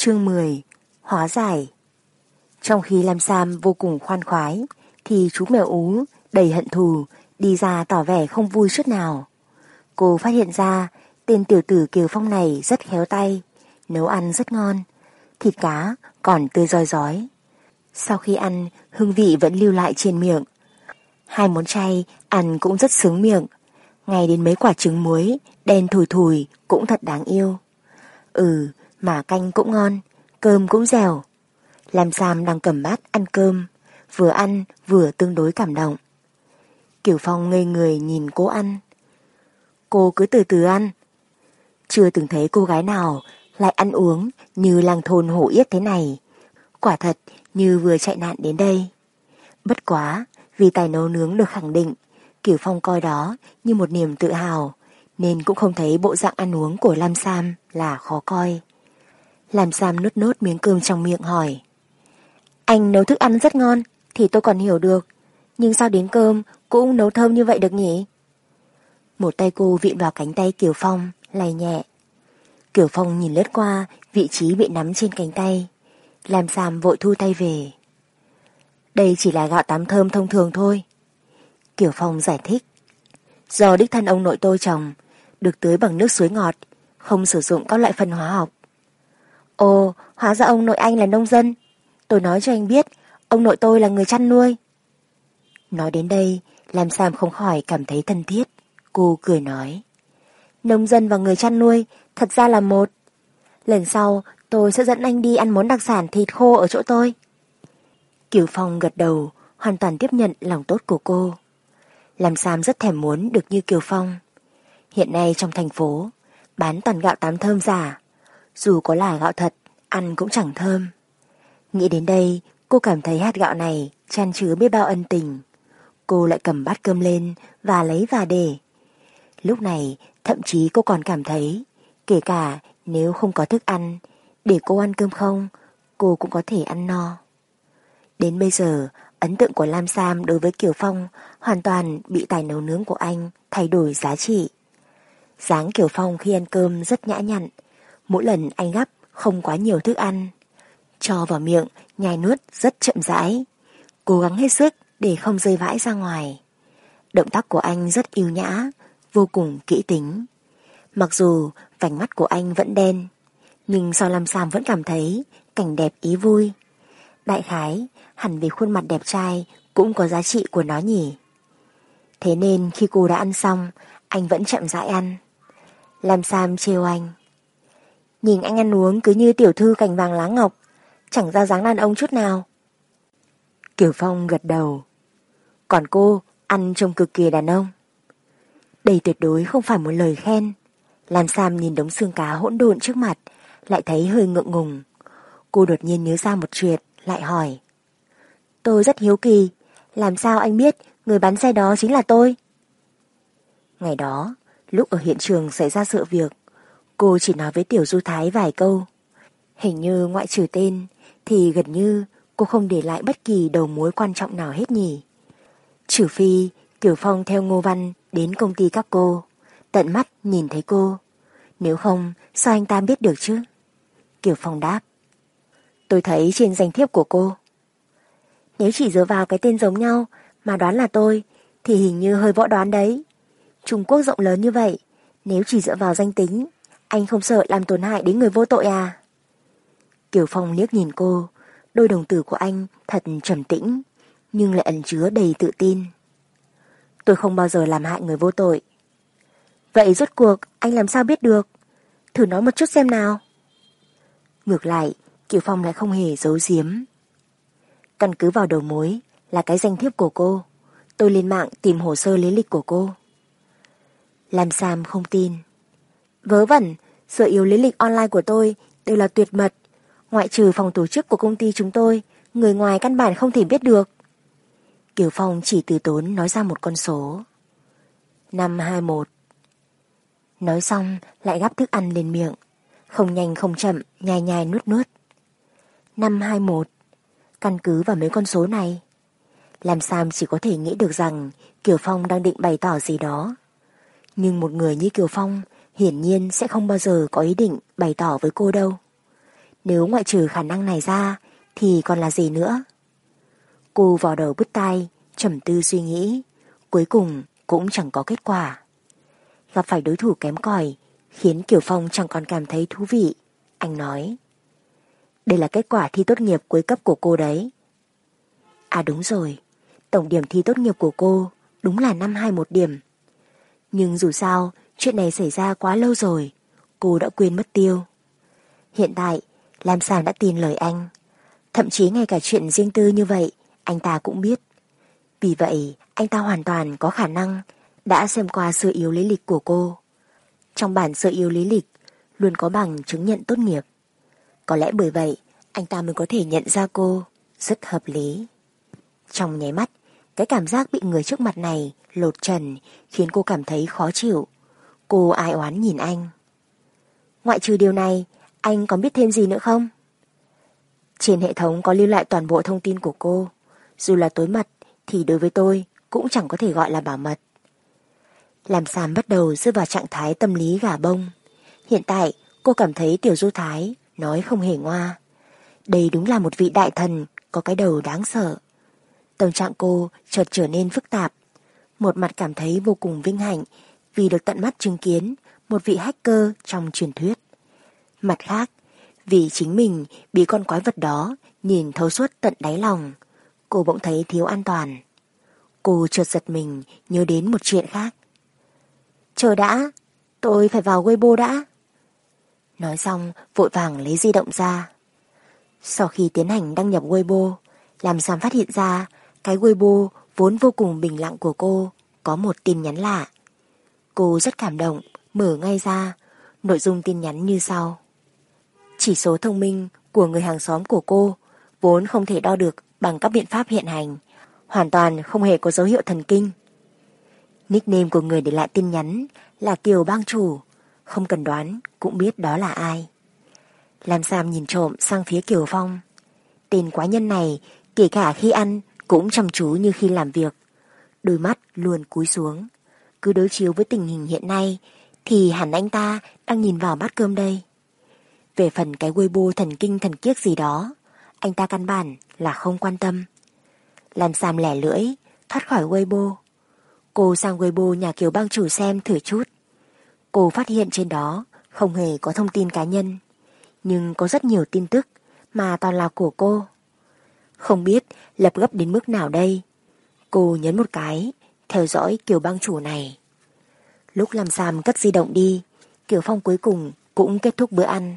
Chương 10 Hóa giải Trong khi Lam Sam vô cùng khoan khoái thì chú mèo ú đầy hận thù đi ra tỏ vẻ không vui chút nào. Cô phát hiện ra tên tiểu tử Kiều Phong này rất khéo tay, nấu ăn rất ngon, thịt cá còn tươi roi rói. Sau khi ăn, hương vị vẫn lưu lại trên miệng. Hai món chay ăn cũng rất sướng miệng, ngay đến mấy quả trứng muối đen thùi thùi cũng thật đáng yêu. Ừ, mà canh cũng ngon, cơm cũng dẻo. Lam Sam đang cầm bát ăn cơm, vừa ăn vừa tương đối cảm động. Kiều Phong ngây người nhìn cô ăn. Cô cứ từ từ ăn. Chưa từng thấy cô gái nào lại ăn uống như làng thôn hổ yết thế này. Quả thật như vừa chạy nạn đến đây. Bất quá, vì tài nấu nướng được khẳng định, Kiều Phong coi đó như một niềm tự hào, nên cũng không thấy bộ dạng ăn uống của Lam Sam là khó coi làm Sam nuốt nốt miếng cơm trong miệng hỏi. Anh nấu thức ăn rất ngon, thì tôi còn hiểu được, nhưng sao đến cơm cũng nấu thơm như vậy được nhỉ? Một tay cô vịn vào cánh tay Kiều Phong, lay nhẹ. Kiều Phong nhìn lướt qua vị trí bị nắm trên cánh tay. làm Sam vội thu tay về. Đây chỉ là gạo tám thơm thông thường thôi. Kiều Phong giải thích. Do đích thân ông nội tôi trồng, được tưới bằng nước suối ngọt, không sử dụng các loại phân hóa học. Ồ, hóa ra ông nội anh là nông dân. Tôi nói cho anh biết, ông nội tôi là người chăn nuôi. Nói đến đây, làm Sam không khỏi cảm thấy thân thiết. Cô cười nói. Nông dân và người chăn nuôi thật ra là một. Lần sau tôi sẽ dẫn anh đi ăn món đặc sản thịt khô ở chỗ tôi. Kiều Phong gật đầu, hoàn toàn tiếp nhận lòng tốt của cô. Làm Sam rất thèm muốn được như Kiều Phong. Hiện nay trong thành phố, bán toàn gạo tám thơm giả. Dù có là gạo thật, ăn cũng chẳng thơm. Nghĩ đến đây, cô cảm thấy hạt gạo này chan chứa biết bao ân tình. Cô lại cầm bát cơm lên và lấy và để. Lúc này, thậm chí cô còn cảm thấy, kể cả nếu không có thức ăn, để cô ăn cơm không, cô cũng có thể ăn no. Đến bây giờ, ấn tượng của Lam Sam đối với Kiều Phong hoàn toàn bị tài nấu nướng của anh thay đổi giá trị. dáng Kiều Phong khi ăn cơm rất nhã nhặn, mỗi lần anh gắp không quá nhiều thức ăn. Cho vào miệng, nhai nuốt rất chậm rãi, cố gắng hết sức để không rơi vãi ra ngoài. Động tác của anh rất yêu nhã, vô cùng kỹ tính. Mặc dù vành mắt của anh vẫn đen, nhưng sao làm Sam vẫn cảm thấy cảnh đẹp ý vui. Đại khái, hẳn vì khuôn mặt đẹp trai cũng có giá trị của nó nhỉ. Thế nên khi cô đã ăn xong, anh vẫn chậm rãi ăn. làm Sam trêu anh. Nhìn anh ăn uống cứ như tiểu thư cành vàng lá ngọc, chẳng ra dáng đàn ông chút nào. Kiều Phong gật đầu. Còn cô, ăn trông cực kỳ đàn ông. Đây tuyệt đối không phải một lời khen. làm Sam nhìn đống xương cá hỗn độn trước mặt, lại thấy hơi ngượng ngùng. Cô đột nhiên nhớ ra một chuyện, lại hỏi. Tôi rất hiếu kỳ, làm sao anh biết người bán xe đó chính là tôi? Ngày đó, lúc ở hiện trường xảy ra sự việc, cô chỉ nói với Tiểu Du Thái vài câu. Hình như ngoại trừ tên, thì gần như cô không để lại bất kỳ đầu mối quan trọng nào hết nhỉ. Trừ phi, Kiều Phong theo Ngô Văn đến công ty các cô, tận mắt nhìn thấy cô. Nếu không, sao anh ta biết được chứ? Kiều Phong đáp. Tôi thấy trên danh thiếp của cô. Nếu chỉ dựa vào cái tên giống nhau mà đoán là tôi, thì hình như hơi võ đoán đấy. Trung Quốc rộng lớn như vậy, nếu chỉ dựa vào danh tính, anh không sợ làm tổn hại đến người vô tội à? Kiều Phong liếc nhìn cô, đôi đồng tử của anh thật trầm tĩnh, nhưng lại ẩn chứa đầy tự tin. Tôi không bao giờ làm hại người vô tội. Vậy rốt cuộc anh làm sao biết được? Thử nói một chút xem nào. Ngược lại, Kiều Phong lại không hề giấu giếm. Căn cứ vào đầu mối là cái danh thiếp của cô. Tôi lên mạng tìm hồ sơ lý lịch của cô. Làm Sam không tin. Vớ vẩn, sở yếu lý lịch online của tôi đều là tuyệt mật. Ngoại trừ phòng tổ chức của công ty chúng tôi, người ngoài căn bản không thể biết được. Kiều Phong chỉ từ tốn nói ra một con số. Năm 21. Nói xong lại gắp thức ăn lên miệng. Không nhanh không chậm, nhai nhai nuốt nuốt. Năm 21. Căn cứ vào mấy con số này. Làm sao chỉ có thể nghĩ được rằng Kiều Phong đang định bày tỏ gì đó. Nhưng một người như Kiều Phong hiển nhiên sẽ không bao giờ có ý định bày tỏ với cô đâu. Nếu ngoại trừ khả năng này ra thì còn là gì nữa? Cô vò đầu bứt tay, trầm tư suy nghĩ, cuối cùng cũng chẳng có kết quả. Gặp phải đối thủ kém cỏi khiến Kiều Phong chẳng còn cảm thấy thú vị. Anh nói, đây là kết quả thi tốt nghiệp cuối cấp của cô đấy. À đúng rồi, tổng điểm thi tốt nghiệp của cô đúng là năm hai một điểm. Nhưng dù sao, chuyện này xảy ra quá lâu rồi, cô đã quên mất tiêu. Hiện tại, Lam Sàng đã tin lời anh. Thậm chí ngay cả chuyện riêng tư như vậy, anh ta cũng biết. Vì vậy, anh ta hoàn toàn có khả năng đã xem qua sơ yếu lý lịch của cô. Trong bản sơ yếu lý lịch, luôn có bằng chứng nhận tốt nghiệp. Có lẽ bởi vậy, anh ta mới có thể nhận ra cô, rất hợp lý. Trong nháy mắt, cái cảm giác bị người trước mặt này lột trần khiến cô cảm thấy khó chịu. Cô ai oán nhìn anh. Ngoại trừ điều này, anh còn biết thêm gì nữa không? Trên hệ thống có lưu lại toàn bộ thông tin của cô. Dù là tối mật thì đối với tôi cũng chẳng có thể gọi là bảo mật. Làm Sam bắt đầu rơi vào trạng thái tâm lý gà bông. Hiện tại cô cảm thấy Tiểu Du Thái nói không hề ngoa. Đây đúng là một vị đại thần có cái đầu đáng sợ. Tâm trạng cô chợt trở nên phức tạp. Một mặt cảm thấy vô cùng vinh hạnh vì được tận mắt chứng kiến một vị hacker trong truyền thuyết. Mặt khác, vì chính mình bị con quái vật đó nhìn thấu suốt tận đáy lòng, cô bỗng thấy thiếu an toàn. Cô chợt giật mình nhớ đến một chuyện khác. Chờ đã, tôi phải vào Weibo đã. Nói xong, vội vàng lấy di động ra. Sau khi tiến hành đăng nhập Weibo, làm Sam phát hiện ra cái Weibo vốn vô cùng bình lặng của cô có một tin nhắn lạ. Cô rất cảm động, mở ngay ra, nội dung tin nhắn như sau. Chỉ số thông minh của người hàng xóm của cô vốn không thể đo được bằng các biện pháp hiện hành, hoàn toàn không hề có dấu hiệu thần kinh. Nickname của người để lại tin nhắn là Kiều Bang Chủ, không cần đoán cũng biết đó là ai. Lam Sam nhìn trộm sang phía Kiều Phong. Tên quá nhân này kể cả khi ăn cũng chăm chú như khi làm việc. Đôi mắt luôn cúi xuống. Cứ đối chiếu với tình hình hiện nay thì hẳn anh ta đang nhìn vào bát cơm đây. Về phần cái Weibo thần kinh thần kiếc gì đó, anh ta căn bản là không quan tâm. Làm xàm lẻ lưỡi, thoát khỏi Weibo. Cô sang Weibo nhà Kiều Bang chủ xem thử chút. Cô phát hiện trên đó không hề có thông tin cá nhân, nhưng có rất nhiều tin tức mà toàn là của cô. Không biết lập gấp đến mức nào đây. Cô nhấn một cái, theo dõi Kiều Bang chủ này. Lúc làm Sam cất di động đi, Kiều Phong cuối cùng cũng kết thúc bữa ăn.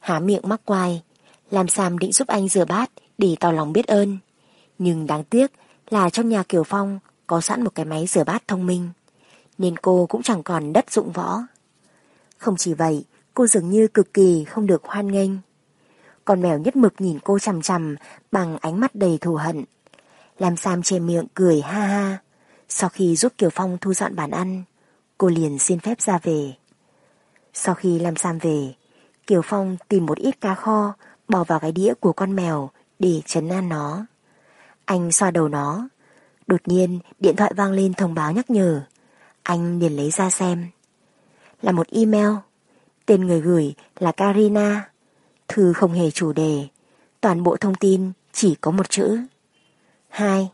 Há miệng mắc quai, làm Sam định giúp anh rửa bát để tỏ lòng biết ơn. Nhưng đáng tiếc là trong nhà Kiều Phong có sẵn một cái máy rửa bát thông minh, nên cô cũng chẳng còn đất dụng võ. Không chỉ vậy, cô dường như cực kỳ không được hoan nghênh. Con mèo nhất mực nhìn cô chằm chằm bằng ánh mắt đầy thù hận. Làm Sam che miệng cười ha ha. Sau khi giúp Kiều Phong thu dọn bàn ăn, cô liền xin phép ra về. Sau khi làm Sam về, Kiều Phong tìm một ít cá kho bỏ vào cái đĩa của con mèo để chấn an nó. Anh xoa đầu nó. Đột nhiên điện thoại vang lên thông báo nhắc nhở. Anh liền lấy ra xem. Là một email. Tên người gửi là Karina. Thư không hề chủ đề. Toàn bộ thông tin chỉ có một chữ. Hai.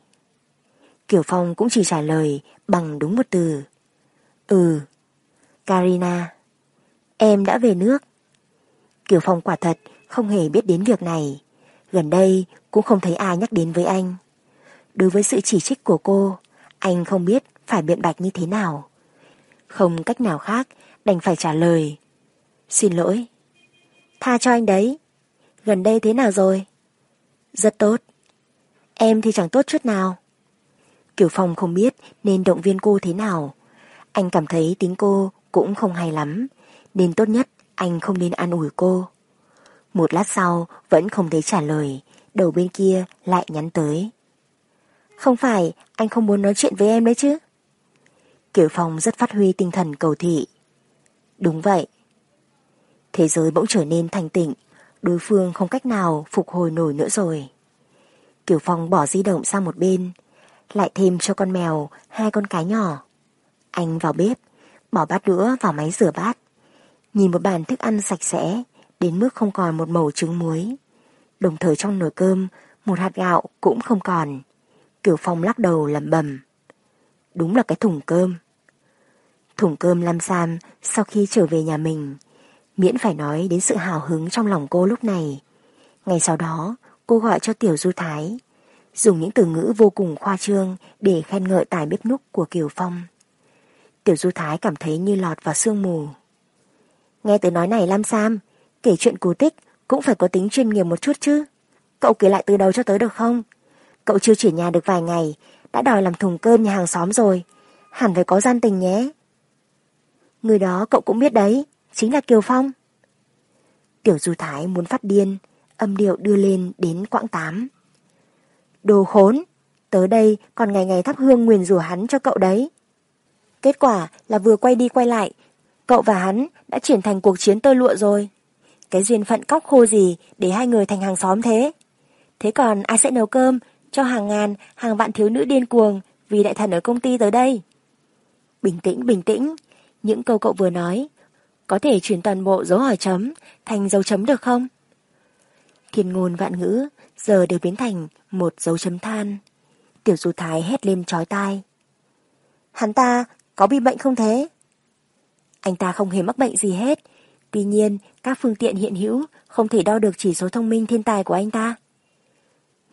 Kiều Phong cũng chỉ trả lời bằng đúng một từ. Ừ. Karina. Em đã về nước. Kiều Phong quả thật không hề biết đến việc này. Gần đây cũng không thấy ai nhắc đến với anh. Đối với sự chỉ trích của cô, anh không biết phải biện bạch như thế nào. Không cách nào khác, đành phải trả lời. Xin lỗi. Tha cho anh đấy. Gần đây thế nào rồi? Rất tốt. Em thì chẳng tốt chút nào. Kiều Phong không biết nên động viên cô thế nào. Anh cảm thấy tính cô cũng không hay lắm, nên tốt nhất anh không nên an ủi cô. Một lát sau vẫn không thấy trả lời, đầu bên kia lại nhắn tới. Không phải anh không muốn nói chuyện với em đấy chứ? Kiều Phong rất phát huy tinh thần cầu thị. Đúng vậy. Thế giới bỗng trở nên thành tịnh, đối phương không cách nào phục hồi nổi nữa rồi. Kiều Phong bỏ di động sang một bên, lại thêm cho con mèo hai con cái nhỏ. Anh vào bếp, bỏ bát đũa vào máy rửa bát, nhìn một bàn thức ăn sạch sẽ, đến mức không còn một mẩu trứng muối. Đồng thời trong nồi cơm, một hạt gạo cũng không còn. Kiểu Phong lắc đầu lầm bầm. Đúng là cái thùng cơm. Thùng cơm Lam Sam sau khi trở về nhà mình, miễn phải nói đến sự hào hứng trong lòng cô lúc này. Ngày sau đó, cô gọi cho Tiểu Du Thái, dùng những từ ngữ vô cùng khoa trương để khen ngợi tài bếp núc của Kiều Phong. Tiểu Du Thái cảm thấy như lọt vào sương mù. Nghe tới nói này Lam Sam, kể chuyện cổ tích cũng phải có tính chuyên nghiệp một chút chứ. Cậu kể lại từ đầu cho tới được không? Cậu chưa chuyển nhà được vài ngày, đã đòi làm thùng cơm nhà hàng xóm rồi. Hẳn phải có gian tình nhé. Người đó cậu cũng biết đấy, chính là Kiều Phong. Tiểu Du Thái muốn phát điên, âm điệu đưa lên đến quãng tám. Đồ khốn, tới đây còn ngày ngày thắp hương nguyền rủa hắn cho cậu đấy. Kết quả là vừa quay đi quay lại, cậu và hắn đã chuyển thành cuộc chiến tơ lụa rồi. Cái duyên phận cóc khô gì để hai người thành hàng xóm thế? Thế còn ai sẽ nấu cơm cho hàng ngàn, hàng vạn thiếu nữ điên cuồng vì đại thần ở công ty tới đây? Bình tĩnh, bình tĩnh. Những câu cậu vừa nói có thể chuyển toàn bộ dấu hỏi chấm thành dấu chấm được không? Thiền ngôn vạn ngữ giờ đều biến thành một dấu chấm than. Tiểu Du Thái hét lên chói tai. Hắn ta có bị bệnh không thế? Anh ta không hề mắc bệnh gì hết. Tuy nhiên, các phương tiện hiện hữu không thể đo được chỉ số thông minh thiên tài của anh ta.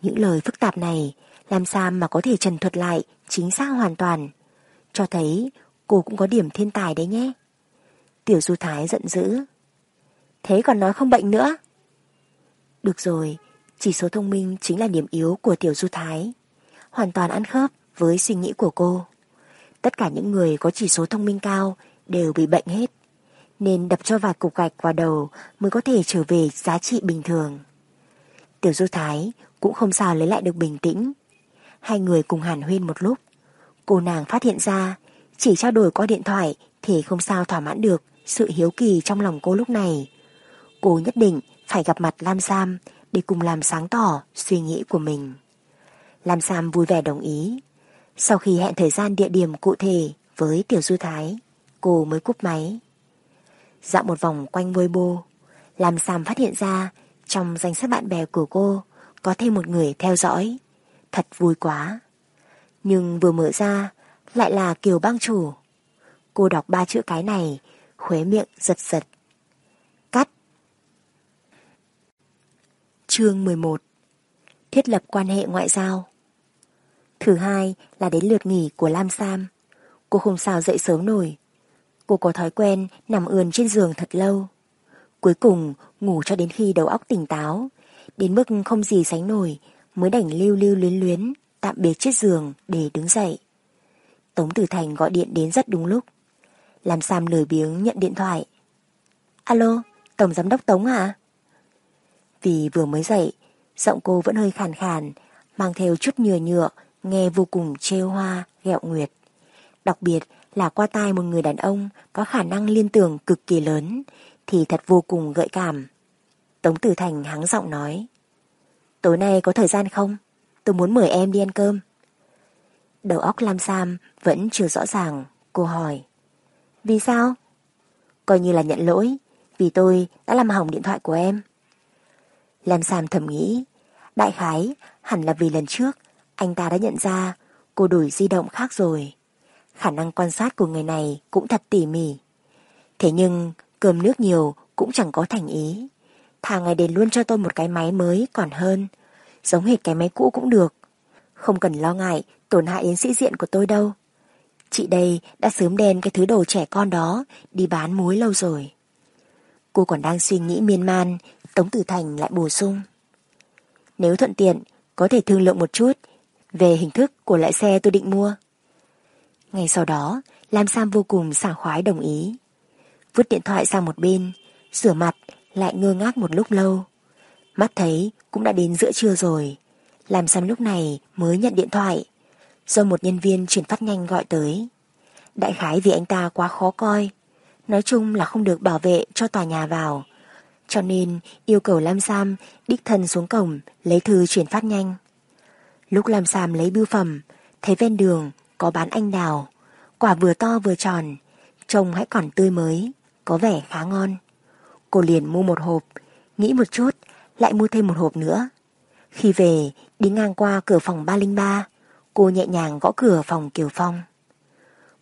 Những lời phức tạp này làm sao mà có thể trần thuật lại chính xác hoàn toàn. Cho thấy cô cũng có điểm thiên tài đấy nhé. Tiểu Du Thái giận dữ. Thế còn nói không bệnh nữa. Được rồi, chỉ số thông minh chính là điểm yếu của Tiểu Du Thái. Hoàn toàn ăn khớp với suy nghĩ của cô. Tất cả những người có chỉ số thông minh cao đều bị bệnh hết. Nên đập cho vài cục gạch vào đầu mới có thể trở về giá trị bình thường. Tiểu Du Thái cũng không sao lấy lại được bình tĩnh. Hai người cùng hàn huyên một lúc. Cô nàng phát hiện ra, chỉ trao đổi qua điện thoại thì không sao thỏa mãn được sự hiếu kỳ trong lòng cô lúc này. Cô nhất định phải gặp mặt Lam Sam để cùng làm sáng tỏ suy nghĩ của mình. Lam Sam vui vẻ đồng ý. Sau khi hẹn thời gian địa điểm cụ thể với Tiểu Du Thái, cô mới cúp máy. Dạo một vòng quanh Weibo, Lam Sam phát hiện ra trong danh sách bạn bè của cô có thêm một người theo dõi. Thật vui quá. Nhưng vừa mở ra lại là Kiều Bang Chủ. Cô đọc ba chữ cái này, khuế miệng giật giật. Chương 11 Thiết lập quan hệ ngoại giao Thứ hai là đến lượt nghỉ của Lam Sam. Cô không sao dậy sớm nổi. Cô có thói quen nằm ườn trên giường thật lâu. Cuối cùng ngủ cho đến khi đầu óc tỉnh táo, đến mức không gì sánh nổi mới đành lưu lưu luyến luyến tạm biệt chiếc giường để đứng dậy. Tống Tử Thành gọi điện đến rất đúng lúc. Làm Sam lười biếng nhận điện thoại. Alo, Tổng Giám đốc Tống à? Vì vừa mới dậy, giọng cô vẫn hơi khàn khàn, mang theo chút nhựa nhựa, nghe vô cùng trêu hoa, ghẹo nguyệt. Đặc biệt là qua tai một người đàn ông có khả năng liên tưởng cực kỳ lớn, thì thật vô cùng gợi cảm. Tống Tử Thành hắng giọng nói. Tối nay có thời gian không? Tôi muốn mời em đi ăn cơm. Đầu óc Lam Sam vẫn chưa rõ ràng, cô hỏi. Vì sao? Coi như là nhận lỗi, vì tôi đã làm hỏng điện thoại của em. Lam Sam thầm nghĩ, đại khái hẳn là vì lần trước anh ta đã nhận ra cô đổi di động khác rồi. Khả năng quan sát của người này cũng thật tỉ mỉ. Thế nhưng cơm nước nhiều cũng chẳng có thành ý. Thà ngày đến luôn cho tôi một cái máy mới còn hơn. Giống hệt cái máy cũ cũng được. Không cần lo ngại tổn hại đến sĩ diện của tôi đâu. Chị đây đã sớm đen cái thứ đồ trẻ con đó đi bán muối lâu rồi. Cô còn đang suy nghĩ miên man, Tống Tử Thành lại bổ sung. Nếu thuận tiện, có thể thương lượng một chút về hình thức của loại xe tôi định mua. Ngay sau đó, Lam Sam vô cùng sảng khoái đồng ý. Vứt điện thoại sang một bên, rửa mặt, lại ngơ ngác một lúc lâu. Mắt thấy cũng đã đến giữa trưa rồi. Lam Sam lúc này mới nhận điện thoại do một nhân viên chuyển phát nhanh gọi tới. Đại khái vì anh ta quá khó coi, nói chung là không được bảo vệ cho tòa nhà vào, cho nên yêu cầu Lam Sam đích thân xuống cổng lấy thư chuyển phát nhanh. Lúc Lam Sam lấy bưu phẩm, thấy ven đường có bán anh đào, quả vừa to vừa tròn, trông hãy còn tươi mới, có vẻ khá ngon. Cô liền mua một hộp, nghĩ một chút, lại mua thêm một hộp nữa. Khi về, đi ngang qua cửa phòng 303, cô nhẹ nhàng gõ cửa phòng Kiều Phong.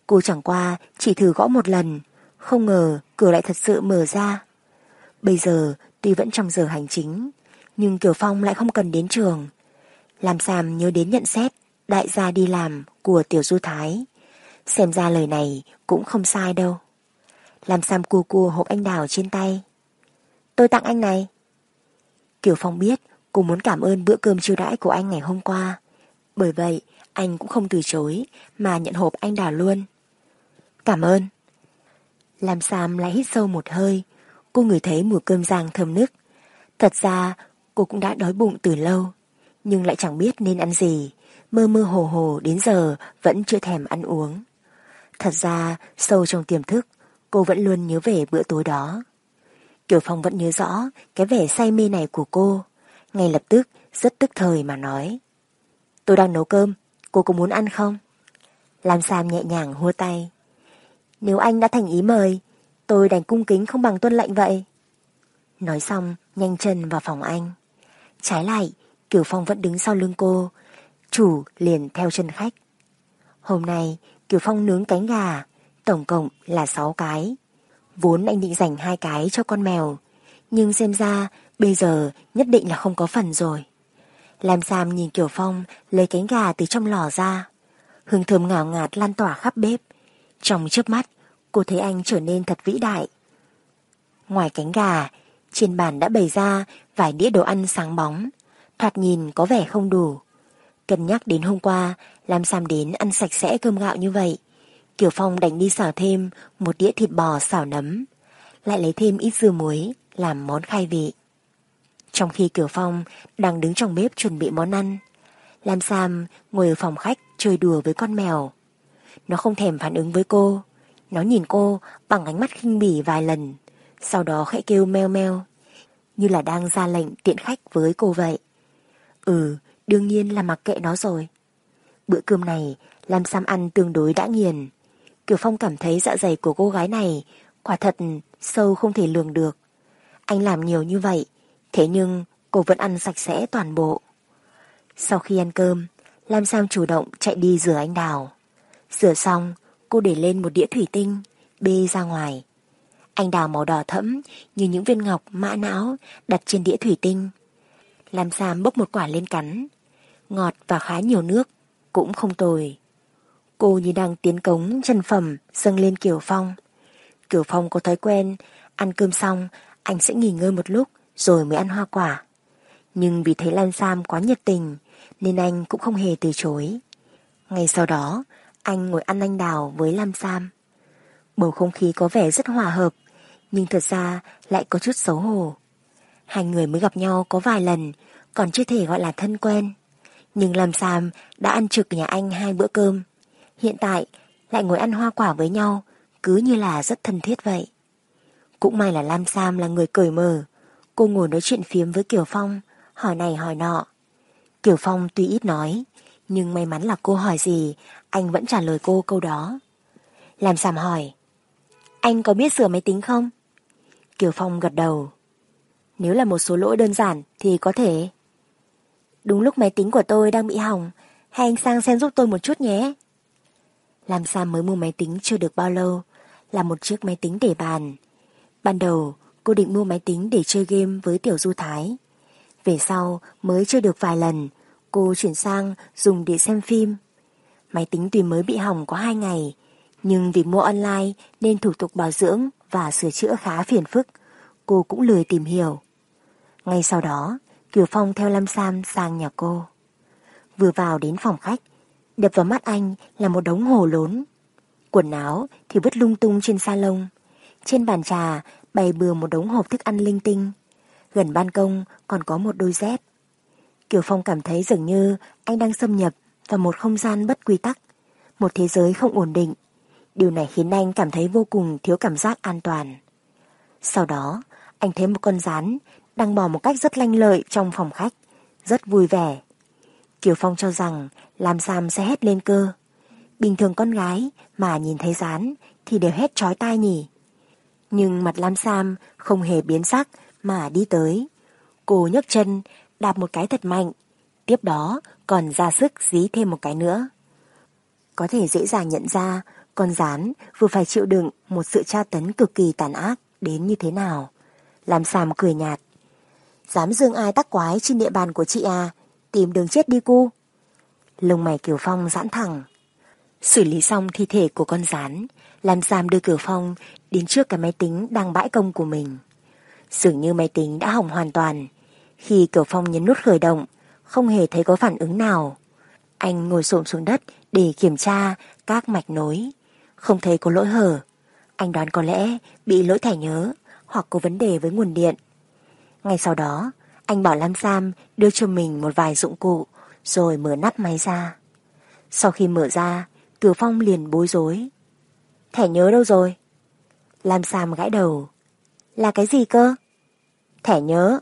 Cô chẳng qua chỉ thử gõ một lần, không ngờ cửa lại thật sự mở ra. Bây giờ tuy vẫn trong giờ hành chính, nhưng Kiều Phong lại không cần đến trường. Làm Sam nhớ đến nhận xét đại gia đi làm của Tiểu Du Thái. Xem ra lời này cũng không sai đâu. Làm Sam cua cua hộp anh đào trên tay. Tôi tặng anh này. Kiều Phong biết cô muốn cảm ơn bữa cơm chiêu đãi của anh ngày hôm qua. Bởi vậy, anh cũng không từ chối mà nhận hộp anh đào luôn. Cảm ơn. Làm Sam lại hít sâu một hơi. Cô ngửi thấy mùi cơm rang thơm nức. Thật ra, cô cũng đã đói bụng từ lâu. Nhưng lại chẳng biết nên ăn gì. Mơ mơ hồ hồ đến giờ vẫn chưa thèm ăn uống. Thật ra, sâu trong tiềm thức, cô vẫn luôn nhớ về bữa tối đó. Kiều Phong vẫn nhớ rõ cái vẻ say mê này của cô. Ngay lập tức, rất tức thời mà nói. Tôi đang nấu cơm, cô có muốn ăn không? Lam Sam nhẹ nhàng hua tay. Nếu anh đã thành ý mời, tôi đành cung kính không bằng tuân lệnh vậy. Nói xong, nhanh chân vào phòng anh. Trái lại, Kiều Phong vẫn đứng sau lưng cô. Chủ liền theo chân khách. Hôm nay, Kiều Phong nướng cánh gà, tổng cộng là 6 cái. Vốn anh định dành hai cái cho con mèo, nhưng xem ra bây giờ nhất định là không có phần rồi. Lam Sam nhìn Kiều Phong lấy cánh gà từ trong lò ra. Hương thơm ngào ngạt lan tỏa khắp bếp. Trong chớp mắt, cô thấy anh trở nên thật vĩ đại. Ngoài cánh gà, trên bàn đã bày ra vài đĩa đồ ăn sáng bóng. Thoạt nhìn có vẻ không đủ. Cân nhắc đến hôm qua, Lam Sam đến ăn sạch sẽ cơm gạo như vậy. Kiều Phong đánh đi xào thêm một đĩa thịt bò xào nấm, lại lấy thêm ít dưa muối làm món khai vị. Trong khi Kiều Phong đang đứng trong bếp chuẩn bị món ăn, Lam Sam ngồi ở phòng khách chơi đùa với con mèo. Nó không thèm phản ứng với cô, nó nhìn cô bằng ánh mắt khinh bỉ vài lần, sau đó khẽ kêu meo meo, như là đang ra lệnh tiện khách với cô vậy. Ừ, đương nhiên là mặc kệ nó rồi. Bữa cơm này Lam Sam ăn tương đối đã nghiền. Kiều Phong cảm thấy dạ dày của cô gái này quả thật sâu không thể lường được. Anh làm nhiều như vậy, thế nhưng cô vẫn ăn sạch sẽ toàn bộ. Sau khi ăn cơm, Lam Sam chủ động chạy đi rửa anh đào. Rửa xong, cô để lên một đĩa thủy tinh, bê ra ngoài. Anh đào màu đỏ thẫm như những viên ngọc mã não đặt trên đĩa thủy tinh. Lam Sam bốc một quả lên cắn. Ngọt và khá nhiều nước, cũng không tồi. Cô như đang tiến cống chân phẩm dâng lên Kiều Phong. Kiều Phong có thói quen, ăn cơm xong, anh sẽ nghỉ ngơi một lúc rồi mới ăn hoa quả. Nhưng vì thấy Lan Sam quá nhiệt tình, nên anh cũng không hề từ chối. Ngay sau đó, anh ngồi ăn anh đào với Lam Sam. Bầu không khí có vẻ rất hòa hợp, nhưng thật ra lại có chút xấu hổ. Hai người mới gặp nhau có vài lần, còn chưa thể gọi là thân quen. Nhưng Lam Sam đã ăn trực nhà anh hai bữa cơm. Hiện tại lại ngồi ăn hoa quả với nhau, cứ như là rất thân thiết vậy. Cũng may là Lam Sam là người cởi mở. Cô ngồi nói chuyện phiếm với Kiều Phong, hỏi này hỏi nọ. Kiều Phong tuy ít nói, nhưng may mắn là cô hỏi gì, anh vẫn trả lời cô câu đó. làm Sam hỏi, anh có biết sửa máy tính không? Kiều Phong gật đầu. Nếu là một số lỗi đơn giản thì có thể. Đúng lúc máy tính của tôi đang bị hỏng, hay anh sang xem giúp tôi một chút nhé. làm Sam mới mua máy tính chưa được bao lâu, là một chiếc máy tính để bàn. Ban đầu, cô định mua máy tính để chơi game với Tiểu Du Thái. Về sau, mới chơi được vài lần, cô chuyển sang dùng để xem phim. Máy tính tuy mới bị hỏng có hai ngày, nhưng vì mua online nên thủ tục bảo dưỡng và sửa chữa khá phiền phức, cô cũng lười tìm hiểu. Ngay sau đó, Kiều Phong theo Lâm Sam sang nhà cô. Vừa vào đến phòng khách, đập vào mắt anh là một đống hồ lốn. Quần áo thì vứt lung tung trên salon. Trên bàn trà bày bừa một đống hộp thức ăn linh tinh. Gần ban công còn có một đôi dép. Kiều Phong cảm thấy dường như anh đang xâm nhập vào một không gian bất quy tắc, một thế giới không ổn định. Điều này khiến anh cảm thấy vô cùng thiếu cảm giác an toàn. Sau đó, anh thấy một con rán đang bò một cách rất lanh lợi trong phòng khách, rất vui vẻ. Kiều Phong cho rằng làm Sam sẽ hét lên cơ. Bình thường con gái mà nhìn thấy rán thì đều hét chói tai nhỉ. Nhưng mặt Lam Sam không hề biến sắc mà đi tới. Cô nhấc chân, đạp một cái thật mạnh. Tiếp đó còn ra sức dí thêm một cái nữa. Có thể dễ dàng nhận ra con rán vừa phải chịu đựng một sự tra tấn cực kỳ tàn ác đến như thế nào. Làm xàm cười nhạt. Dám dương ai tắc quái trên địa bàn của chị à, tìm đường chết đi cu. Lông mày Kiều Phong giãn thẳng. Xử lý xong thi thể của con rán, làm xàm đưa Kiều Phong đến trước cái máy tính đang bãi công của mình. Dường như máy tính đã hỏng hoàn toàn. Khi Kiều Phong nhấn nút khởi động, không hề thấy có phản ứng nào. Anh ngồi xổm xuống đất để kiểm tra các mạch nối. Không thấy có lỗi hở. Anh đoán có lẽ bị lỗi thẻ nhớ hoặc có vấn đề với nguồn điện. Ngay sau đó, anh bảo Lam Sam đưa cho mình một vài dụng cụ rồi mở nắp máy ra. Sau khi mở ra, Kiều Phong liền bối rối. Thẻ nhớ đâu rồi? Lam Sam gãi đầu. Là cái gì cơ? Thẻ nhớ.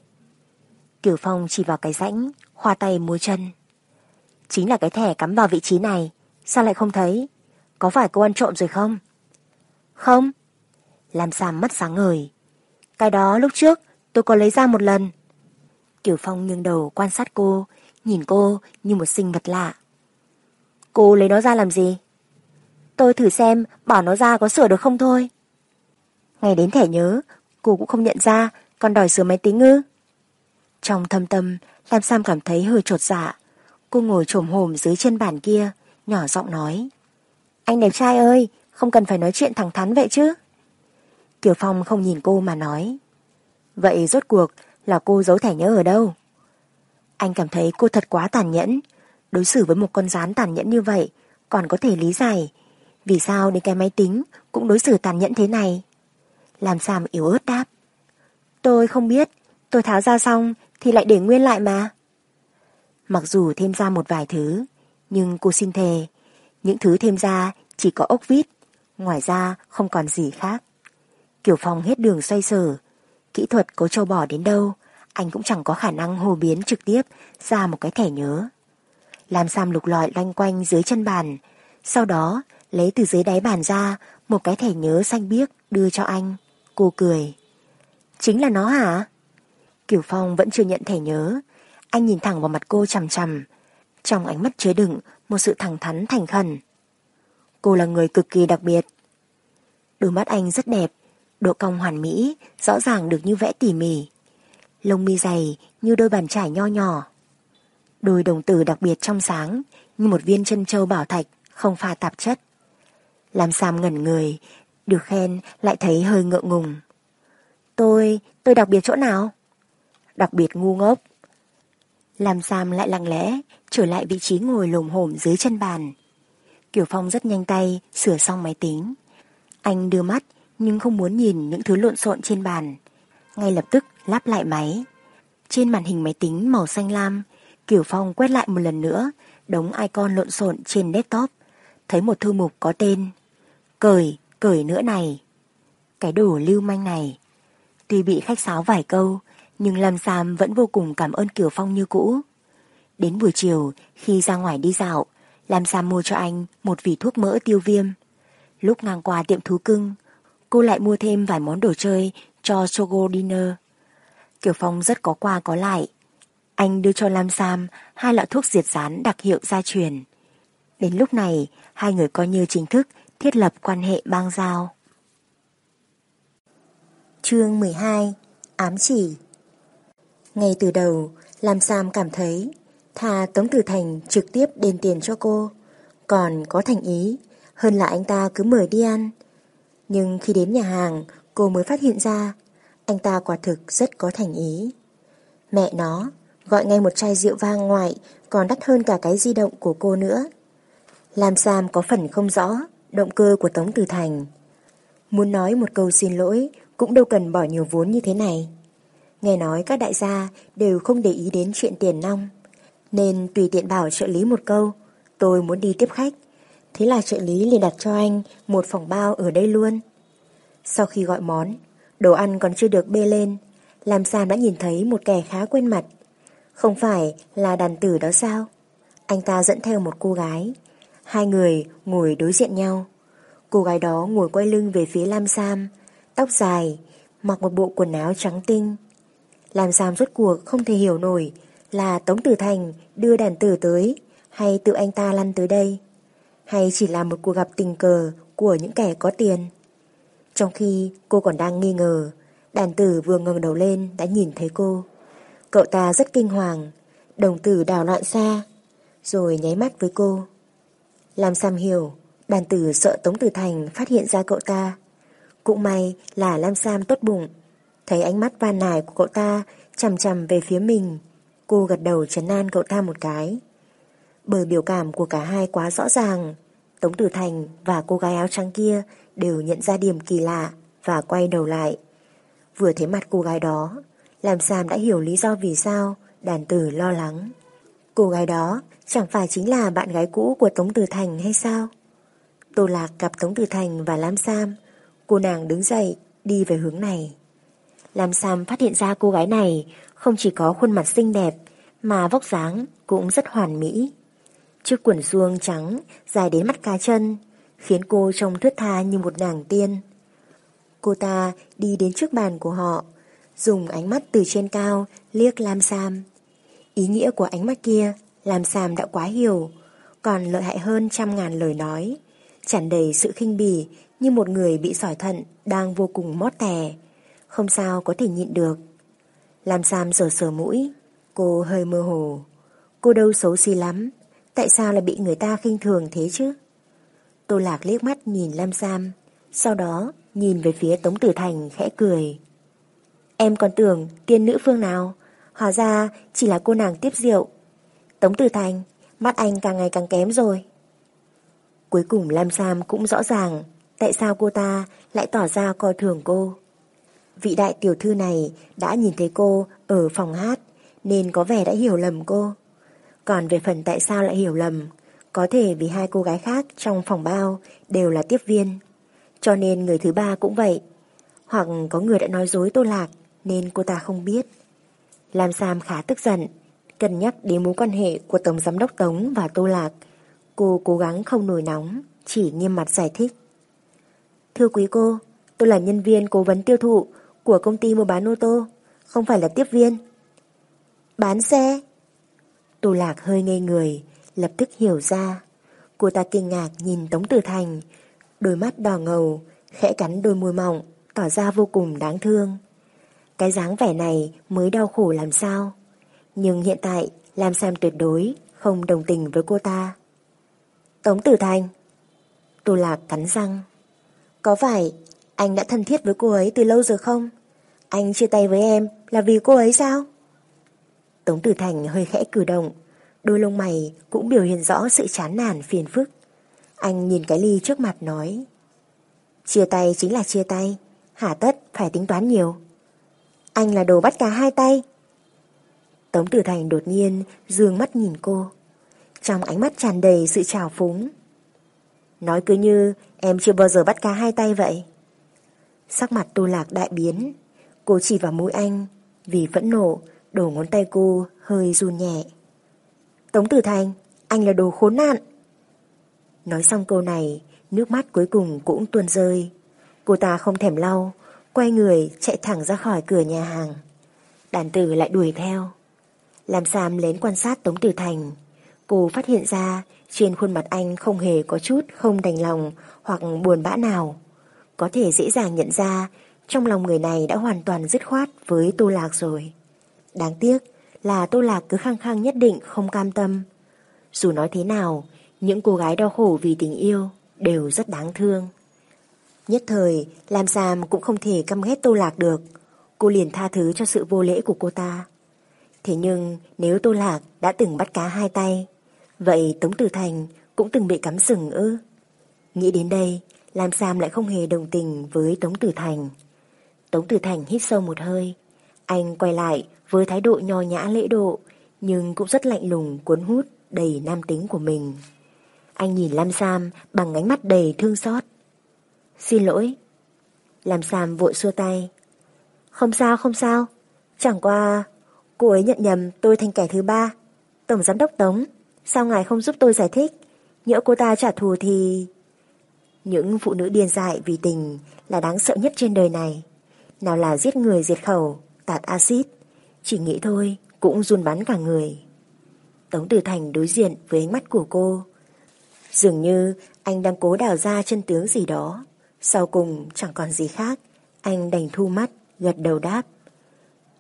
Kiều Phong chỉ vào cái rãnh, khoa tay múa chân. Chính là cái thẻ cắm vào vị trí này, sao lại không thấy? Có phải cô ăn trộm rồi không? Không. Làm Sam mắt sáng ngời. Cái đó lúc trước tôi có lấy ra một lần. Kiều Phong nghiêng đầu quan sát cô, nhìn cô như một sinh vật lạ. Cô lấy nó ra làm gì? Tôi thử xem bỏ nó ra có sửa được không thôi. Ngày đến thẻ nhớ, cô cũng không nhận ra, còn đòi sửa máy tính ư. Trong thâm tâm, Lam Sam cảm thấy hơi trột dạ. Cô ngồi trồm hồm dưới chân bàn kia, nhỏ giọng nói. Anh đẹp trai ơi, không cần phải nói chuyện thẳng thắn vậy chứ. Kiều Phong không nhìn cô mà nói. Vậy rốt cuộc là cô giấu thẻ nhớ ở đâu? Anh cảm thấy cô thật quá tàn nhẫn. Đối xử với một con rán tàn nhẫn như vậy còn có thể lý giải. Vì sao đến cái máy tính cũng đối xử tàn nhẫn thế này? Làm Sam yếu ớt đáp. Tôi không biết, tôi tháo ra xong thì lại để nguyên lại mà. Mặc dù thêm ra một vài thứ, nhưng cô xin thề, những thứ thêm ra chỉ có ốc vít, ngoài ra không còn gì khác. Kiểu Phong hết đường xoay sở, kỹ thuật có trâu bò đến đâu, anh cũng chẳng có khả năng hồ biến trực tiếp ra một cái thẻ nhớ. Làm Sam lục lọi loanh quanh dưới chân bàn, sau đó lấy từ dưới đáy bàn ra một cái thẻ nhớ xanh biếc đưa cho anh. Cô cười. Chính là nó hả? Kiều Phong vẫn chưa nhận thẻ nhớ. Anh nhìn thẳng vào mặt cô chằm chằm. Trong ánh mắt chứa đựng một sự thẳng thắn thành khẩn. Cô là người cực kỳ đặc biệt. Đôi mắt anh rất đẹp, độ cong hoàn mỹ, rõ ràng được như vẽ tỉ mỉ. Lông mi dày như đôi bàn trải nho nhỏ. Đôi đồng tử đặc biệt trong sáng, như một viên chân châu bảo thạch, không pha tạp chất. Làm Sam ngẩn người, được khen lại thấy hơi ngượng ngùng. Tôi, tôi đặc biệt chỗ nào? Đặc biệt ngu ngốc. Làm Sam lại lặng lẽ trở lại vị trí ngồi lồm hổm dưới chân bàn. Kiều Phong rất nhanh tay sửa xong máy tính. Anh đưa mắt nhưng không muốn nhìn những thứ lộn xộn trên bàn. Ngay lập tức lắp lại máy. Trên màn hình máy tính màu xanh lam, Kiều Phong quét lại một lần nữa đống icon lộn xộn trên desktop. Thấy một thư mục có tên Cởi, cởi nữa này. Cái đồ lưu manh này. Tuy bị khách sáo vài câu, nhưng Lâm Sam vẫn vô cùng cảm ơn Kiều Phong như cũ. Đến buổi chiều, khi ra ngoài đi dạo, Lam Sam mua cho anh một vỉ thuốc mỡ tiêu viêm. Lúc ngang qua tiệm thú cưng, cô lại mua thêm vài món đồ chơi cho Sogo Dinner. Kiều Phong rất có qua có lại. Anh đưa cho Lam Sam hai lọ thuốc diệt rán đặc hiệu gia truyền. Đến lúc này, hai người coi như chính thức thiết lập quan hệ bang giao. Chương 12 Ám chỉ ngay từ đầu, Lam Sam cảm thấy thà Tống Tử Thành trực tiếp đền tiền cho cô, còn có thành ý hơn là anh ta cứ mời đi ăn. Nhưng khi đến nhà hàng, cô mới phát hiện ra anh ta quả thực rất có thành ý. Mẹ nó, gọi ngay một chai rượu vang ngoại còn đắt hơn cả cái di động của cô nữa. Lam Sam có phần không rõ động cơ của Tống Tử Thành. Muốn nói một câu xin lỗi cũng đâu cần bỏ nhiều vốn như thế này. Nghe nói các đại gia đều không để ý đến chuyện tiền nong, nên tùy tiện bảo trợ lý một câu, tôi muốn đi tiếp khách. Thế là trợ lý liền đặt cho anh một phòng bao ở đây luôn. Sau khi gọi món, đồ ăn còn chưa được bê lên, làm Sam đã nhìn thấy một kẻ khá quen mặt. Không phải là đàn tử đó sao? Anh ta dẫn theo một cô gái. Hai người ngồi đối diện nhau. Cô gái đó ngồi quay lưng về phía Lam Sam, tóc dài, mặc một bộ quần áo trắng tinh. Làm Sam rốt cuộc không thể hiểu nổi là Tống Tử Thành đưa đàn tử tới hay tự anh ta lăn tới đây, hay chỉ là một cuộc gặp tình cờ của những kẻ có tiền. Trong khi cô còn đang nghi ngờ, đàn tử vừa ngẩng đầu lên đã nhìn thấy cô. Cậu ta rất kinh hoàng, đồng tử đào loạn xa, rồi nháy mắt với cô. Làm Sam hiểu, đàn tử sợ Tống Tử Thành phát hiện ra cậu ta. Cũng may là Lam Sam tốt bụng, thấy ánh mắt van nài của cậu ta chằm chằm về phía mình. Cô gật đầu chấn an cậu ta một cái. Bởi biểu cảm của cả hai quá rõ ràng, Tống Tử Thành và cô gái áo trắng kia đều nhận ra điểm kỳ lạ và quay đầu lại. Vừa thấy mặt cô gái đó, làm Sam đã hiểu lý do vì sao đàn tử lo lắng. Cô gái đó chẳng phải chính là bạn gái cũ của Tống Tử Thành hay sao? Tô Lạc gặp Tống Tử Thành và Lam Sam, cô nàng đứng dậy đi về hướng này. Lam Sam phát hiện ra cô gái này không chỉ có khuôn mặt xinh đẹp mà vóc dáng cũng rất hoàn mỹ. Chiếc quần suông trắng dài đến mắt cá chân khiến cô trông thướt tha như một nàng tiên. Cô ta đi đến trước bàn của họ dùng ánh mắt từ trên cao liếc Lam Sam. Ý nghĩa của ánh mắt kia Lam Sam đã quá hiểu, còn lợi hại hơn trăm ngàn lời nói, tràn đầy sự khinh bỉ như một người bị sỏi thận đang vô cùng mót tè, không sao có thể nhịn được. Lam Sam sờ sờ mũi, cô hơi mơ hồ. Cô đâu xấu xí lắm, tại sao lại bị người ta khinh thường thế chứ? Tô Lạc liếc mắt nhìn Lam Sam, sau đó nhìn về phía Tống Tử Thành khẽ cười. Em còn tưởng tiên nữ phương nào, hóa ra chỉ là cô nàng tiếp rượu. Tống Tử Thành, mắt anh càng ngày càng kém rồi. Cuối cùng Lam Sam cũng rõ ràng tại sao cô ta lại tỏ ra coi thường cô. Vị đại tiểu thư này đã nhìn thấy cô ở phòng hát nên có vẻ đã hiểu lầm cô. Còn về phần tại sao lại hiểu lầm, có thể vì hai cô gái khác trong phòng bao đều là tiếp viên. Cho nên người thứ ba cũng vậy. Hoặc có người đã nói dối Tô Lạc nên cô ta không biết. Lam Sam khá tức giận, cân nhắc đến mối quan hệ của Tổng Giám đốc Tống và Tô Lạc. Cô cố gắng không nổi nóng, chỉ nghiêm mặt giải thích. Thưa quý cô, tôi là nhân viên cố vấn tiêu thụ của công ty mua bán ô tô, không phải là tiếp viên. Bán xe? Tô Lạc hơi ngây người, lập tức hiểu ra. Cô ta kinh ngạc nhìn Tống Tử Thành, đôi mắt đỏ ngầu, khẽ cắn đôi môi mỏng, tỏ ra vô cùng đáng thương. Cái dáng vẻ này mới đau khổ làm sao. Nhưng hiện tại Lam Sam tuyệt đối không đồng tình với cô ta. Tống Tử Thành Tô Lạc cắn răng Có phải anh đã thân thiết với cô ấy từ lâu rồi không? Anh chia tay với em là vì cô ấy sao? Tống Tử Thành hơi khẽ cử động, Đôi lông mày cũng biểu hiện rõ sự chán nản phiền phức Anh nhìn cái ly trước mặt nói, Chia tay chính là chia tay, Hả tất phải tính toán nhiều Anh là đồ bắt cá hai tay Tống Tử Thành đột nhiên dương mắt nhìn cô. Trong ánh mắt tràn đầy sự trào phúng. Nói cứ như em chưa bao giờ bắt cá hai tay vậy. Sắc mặt tô lạc đại biến. Cô chỉ vào mũi anh. Vì phẫn nộ, đổ ngón tay cô hơi run nhẹ. Tống Tử Thành, anh là đồ khốn nạn. Nói xong câu này, nước mắt cuối cùng cũng tuôn rơi. Cô ta không thèm lau, quay người chạy thẳng ra khỏi cửa nhà hàng. Đàn tử lại đuổi theo. Làm Sam lén quan sát Tống Tử Thành. Cô phát hiện ra trên khuôn mặt anh không hề có chút không đành lòng hoặc buồn bã nào. Có thể dễ dàng nhận ra trong lòng người này đã hoàn toàn dứt khoát với Tô Lạc rồi. Đáng tiếc là Tô Lạc cứ khăng khăng nhất định không cam tâm. Dù nói thế nào, những cô gái đau khổ vì tình yêu đều rất đáng thương. Nhất thời, Lam Sam cũng không thể căm ghét Tô Lạc được. Cô liền tha thứ cho sự vô lễ của cô ta. Thế nhưng nếu Tô Lạc đã từng bắt cá hai tay, vậy Tống Tử Thành cũng từng bị cắm sừng ư? Nghĩ đến đây, Lam Sam lại không hề đồng tình với Tống Tử Thành. Tống Tử Thành hít sâu một hơi. Anh quay lại với thái độ nho nhã lễ độ, nhưng cũng rất lạnh lùng cuốn hút đầy nam tính của mình. Anh nhìn Lam Sam bằng ánh mắt đầy thương xót. Xin lỗi. Lam Sam vội xua tay. Không sao, không sao. Chẳng qua Cô ấy nhận nhầm tôi thành kẻ thứ ba. Tổng giám đốc Tống, sao ngài không giúp tôi giải thích? Nhỡ cô ta trả thù thì... Những phụ nữ điên dại vì tình là đáng sợ nhất trên đời này. Nào là giết người diệt khẩu, tạt axit, chỉ nghĩ thôi cũng run bắn cả người. Tống Tử Thành đối diện với ánh mắt của cô. Dường như anh đang cố đào ra chân tướng gì đó. Sau cùng chẳng còn gì khác, anh đành thu mắt, gật đầu đáp.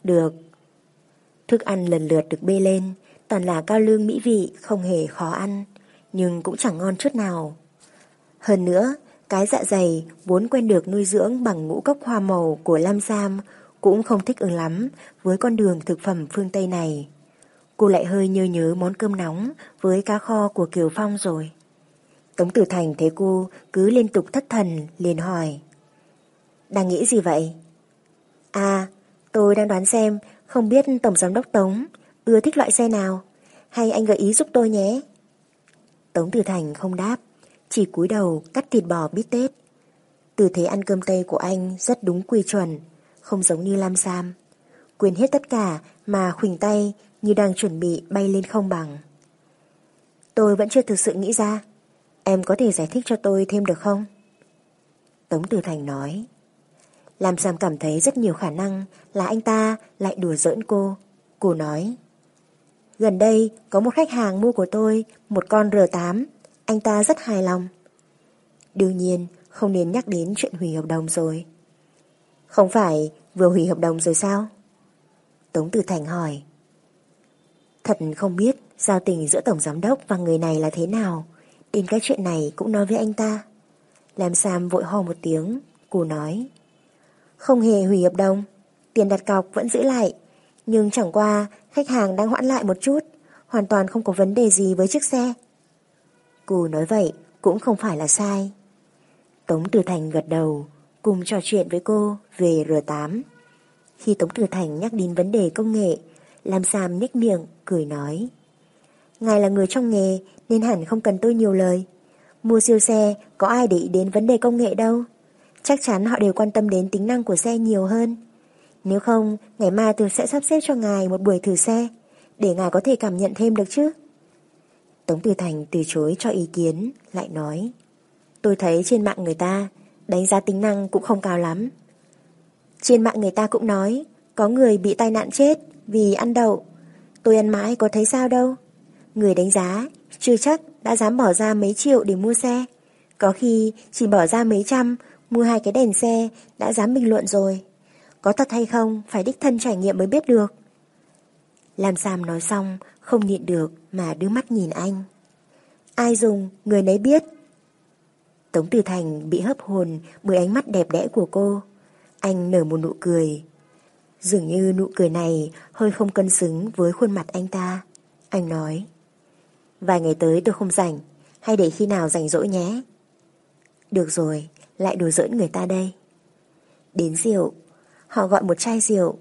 Được. Thức ăn lần lượt được bê lên, toàn là cao lương mỹ vị, không hề khó ăn, nhưng cũng chẳng ngon chút nào. Hơn nữa, cái dạ dày vốn quen được nuôi dưỡng bằng ngũ cốc hoa màu của Lam Sam cũng không thích ứng lắm với con đường thực phẩm phương Tây này. Cô lại hơi nhớ nhớ món cơm nóng với cá kho của Kiều Phong rồi. Tống Tử Thành thấy cô cứ liên tục thất thần liền hỏi. Đang nghĩ gì vậy? À, tôi đang đoán xem không biết Tổng Giám Đốc Tống ưa thích loại xe nào hay anh gợi ý giúp tôi nhé. Tống Tử Thành không đáp chỉ cúi đầu cắt thịt bò bít tết. Tư thế ăn cơm tây của anh rất đúng quy chuẩn, không giống như Lam Sam. Quên hết tất cả mà khuỳnh tay như đang chuẩn bị bay lên không bằng. Tôi vẫn chưa thực sự nghĩ ra. Em có thể giải thích cho tôi thêm được không? Tống Tử Thành nói. Lam Sam cảm thấy rất nhiều khả năng là anh ta lại đùa giỡn cô. Cô nói. Gần đây có một khách hàng mua của tôi một con R8 anh ta rất hài lòng. Đương nhiên, không nên nhắc đến chuyện hủy hợp đồng rồi. Không phải vừa hủy hợp đồng rồi sao? Tống Tử Thành hỏi. Thật không biết giao tình giữa Tổng Giám Đốc và người này là thế nào. Đến cái chuyện này cũng nói với anh ta. Làm Sam vội ho một tiếng, cô nói. Không hề hủy hợp đồng, tiền đặt cọc vẫn giữ lại. Nhưng chẳng qua khách hàng đang hoãn lại một chút, hoàn toàn không có vấn đề gì với chiếc xe. Cô nói vậy cũng không phải là sai. Tống Tử Thành gật đầu, cùng trò chuyện với cô về R8. Khi Tống Tử Thành nhắc đến vấn đề công nghệ, Lam Sam nhếch miệng, cười nói. Ngài là người trong nghề nên hẳn không cần tôi nhiều lời. Mua siêu xe có ai để ý đến vấn đề công nghệ đâu. Chắc chắn họ đều quan tâm đến tính năng của xe nhiều hơn. Nếu không, ngày mai tôi sẽ sắp xếp cho ngài một buổi thử xe, để ngài có thể cảm nhận thêm được chứ. Tống Từ Thành từ chối cho ý kiến, lại nói Tôi thấy trên mạng người ta đánh giá tính năng cũng không cao lắm. Trên mạng người ta cũng nói có người bị tai nạn chết vì ăn đậu. Tôi ăn mãi có thấy sao đâu. Người đánh giá chưa chắc đã dám bỏ ra mấy triệu để mua xe. Có khi chỉ bỏ ra mấy trăm mua hai cái đèn xe đã dám bình luận rồi. Có thật hay không phải đích thân trải nghiệm mới biết được. Lam Sam nói xong không nhịn được mà đưa mắt nhìn anh. Ai dùng, người nấy biết. Tống Từ Thành bị hấp hồn bởi ánh mắt đẹp đẽ của cô. Anh nở một nụ cười. Dường như nụ cười này hơi không cân xứng với khuôn mặt anh ta. Anh nói. Vài ngày tới tôi không rảnh, hay để khi nào rảnh rỗi nhé. Được rồi, lại đùa giỡn người ta đây. Đến rượu, họ gọi một chai rượu.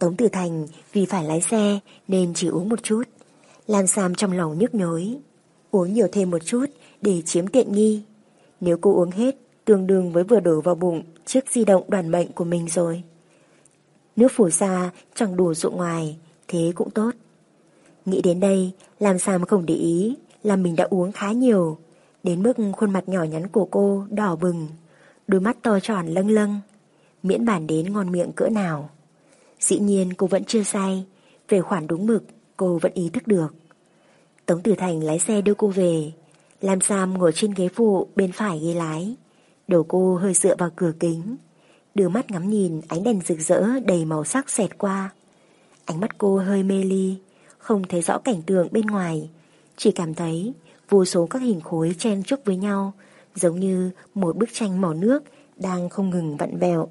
Tống Tử Thành vì phải lái xe nên chỉ uống một chút. Lam Sam trong lòng nhức nhối. Uống nhiều thêm một chút để chiếm tiện nghi. Nếu cô uống hết, tương đương với vừa đổ vào bụng chiếc di động đoàn mệnh của mình rồi. Nước phủ xa chẳng đủ dụng ngoài, thế cũng tốt. Nghĩ đến đây, Lam Sam không để ý là mình đã uống khá nhiều, đến mức khuôn mặt nhỏ nhắn của cô đỏ bừng, đôi mắt to tròn lâng lâng, miễn bản đến ngon miệng cỡ nào. Dĩ nhiên cô vẫn chưa sai về khoản đúng mực cô vẫn ý thức được. Tống Tử Thành lái xe đưa cô về. Lam Sam ngồi trên ghế phụ bên phải ghế lái. Đầu cô hơi dựa vào cửa kính. Đưa mắt ngắm nhìn ánh đèn rực rỡ đầy màu sắc xẹt qua. Ánh mắt cô hơi mê ly, không thấy rõ cảnh tượng bên ngoài. Chỉ cảm thấy vô số các hình khối chen chúc với nhau, giống như một bức tranh màu nước đang không ngừng vặn vẹo.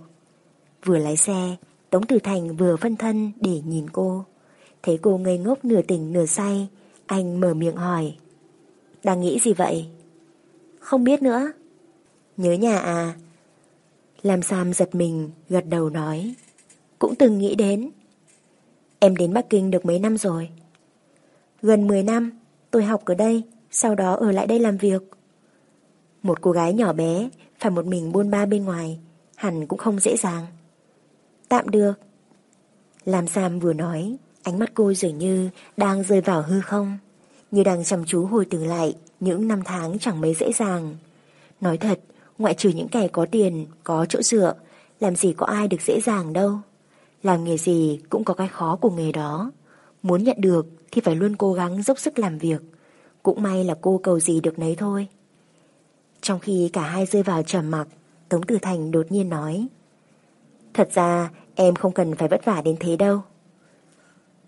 Vừa lái xe, Tống Tử Thành vừa phân thân để nhìn cô. Thấy cô ngây ngốc nửa tỉnh nửa say, anh mở miệng hỏi. Đang nghĩ gì vậy? Không biết nữa. Nhớ nhà à? Làm Sam giật mình, gật đầu nói. Cũng từng nghĩ đến. Em đến Bắc Kinh được mấy năm rồi? Gần 10 năm, tôi học ở đây, sau đó ở lại đây làm việc. Một cô gái nhỏ bé, phải một mình buôn ba bên ngoài, hẳn cũng không dễ dàng. Tạm được. Làm Sam vừa nói, Ánh mắt cô dường như đang rơi vào hư không, như đang chăm chú hồi tưởng lại những năm tháng chẳng mấy dễ dàng. Nói thật, ngoại trừ những kẻ có tiền, có chỗ dựa, làm gì có ai được dễ dàng đâu. Làm nghề gì cũng có cái khó của nghề đó. Muốn nhận được thì phải luôn cố gắng dốc sức làm việc. Cũng may là cô cầu gì được nấy thôi. Trong khi cả hai rơi vào trầm mặc, Tống Tử Thành đột nhiên nói Thật ra em không cần phải vất vả đến thế đâu.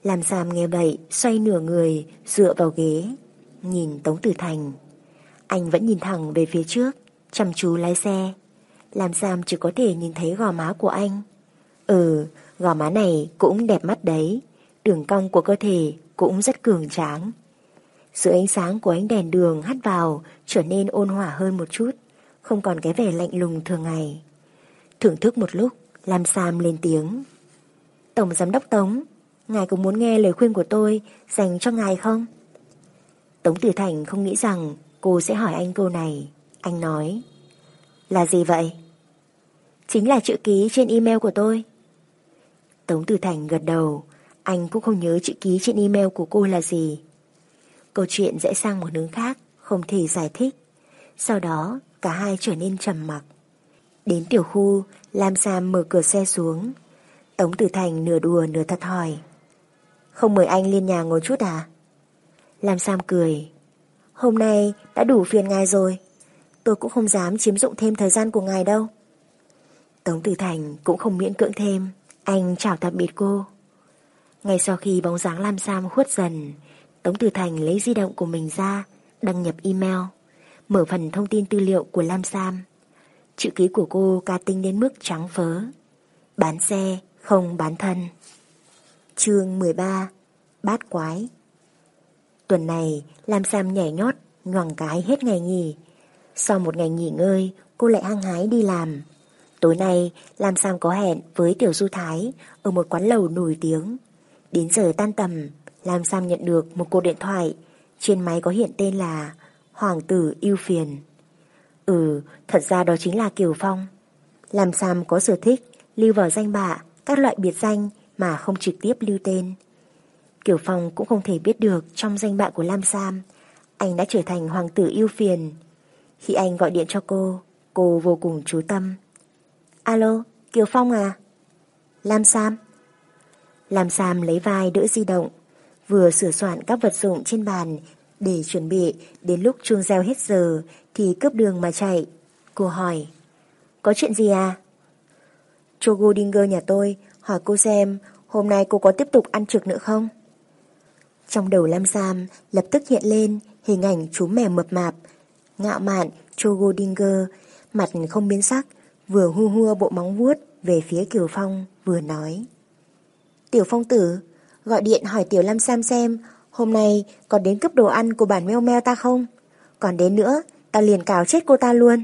Làm Sam nghe vậy, xoay nửa người, dựa vào ghế, nhìn Tống Tử Thành. Anh vẫn nhìn thẳng về phía trước, chăm chú lái xe. Làm Sam chỉ có thể nhìn thấy gò má của anh. Ừ, gò má này cũng đẹp mắt đấy. Đường cong của cơ thể cũng rất cường tráng. Sự ánh sáng của ánh đèn đường hắt vào trở nên ôn hòa hơn một chút, không còn cái vẻ lạnh lùng thường ngày. Thưởng thức một lúc, Lam Sam lên tiếng. Tổng Giám đốc Tống, ngài có muốn nghe lời khuyên của tôi dành cho ngài không? Tống Tử Thành không nghĩ rằng cô sẽ hỏi anh câu này. Anh nói, là gì vậy? Chính là chữ ký trên email của tôi. Tống Tử Thành gật đầu, anh cũng không nhớ chữ ký trên email của cô là gì. Câu chuyện rẽ sang một hướng khác, không thể giải thích. Sau đó, cả hai trở nên trầm mặc. Đến tiểu khu, Lam Sam mở cửa xe xuống. Tống Tử Thành nửa đùa nửa thật hỏi. Không mời anh lên nhà ngồi chút à? Lam Sam cười. Hôm nay đã đủ phiền ngài rồi. Tôi cũng không dám chiếm dụng thêm thời gian của ngài đâu. Tống Tử Thành cũng không miễn cưỡng thêm. Anh chào tạm biệt cô. Ngay sau khi bóng dáng Lam Sam khuất dần, Tống Tử Thành lấy di động của mình ra, đăng nhập email, mở phần thông tin tư liệu của Lam Sam. Chữ ký của cô ca tinh đến mức trắng phớ. Bán xe, không bán thân. chương 13 Bát quái Tuần này, Lam Sam nhảy nhót, ngoằng cái hết ngày nghỉ. Sau một ngày nghỉ ngơi, cô lại hăng hái đi làm. Tối nay, Lam Sam có hẹn với Tiểu Du Thái ở một quán lầu nổi tiếng. Đến giờ tan tầm, Lam Sam nhận được một cuộc điện thoại. Trên máy có hiện tên là Hoàng tử yêu phiền. Ừ, thật ra đó chính là Kiều Phong. Lam Sam có sở thích lưu vào danh bạ các loại biệt danh mà không trực tiếp lưu tên. Kiều Phong cũng không thể biết được trong danh bạ của Lam Sam, anh đã trở thành hoàng tử yêu phiền. Khi anh gọi điện cho cô, cô vô cùng chú tâm. Alo, Kiều Phong à? Lam Sam. Lam Sam lấy vai đỡ di động, vừa sửa soạn các vật dụng trên bàn để chuẩn bị đến lúc chuông reo hết giờ thì cướp đường mà chạy. Cô hỏi, có chuyện gì à? Chô Dinger nhà tôi hỏi cô xem hôm nay cô có tiếp tục ăn trực nữa không? Trong đầu Lam Sam lập tức hiện lên hình ảnh chú mèo mập mạp, ngạo mạn Chô Dinger, mặt không biến sắc, vừa hu hua bộ móng vuốt về phía Kiều Phong, vừa nói. Tiểu Phong Tử, gọi điện hỏi Tiểu Lam Sam xem hôm nay còn đến cướp đồ ăn của bản meo meo ta không? Còn đến nữa, ta liền cào chết cô ta luôn.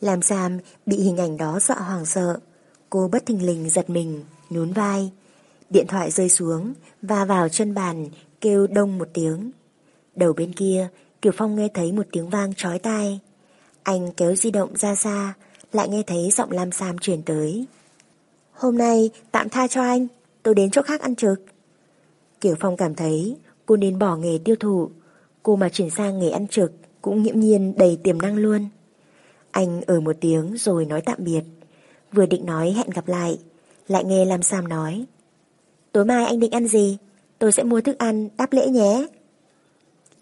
Làm giam bị hình ảnh đó dọa hoàng sợ. Cô bất thình lình giật mình, nhún vai. Điện thoại rơi xuống, va vào chân bàn, kêu đông một tiếng. Đầu bên kia, Kiều Phong nghe thấy một tiếng vang chói tai. Anh kéo di động ra xa, lại nghe thấy giọng Lam Sam chuyển tới. Hôm nay tạm tha cho anh, tôi đến chỗ khác ăn trực. Kiều Phong cảm thấy cô nên bỏ nghề tiêu thụ, cô mà chuyển sang nghề ăn trực cũng nghiễm nhiên đầy tiềm năng luôn. Anh ở một tiếng rồi nói tạm biệt, vừa định nói hẹn gặp lại, lại nghe Lam Sam nói. Tối mai anh định ăn gì? Tôi sẽ mua thức ăn đáp lễ nhé.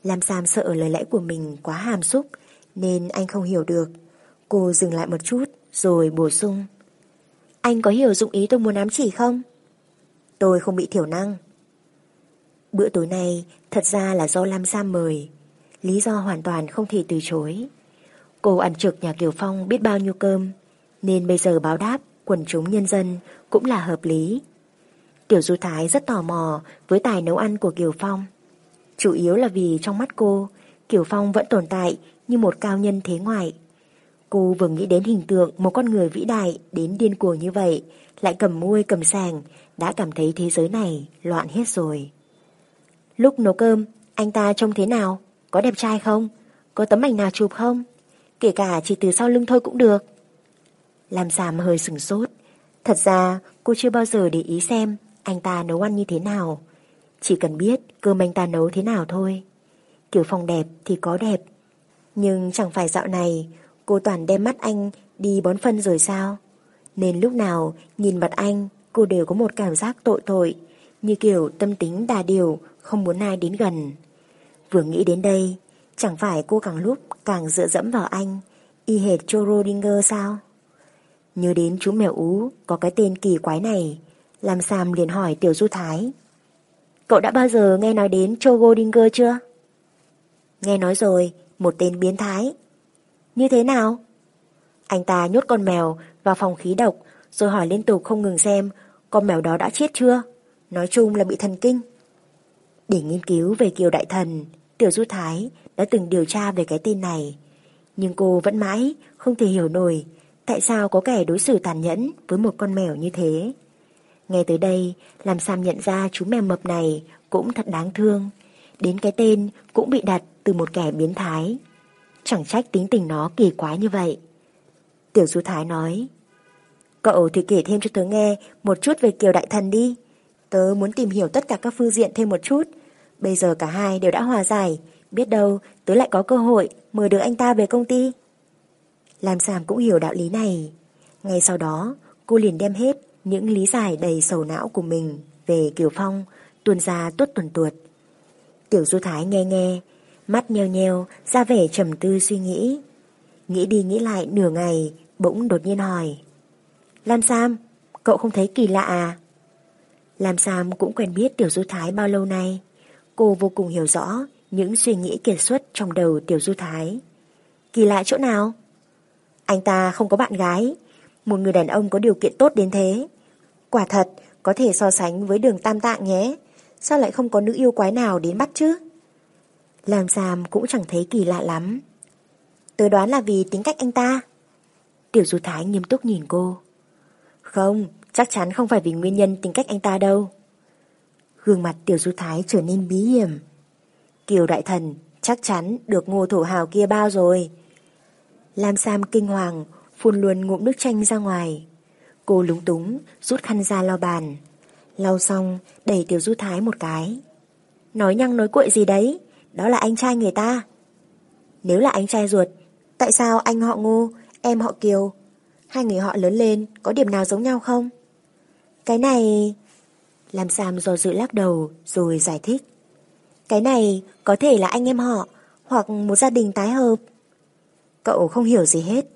Lam Sam sợ lời lẽ của mình quá hàm xúc nên anh không hiểu được. Cô dừng lại một chút rồi bổ sung. Anh có hiểu dụng ý tôi muốn ám chỉ không? Tôi không bị thiểu năng. Bữa tối nay thật ra là do Lam Sam mời. Lý do hoàn toàn không thể từ chối. Cô ăn trực nhà Kiều Phong biết bao nhiêu cơm, nên bây giờ báo đáp quần chúng nhân dân cũng là hợp lý. Tiểu Du Thái rất tò mò với tài nấu ăn của Kiều Phong. Chủ yếu là vì trong mắt cô, Kiều Phong vẫn tồn tại như một cao nhân thế ngoại. Cô vừa nghĩ đến hình tượng một con người vĩ đại đến điên cuồng như vậy, lại cầm môi cầm sàng, đã cảm thấy thế giới này loạn hết rồi. Lúc nấu cơm, anh ta trông thế nào? Có đẹp trai không? Có tấm ảnh nào chụp không? Kể cả chỉ từ sau lưng thôi cũng được. Làm giảm hơi sừng sốt. Thật ra cô chưa bao giờ để ý xem anh ta nấu ăn như thế nào. Chỉ cần biết cơm anh ta nấu thế nào thôi. Kiểu phòng đẹp thì có đẹp. Nhưng chẳng phải dạo này cô toàn đem mắt anh đi bón phân rồi sao? Nên lúc nào nhìn mặt anh cô đều có một cảm giác tội tội, như kiểu tâm tính đà điều, không muốn ai đến gần. Vừa nghĩ đến đây, chẳng phải cô càng lúc càng dựa dẫm vào anh, y hệt Chorodinger sao? Nhớ đến chú mèo ú có cái tên kỳ quái này, làm Sam liền hỏi Tiểu Du Thái. Cậu đã bao giờ nghe nói đến Chorodinger chưa? Nghe nói rồi, một tên biến thái. Như thế nào? Anh ta nhốt con mèo vào phòng khí độc rồi hỏi liên tục không ngừng xem con mèo đó đã chết chưa. Nói chung là bị thần kinh. Để nghiên cứu về Kiều Đại Thần, Tiểu Du Thái đã từng điều tra về cái tên này. Nhưng cô vẫn mãi không thể hiểu nổi tại sao có kẻ đối xử tàn nhẫn với một con mèo như thế. Nghe tới đây, làm Sam nhận ra chú mèo mập này cũng thật đáng thương. Đến cái tên cũng bị đặt từ một kẻ biến thái. Chẳng trách tính tình nó kỳ quái như vậy. Tiểu Du Thái nói, Cậu thì kể thêm cho tớ nghe một chút về Kiều Đại Thần đi. Tớ muốn tìm hiểu tất cả các phương diện thêm một chút. Bây giờ cả hai đều đã hòa giải. Biết đâu tớ lại có cơ hội mời được anh ta về công ty. Làm Sàm cũng hiểu đạo lý này. Ngay sau đó, cô liền đem hết những lý giải đầy sầu não của mình về Kiều Phong tuôn ra tuốt tuần tuột. Tiểu Du Thái nghe nghe, mắt nheo nheo, ra vẻ trầm tư suy nghĩ. Nghĩ đi nghĩ lại nửa ngày, bỗng đột nhiên hỏi. Lam Sam, cậu không thấy kỳ lạ à? Lam Sam cũng quen biết Tiểu Du Thái bao lâu nay. Cô vô cùng hiểu rõ những suy nghĩ kiệt xuất trong đầu Tiểu Du Thái. Kỳ lạ chỗ nào? Anh ta không có bạn gái, một người đàn ông có điều kiện tốt đến thế. Quả thật, có thể so sánh với đường tam tạng nhé. Sao lại không có nữ yêu quái nào đến bắt chứ? Lam Sam cũng chẳng thấy kỳ lạ lắm. Tớ đoán là vì tính cách anh ta. Tiểu Du Thái nghiêm túc nhìn cô. Không, chắc chắn không phải vì nguyên nhân tính cách anh ta đâu. Gương mặt Tiểu Du Thái trở nên bí hiểm. Kiều Đại Thần chắc chắn được ngô thổ hào kia bao rồi. Lam Sam kinh hoàng, phun luôn ngụm nước chanh ra ngoài. Cô lúng túng, rút khăn ra lau bàn. Lau xong, đẩy Tiểu Du Thái một cái. Nói nhăng nói cuội gì đấy, đó là anh trai người ta. Nếu là anh trai ruột, tại sao anh họ ngô, em họ Kiều Hai người họ lớn lên có điểm nào giống nhau không? Cái này... Làm Sam do dự lắc đầu rồi giải thích. Cái này có thể là anh em họ hoặc một gia đình tái hợp. Cậu không hiểu gì hết.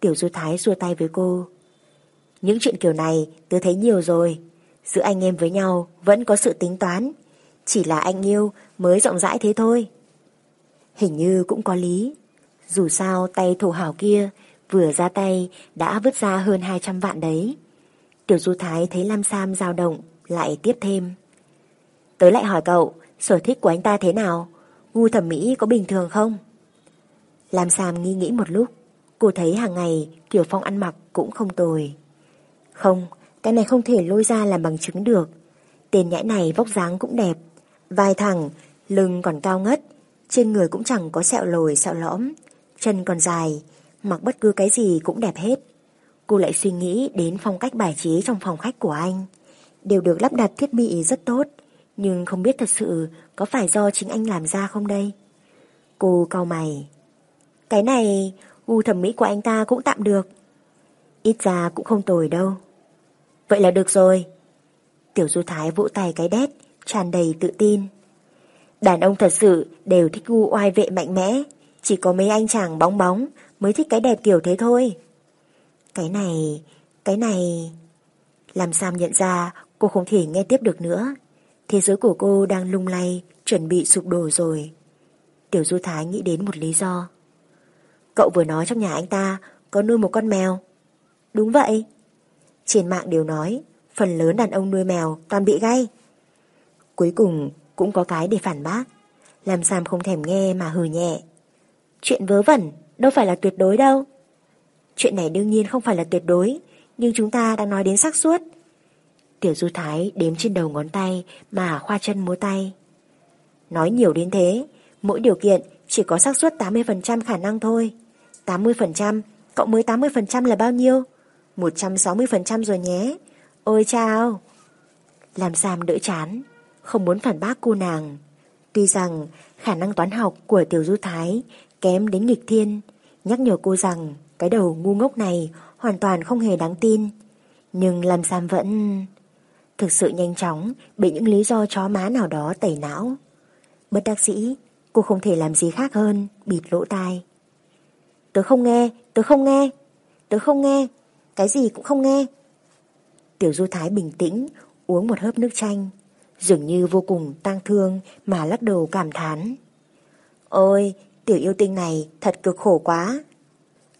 Tiểu Du Thái xua tay với cô. Những chuyện kiểu này tớ thấy nhiều rồi. Giữa anh em với nhau vẫn có sự tính toán. Chỉ là anh yêu mới rộng rãi thế thôi. Hình như cũng có lý. Dù sao tay thổ hảo kia vừa ra tay đã vứt ra hơn 200 vạn đấy. Tiểu Du Thái thấy Lam Sam dao động, lại tiếp thêm. Tới lại hỏi cậu, sở thích của anh ta thế nào? Gu thẩm mỹ có bình thường không? Lam Sam nghi nghĩ một lúc, cô thấy hàng ngày Kiều Phong ăn mặc cũng không tồi. Không, cái này không thể lôi ra làm bằng chứng được. Tên nhãi này vóc dáng cũng đẹp, vai thẳng, lưng còn cao ngất, trên người cũng chẳng có sẹo lồi sẹo lõm, chân còn dài, mặc bất cứ cái gì cũng đẹp hết. Cô lại suy nghĩ đến phong cách bài trí trong phòng khách của anh. Đều được lắp đặt thiết bị rất tốt, nhưng không biết thật sự có phải do chính anh làm ra không đây. Cô cau mày. Cái này, gu thẩm mỹ của anh ta cũng tạm được. Ít ra cũng không tồi đâu. Vậy là được rồi. Tiểu Du Thái vỗ tay cái đét, tràn đầy tự tin. Đàn ông thật sự đều thích gu oai vệ mạnh mẽ, chỉ có mấy anh chàng bóng bóng mới thích cái đẹp kiểu thế thôi. Cái này, cái này... Làm Sam nhận ra cô không thể nghe tiếp được nữa. Thế giới của cô đang lung lay, chuẩn bị sụp đổ rồi. Tiểu Du Thái nghĩ đến một lý do. Cậu vừa nói trong nhà anh ta có nuôi một con mèo. Đúng vậy. Trên mạng đều nói, phần lớn đàn ông nuôi mèo toàn bị gay. Cuối cùng cũng có cái để phản bác. Làm Sam không thèm nghe mà hừ nhẹ. Chuyện vớ vẩn, đâu phải là tuyệt đối đâu. Chuyện này đương nhiên không phải là tuyệt đối, nhưng chúng ta đang nói đến xác suất Tiểu Du Thái đếm trên đầu ngón tay mà khoa chân múa tay. Nói nhiều đến thế, mỗi điều kiện chỉ có xác suất 80% khả năng thôi. 80% cộng mới 80% là bao nhiêu? 160% rồi nhé. Ôi chao! Làm Sam đỡ chán, không muốn phản bác cô nàng. Tuy rằng khả năng toán học của Tiểu Du Thái kém đến nghịch thiên, nhắc nhở cô rằng cái đầu ngu ngốc này hoàn toàn không hề đáng tin. Nhưng Lâm Sam vẫn... Thực sự nhanh chóng bị những lý do chó má nào đó tẩy não. Bất đắc sĩ, cô không thể làm gì khác hơn bịt lỗ tai. Tớ không nghe, tớ không nghe, tớ không nghe, cái gì cũng không nghe. Tiểu Du Thái bình tĩnh uống một hớp nước chanh, dường như vô cùng tang thương mà lắc đầu cảm thán. Ôi, tiểu yêu tinh này thật cực khổ quá.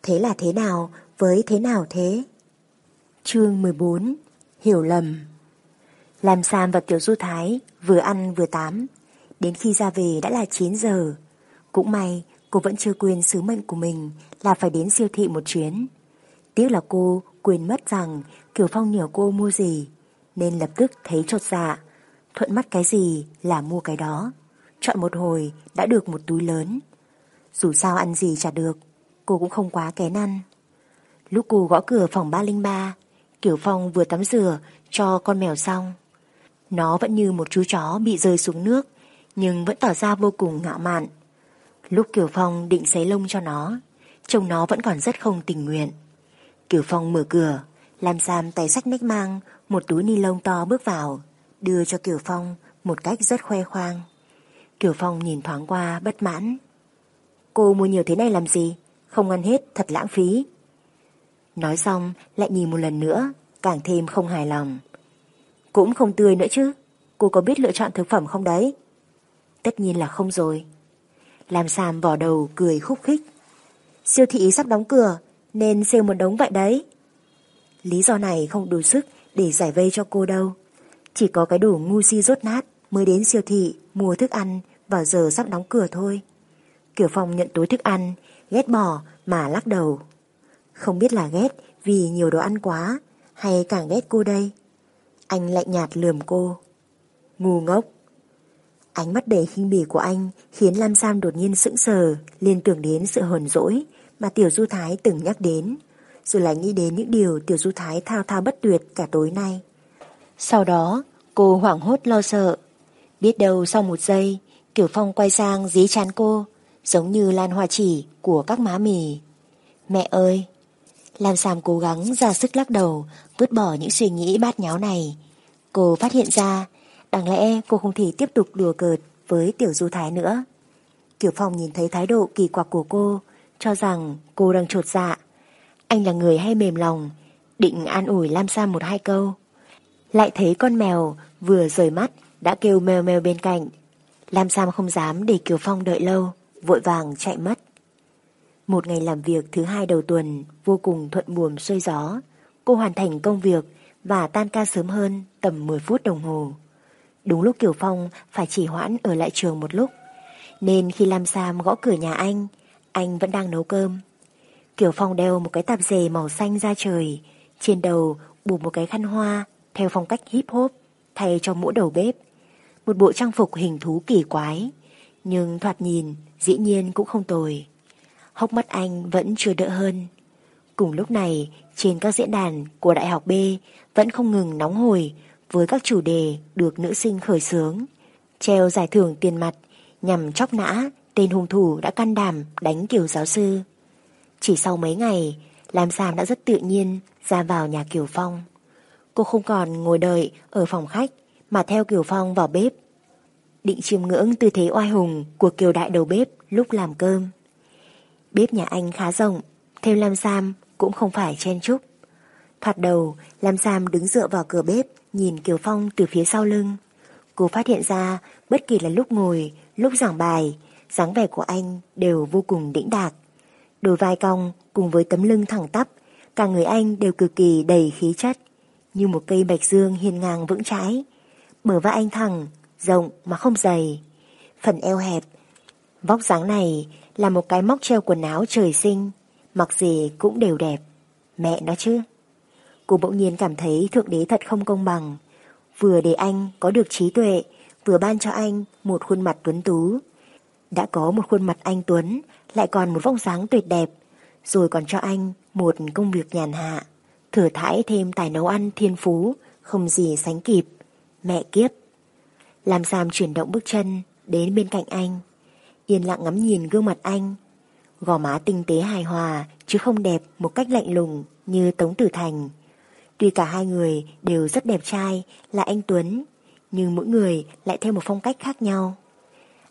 Thế là thế nào với thế nào thế? Chương 14 Hiểu lầm Làm Sam và Tiểu Du Thái vừa ăn vừa tám. Đến khi ra về đã là 9 giờ. Cũng may cô vẫn chưa quên sứ mệnh của mình là phải đến siêu thị một chuyến. Tiếc là cô quên mất rằng Kiều Phong nhờ cô mua gì nên lập tức thấy chột dạ. Thuận mắt cái gì là mua cái đó. Chọn một hồi đã được một túi lớn. Dù sao ăn gì chả được, cô cũng không quá kén ăn. Lúc cô gõ cửa phòng 303, Kiều Phong vừa tắm rửa cho con mèo xong. Nó vẫn như một chú chó bị rơi xuống nước, nhưng vẫn tỏ ra vô cùng ngạo mạn. Lúc Kiều Phong định xấy lông cho nó, trông nó vẫn còn rất không tình nguyện. Kiều Phong mở cửa, làm Sam tay sách nách mang một túi ni lông to bước vào, đưa cho Kiều Phong một cách rất khoe khoang. Kiều Phong nhìn thoáng qua bất mãn. Cô mua nhiều thế này làm gì? Không ăn hết thật lãng phí. Nói xong lại nhìn một lần nữa, càng thêm không hài lòng. Cũng không tươi nữa chứ, cô có biết lựa chọn thực phẩm không đấy? Tất nhiên là không rồi. Làm Sam vỏ đầu cười khúc khích. Siêu thị sắp đóng cửa, nên siêu một đống vậy đấy. Lý do này không đủ sức để giải vây cho cô đâu. Chỉ có cái đủ ngu si rốt nát mới đến siêu thị mua thức ăn vào giờ sắp đóng cửa thôi. kiểu Phong nhận túi thức ăn, ghét bỏ mà lắc đầu. Không biết là ghét vì nhiều đồ ăn quá hay càng ghét cô đây. Anh lạnh nhạt lườm cô. Ngu ngốc. Ánh mắt đầy khinh bỉ của anh khiến Lam Sam đột nhiên sững sờ, liên tưởng đến sự hờn dỗi mà Tiểu Du Thái từng nhắc đến, rồi lại nghĩ đến những điều Tiểu Du Thái thao thao bất tuyệt cả tối nay. Sau đó, cô hoảng hốt lo sợ. Biết đâu sau một giây, Kiều Phong quay sang dí chán cô, giống như lan hoa chỉ của các má mì. Mẹ ơi! Lam Sam cố gắng ra sức lắc đầu, vứt bỏ những suy nghĩ bát nháo này. Cô phát hiện ra, đáng lẽ cô không thể tiếp tục đùa cợt với Tiểu Du Thái nữa. Kiều Phong nhìn thấy thái độ kỳ quặc của cô, cho rằng cô đang trột dạ. Anh là người hay mềm lòng, định an ủi Lam Sam một hai câu. Lại thấy con mèo vừa rời mắt đã kêu mèo mèo bên cạnh. Lam Sam không dám để Kiều Phong đợi lâu, vội vàng chạy mất. Một ngày làm việc thứ hai đầu tuần vô cùng thuận buồm xuôi gió. Cô hoàn thành công việc và tan ca sớm hơn tầm 10 phút đồng hồ. Đúng lúc Kiều Phong phải chỉ hoãn ở lại trường một lúc. Nên khi Lam Sam gõ cửa nhà anh, anh vẫn đang nấu cơm. Kiều Phong đeo một cái tạp dề màu xanh ra trời, trên đầu buộc một cái khăn hoa theo phong cách hip hop thay cho mũ đầu bếp. Một bộ trang phục hình thú kỳ quái, nhưng thoạt nhìn dĩ nhiên cũng không tồi. Hốc mắt anh vẫn chưa đỡ hơn. Cùng lúc này, trên các diễn đàn của Đại học B vẫn không ngừng nóng hồi với các chủ đề được nữ sinh khởi xướng. Treo giải thưởng tiền mặt nhằm chóc nã tên hung thủ đã can đảm đánh Kiều giáo sư. Chỉ sau mấy ngày, Lam Sam đã rất tự nhiên ra vào nhà Kiều Phong. Cô không còn ngồi đợi ở phòng khách mà theo Kiều Phong vào bếp. Định chiêm ngưỡng tư thế oai hùng của Kiều Đại đầu bếp lúc làm cơm. Bếp nhà anh khá rộng, theo Lam Sam cũng không phải chen chúc. Thoạt đầu, Lam Sam đứng dựa vào cửa bếp nhìn Kiều Phong từ phía sau lưng. Cô phát hiện ra bất kỳ là lúc ngồi, lúc giảng bài, dáng vẻ của anh đều vô cùng đĩnh đạc. Đôi vai cong cùng với tấm lưng thẳng tắp, cả người anh đều cực kỳ đầy khí chất, như một cây bạch dương hiên ngang vững chãi. Bờ vai anh thẳng, rộng mà không dày, phần eo hẹp. Vóc dáng này là một cái móc treo quần áo trời sinh, mặc gì cũng đều đẹp. Mẹ nó chứ. Cô bỗng nhiên cảm thấy Thượng Đế thật không công bằng. Vừa để anh có được trí tuệ, vừa ban cho anh một khuôn mặt tuấn tú. Đã có một khuôn mặt anh Tuấn, lại còn một vóc dáng tuyệt đẹp, rồi còn cho anh một công việc nhàn hạ, thừa thãi thêm tài nấu ăn thiên phú, không gì sánh kịp. Mẹ kiếp! Làm Sam chuyển động bước chân đến bên cạnh anh, yên lặng ngắm nhìn gương mặt anh. gò má tinh tế hài hòa chứ không đẹp một cách lạnh lùng như Tống Tử Thành. Tuy cả hai người đều rất đẹp trai là anh Tuấn, nhưng mỗi người lại theo một phong cách khác nhau.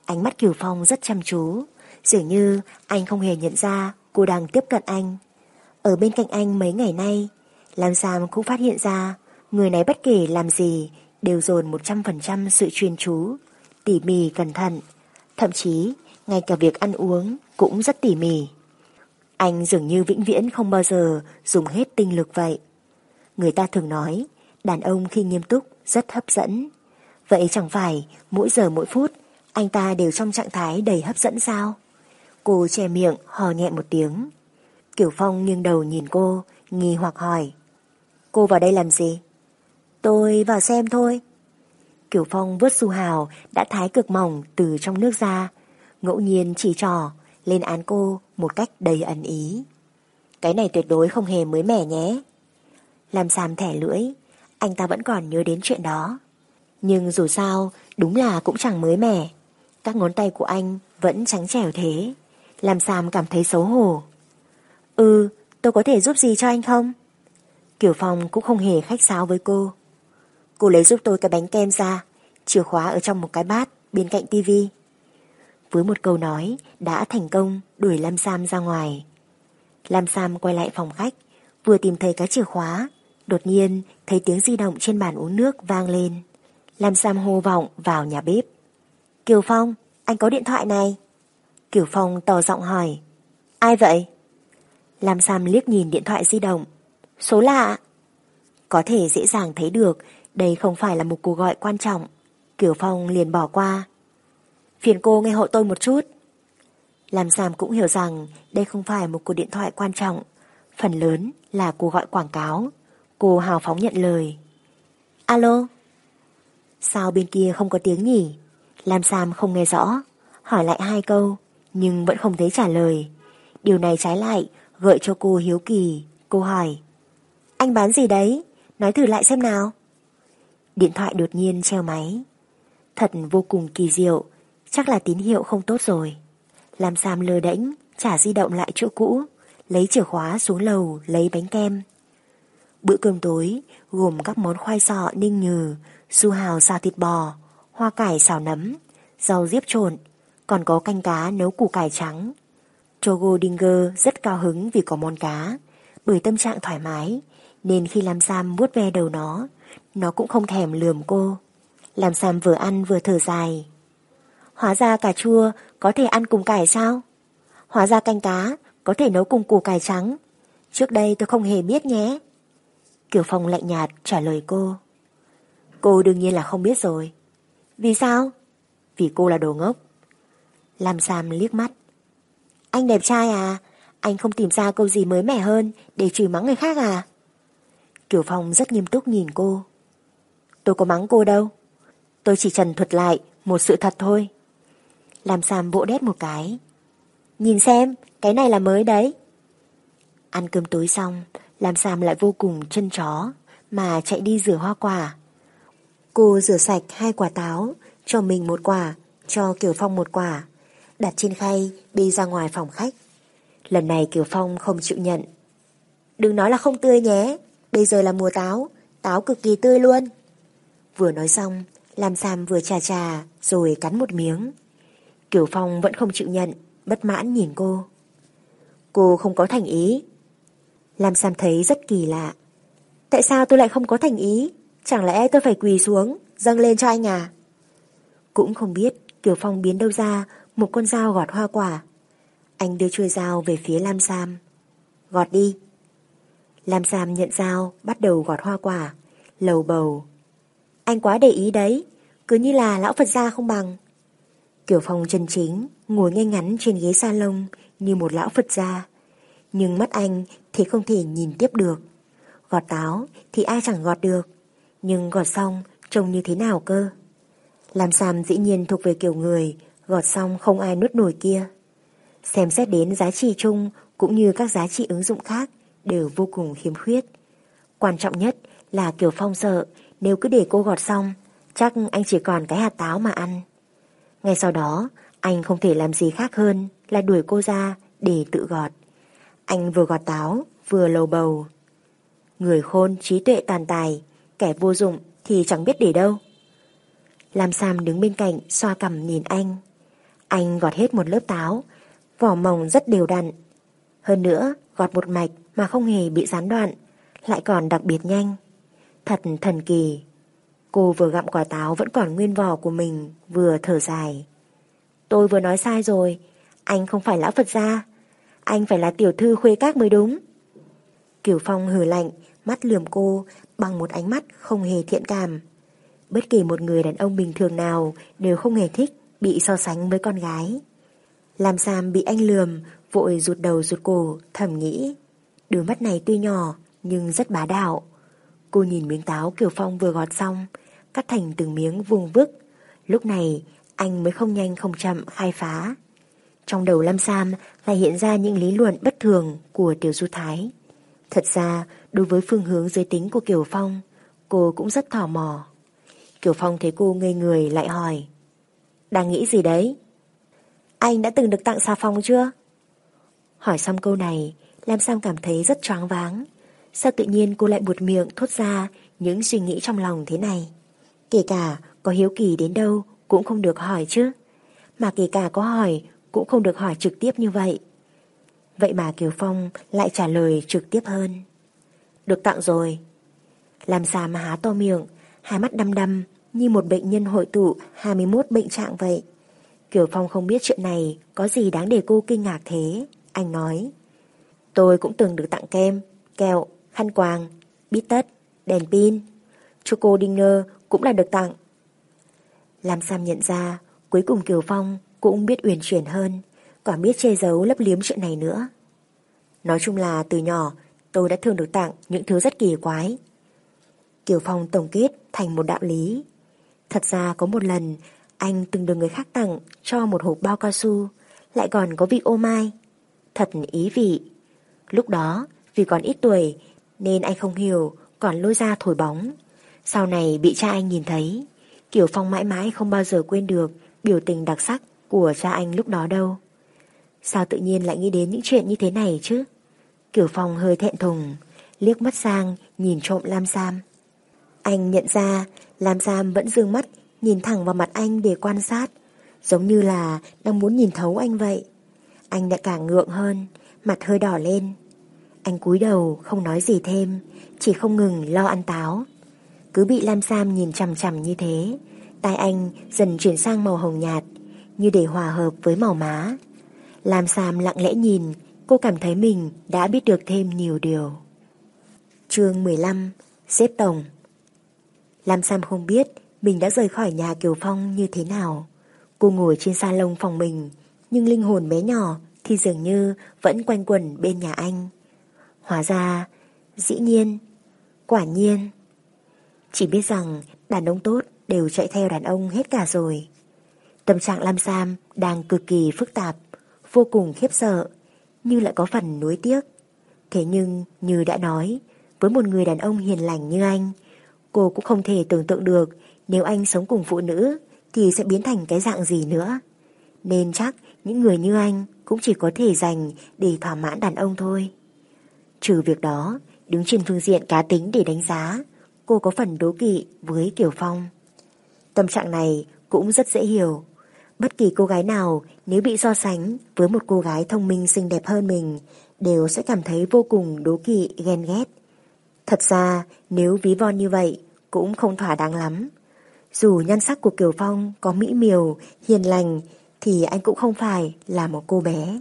Ánh mắt Kiều Phong rất chăm chú, dường như anh không hề nhận ra cô đang tiếp cận anh. Ở bên cạnh anh mấy ngày nay, Lam Sam cũng phát hiện ra người này bất kể làm gì đều dồn 100% sự chuyên chú, tỉ mỉ cẩn thận, thậm chí ngay cả việc ăn uống cũng rất tỉ mỉ. Anh dường như vĩnh viễn không bao giờ dùng hết tinh lực vậy. Người ta thường nói, đàn ông khi nghiêm túc rất hấp dẫn. Vậy chẳng phải mỗi giờ mỗi phút anh ta đều trong trạng thái đầy hấp dẫn sao? Cô che miệng hò nhẹ một tiếng. Kiểu Phong nghiêng đầu nhìn cô, nghi hoặc hỏi. Cô vào đây làm gì? Tôi vào xem thôi. Kiểu Phong vớt su hào đã thái cực mỏng từ trong nước ra, ngẫu nhiên chỉ trò lên án cô một cách đầy ẩn ý. Cái này tuyệt đối không hề mới mẻ nhé. Làm xàm thẻ lưỡi, anh ta vẫn còn nhớ đến chuyện đó. Nhưng dù sao, đúng là cũng chẳng mới mẻ. Các ngón tay của anh vẫn trắng trẻo thế. Làm xàm cảm thấy xấu hổ. Ừ, tôi có thể giúp gì cho anh không? Kiều Phong cũng không hề khách sáo với cô. Cô lấy giúp tôi cái bánh kem ra, chìa khóa ở trong một cái bát bên cạnh tivi. Với một câu nói đã thành công đuổi Lam Sam ra ngoài. Lam Sam quay lại phòng khách, vừa tìm thấy cái chìa khóa, đột nhiên thấy tiếng di động trên bàn uống nước vang lên. Lam Sam hô vọng vào nhà bếp. Kiều Phong, anh có điện thoại này. Kiều Phong tò giọng hỏi. Ai vậy? Lam Sam liếc nhìn điện thoại di động. Số lạ. Có thể dễ dàng thấy được đây không phải là một cuộc gọi quan trọng. Kiều Phong liền bỏ qua. Phiền cô nghe hộ tôi một chút. làm Sam cũng hiểu rằng đây không phải một cuộc điện thoại quan trọng. Phần lớn là cuộc gọi quảng cáo. Cô hào phóng nhận lời. Alo? Sao bên kia không có tiếng nhỉ? Lam Sam không nghe rõ. Hỏi lại hai câu, nhưng vẫn không thấy trả lời. Điều này trái lại gợi cho cô hiếu kỳ. Cô hỏi. Anh bán gì đấy? Nói thử lại xem nào. Điện thoại đột nhiên treo máy. Thật vô cùng kỳ diệu, chắc là tín hiệu không tốt rồi. Làm Sam lơ đễnh, trả di động lại chỗ cũ, lấy chìa khóa xuống lầu lấy bánh kem. Bữa cơm tối gồm các món khoai sọ ninh nhừ, su hào xào thịt bò, hoa cải xào nấm, rau diếp trộn, còn có canh cá nấu củ cải trắng. Chogo Dinger rất cao hứng vì có món cá, bởi tâm trạng thoải mái, nên khi làm Sam vuốt ve đầu nó, nó cũng không thèm lườm cô. Làm Sam vừa ăn vừa thở dài. Hóa ra cà chua có thể ăn cùng cải sao? Hóa ra canh cá có thể nấu cùng củ cải trắng. Trước đây tôi không hề biết nhé. Kiều Phong lạnh nhạt trả lời cô. Cô đương nhiên là không biết rồi. Vì sao? Vì cô là đồ ngốc. làm Sam liếc mắt. Anh đẹp trai à? Anh không tìm ra câu gì mới mẻ hơn để chửi mắng người khác à? Kiều Phong rất nghiêm túc nhìn cô. Tôi có mắng cô đâu. Tôi chỉ trần thuật lại một sự thật thôi. Làm Sam vỗ đét một cái. Nhìn xem, cái này là mới đấy. Ăn cơm tối xong, làm Sam lại vô cùng chân chó mà chạy đi rửa hoa quả. Cô rửa sạch hai quả táo, cho mình một quả, cho Kiều Phong một quả, đặt trên khay đi ra ngoài phòng khách. Lần này Kiều Phong không chịu nhận. Đừng nói là không tươi nhé, bây giờ là mùa táo, táo cực kỳ tươi luôn. Vừa nói xong, Lam Sam vừa trà trà rồi cắn một miếng. Kiều Phong vẫn không chịu nhận, bất mãn nhìn cô. Cô không có thành ý. Lam Sam thấy rất kỳ lạ. Tại sao tôi lại không có thành ý? Chẳng lẽ tôi phải quỳ xuống, dâng lên cho anh à? Cũng không biết Kiều Phong biến đâu ra một con dao gọt hoa quả. Anh đưa chuôi dao về phía Lam Sam. Gọt đi. Lam Sam nhận dao, bắt đầu gọt hoa quả, lầu bầu. Anh quá để ý đấy, cứ như là lão Phật gia không bằng. Kiểu Phong chân chính, ngồi ngay ngắn trên ghế salon như một lão Phật gia. Nhưng mắt anh thì không thể nhìn tiếp được. Gọt táo thì ai chẳng gọt được. Nhưng gọt xong trông như thế nào cơ? Làm xàm dĩ nhiên thuộc về kiểu người gọt xong không ai nuốt nổi kia. Xem xét đến giá trị chung cũng như các giá trị ứng dụng khác đều vô cùng khiếm khuyết. Quan trọng nhất là Kiều Phong sợ nếu cứ để cô gọt xong chắc anh chỉ còn cái hạt táo mà ăn. Ngay sau đó anh không thể làm gì khác hơn là đuổi cô ra để tự gọt. Anh vừa gọt táo, vừa lầu bầu. Người khôn, trí tuệ toàn tài, kẻ vô dụng thì chẳng biết để đâu. Lam Sam đứng bên cạnh xoa cằm nhìn anh. Anh gọt hết một lớp táo, vỏ mỏng rất đều đặn. Hơn nữa, gọt một mạch mà không hề bị gián đoạn, lại còn đặc biệt nhanh. Thật thần kỳ. Cô vừa gặm quả táo vẫn còn nguyên vỏ của mình, vừa thở dài. Tôi vừa nói sai rồi, anh không phải lão Phật gia, anh phải là tiểu thư khuê các mới đúng. Kiều Phong hừ lạnh, mắt lườm cô bằng một ánh mắt không hề thiện cảm. Bất kỳ một người đàn ông bình thường nào đều không hề thích bị so sánh với con gái. Làm Sam bị anh lườm, vội rụt đầu rụt cổ, thầm nghĩ. Đôi mắt này tuy nhỏ, nhưng rất bá đạo. Cô nhìn miếng táo Kiều Phong vừa gọt xong, cắt thành từng miếng vuông vức. Lúc này, anh mới không nhanh không chậm khai phá. Trong đầu Lâm Sam lại hiện ra những lý luận bất thường của Tiểu Du Thái. Thật ra, đối với phương hướng giới tính của Kiều Phong, cô cũng rất tò mò. Kiều Phong thấy cô ngây người lại hỏi. Đang nghĩ gì đấy? Anh đã từng được tặng xà phòng chưa? Hỏi xong câu này, Lam Sam cảm thấy rất choáng váng. Sao tự nhiên cô lại buột miệng thốt ra những suy nghĩ trong lòng thế này? Kể cả có hiếu kỳ đến đâu cũng không được hỏi chứ. Mà kể cả có hỏi cũng không được hỏi trực tiếp như vậy. Vậy mà Kiều Phong lại trả lời trực tiếp hơn. Được tặng rồi. Làm sao mà há to miệng, hai mắt đăm đăm như một bệnh nhân hội tụ 21 bệnh trạng vậy. Kiều Phong không biết chuyện này có gì đáng để cô kinh ngạc thế. Anh nói. Tôi cũng từng được tặng kem, kẹo, khăn quàng, bít tất, đèn pin. Choco Dinner cũng là được tặng. Làm Sam nhận ra cuối cùng Kiều Phong cũng biết uyển chuyển hơn, còn biết che giấu lấp liếm chuyện này nữa. Nói chung là từ nhỏ tôi đã thường được tặng những thứ rất kỳ quái. Kiều Phong tổng kết thành một đạo lý. Thật ra có một lần anh từng được người khác tặng cho một hộp bao cao su, lại còn có vị ô mai. Thật ý vị. Lúc đó, vì còn ít tuổi nên anh không hiểu còn lôi ra thổi bóng. Sau này bị cha anh nhìn thấy, Kiều Phong mãi mãi không bao giờ quên được biểu tình đặc sắc của cha anh lúc đó đâu. Sao tự nhiên lại nghĩ đến những chuyện như thế này chứ? Kiều Phong hơi thẹn thùng, liếc mắt sang nhìn trộm Lam Sam. Anh nhận ra Lam Sam vẫn dương mắt nhìn thẳng vào mặt anh để quan sát, giống như là đang muốn nhìn thấu anh vậy. Anh đã càng ngượng hơn, mặt hơi đỏ lên. Anh cúi đầu không nói gì thêm, chỉ không ngừng lo ăn táo. Cứ bị Lam Sam nhìn chằm chằm như thế, tai anh dần chuyển sang màu hồng nhạt, như để hòa hợp với màu má. Lam Sam lặng lẽ nhìn, cô cảm thấy mình đã biết được thêm nhiều điều. chương 15 Xếp Tổng Lam Sam không biết mình đã rời khỏi nhà Kiều Phong như thế nào. Cô ngồi trên salon phòng mình, nhưng linh hồn bé nhỏ thì dường như vẫn quanh quẩn bên nhà anh. Hóa ra, dĩ nhiên, quả nhiên. Chỉ biết rằng đàn ông tốt đều chạy theo đàn ông hết cả rồi. Tâm trạng Lam Sam đang cực kỳ phức tạp, vô cùng khiếp sợ, nhưng lại có phần nuối tiếc. Thế nhưng, như đã nói, với một người đàn ông hiền lành như anh, cô cũng không thể tưởng tượng được nếu anh sống cùng phụ nữ thì sẽ biến thành cái dạng gì nữa. Nên chắc những người như anh cũng chỉ có thể dành để thỏa mãn đàn ông thôi. Trừ việc đó, đứng trên phương diện cá tính để đánh giá, cô có phần đố kỵ với Kiều Phong. Tâm trạng này cũng rất dễ hiểu. Bất kỳ cô gái nào nếu bị so sánh với một cô gái thông minh xinh đẹp hơn mình đều sẽ cảm thấy vô cùng đố kỵ, ghen ghét. Thật ra nếu ví von như vậy cũng không thỏa đáng lắm. Dù nhan sắc của Kiều Phong có mỹ miều, hiền lành thì anh cũng không phải là một cô bé.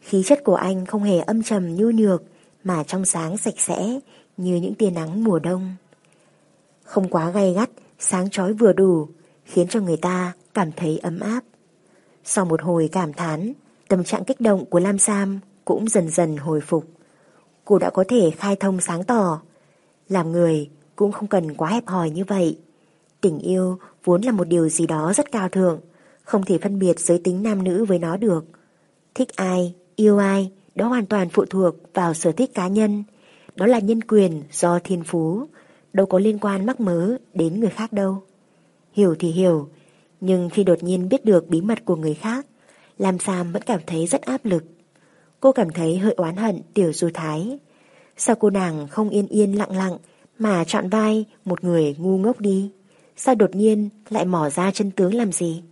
Khí chất của anh không hề âm trầm nhu nhược mà trong sáng sạch sẽ như những tia nắng mùa đông. Không quá gay gắt, sáng chói vừa đủ, khiến cho người ta cảm thấy ấm áp. Sau một hồi cảm thán, tâm trạng kích động của Lam Sam cũng dần dần hồi phục. Cô đã có thể khai thông sáng tỏ. Làm người cũng không cần quá hẹp hòi như vậy. Tình yêu vốn là một điều gì đó rất cao thượng, không thể phân biệt giới tính nam nữ với nó được. Thích ai, yêu ai, đó hoàn toàn phụ thuộc vào sở thích cá nhân. Đó là nhân quyền do thiên phú, đâu có liên quan mắc mớ đến người khác đâu. Hiểu thì hiểu, nhưng khi đột nhiên biết được bí mật của người khác, làm Sam vẫn cảm thấy rất áp lực. cô cảm thấy hơi oán hận Tiểu Du Thái. Sao cô nàng không yên yên lặng lặng mà chọn vai một người ngu ngốc đi? Sao đột nhiên lại mỏ ra chân tướng làm gì?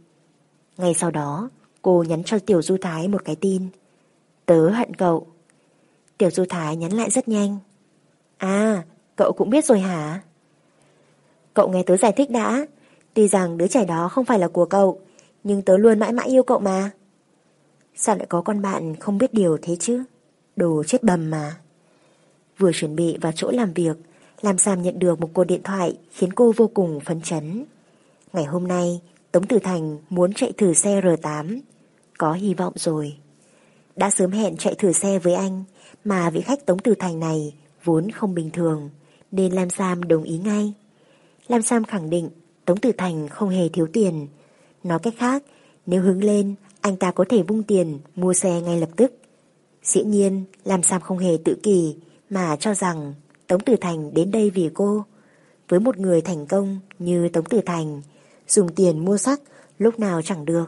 Ngay sau đó, cô nhắn cho Tiểu Du Thái một cái tin. Tớ hận cậu. Tiểu Du Thái nhắn lại rất nhanh. À, cậu cũng biết rồi hả? Cậu nghe tớ giải thích đã. Tuy rằng đứa trẻ đó không phải là của cậu, nhưng tớ luôn mãi mãi yêu cậu mà. Sao lại có con bạn không biết điều thế chứ? Đồ chết bầm mà. Vừa chuẩn bị vào chỗ làm việc, làm Sam nhận được một cuộc điện thoại khiến cô vô cùng phấn chấn. Ngày hôm nay, Tống Tử Thành muốn chạy thử xe R8. Có hy vọng rồi. Đã sớm hẹn chạy thử xe với anh, mà vị khách Tống từ Thành này vốn không bình thường, nên Lam Sam đồng ý ngay. Lam Sam khẳng định Tống Tử Thành không hề thiếu tiền. Nói cách khác, nếu hứng lên, anh ta có thể vung tiền mua xe ngay lập tức. Dĩ nhiên, Lam Sam không hề tự kỳ, mà cho rằng Tống Tử Thành đến đây vì cô. Với một người thành công như Tống Tử Thành, dùng tiền mua sắc lúc nào chẳng được.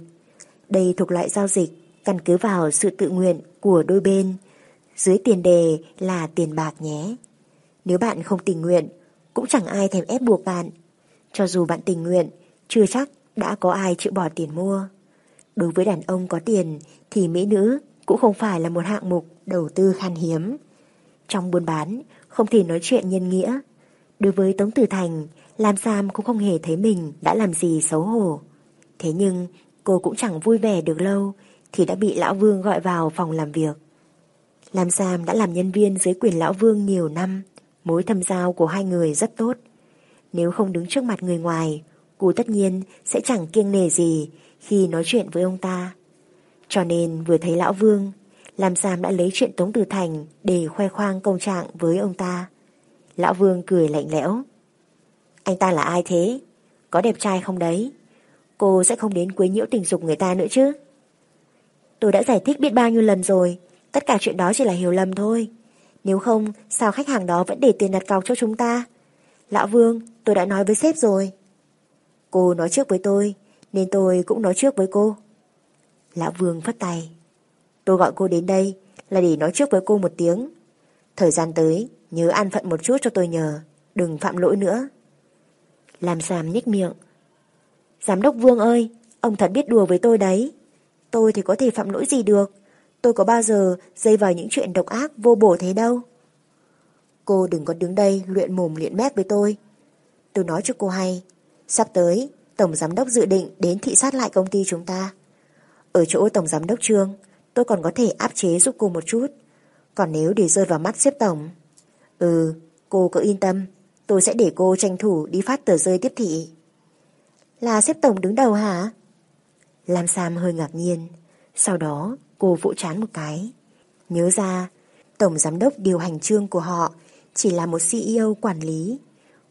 Đây thuộc loại giao dịch căn cứ vào sự tự nguyện của đôi bên. Dưới tiền đề là tiền bạc nhé. Nếu bạn không tình nguyện, cũng chẳng ai thèm ép buộc bạn. Cho dù bạn tình nguyện, chưa chắc đã có ai chịu bỏ tiền mua. Đối với đàn ông có tiền thì mỹ nữ cũng không phải là một hạng mục đầu tư khan hiếm. Trong buôn bán, không thể nói chuyện nhân nghĩa. Đối với Tống Tử Thành, Lam Sam cũng không hề thấy mình đã làm gì xấu hổ. Thế nhưng, cô cũng chẳng vui vẻ được lâu thì đã bị Lão Vương gọi vào phòng làm việc. Lam Sam đã làm nhân viên dưới quyền Lão Vương nhiều năm, mối thâm giao của hai người rất tốt. Nếu không đứng trước mặt người ngoài, cô tất nhiên sẽ chẳng kiêng nề gì khi nói chuyện với ông ta. Cho nên vừa thấy Lão Vương, Lam Sam đã lấy chuyện Tống từ Thành để khoe khoang công trạng với ông ta. Lão Vương cười lạnh lẽo. Anh ta là ai thế? Có đẹp trai không đấy? Cô sẽ không đến quấy nhiễu tình dục người ta nữa chứ? Tôi đã giải thích biết bao nhiêu lần rồi, tất cả chuyện đó chỉ là hiểu lầm thôi. Nếu không, sao khách hàng đó vẫn để tiền đặt cọc cho chúng ta? Lão Vương, tôi đã nói với sếp rồi. Cô nói trước với tôi, nên tôi cũng nói trước với cô. Lão Vương phất tay. Tôi gọi cô đến đây là để nói trước với cô một tiếng. Thời gian tới, nhớ an phận một chút cho tôi nhờ, đừng phạm lỗi nữa. Làm Sam nhếch miệng. Giám đốc Vương ơi, ông thật biết đùa với tôi đấy. Tôi thì có thể phạm lỗi gì được. Tôi có bao giờ dây vào những chuyện độc ác vô bổ thế đâu. Cô đừng có đứng đây luyện mồm luyện mép với tôi. Tôi nói cho cô hay, sắp tới Tổng Giám đốc dự định đến thị sát lại công ty chúng ta. Ở chỗ Tổng Giám đốc Trương, tôi còn có thể áp chế giúp cô một chút. Còn nếu để rơi vào mắt xếp tổng... Ừ, cô cứ yên tâm, tôi sẽ để cô tranh thủ đi phát tờ rơi tiếp thị. Là xếp tổng đứng đầu hả? Lam Sam hơi ngạc nhiên, sau đó cô vỗ chán một cái. Nhớ ra, tổng giám đốc điều hành trương của họ chỉ là một CEO quản lý,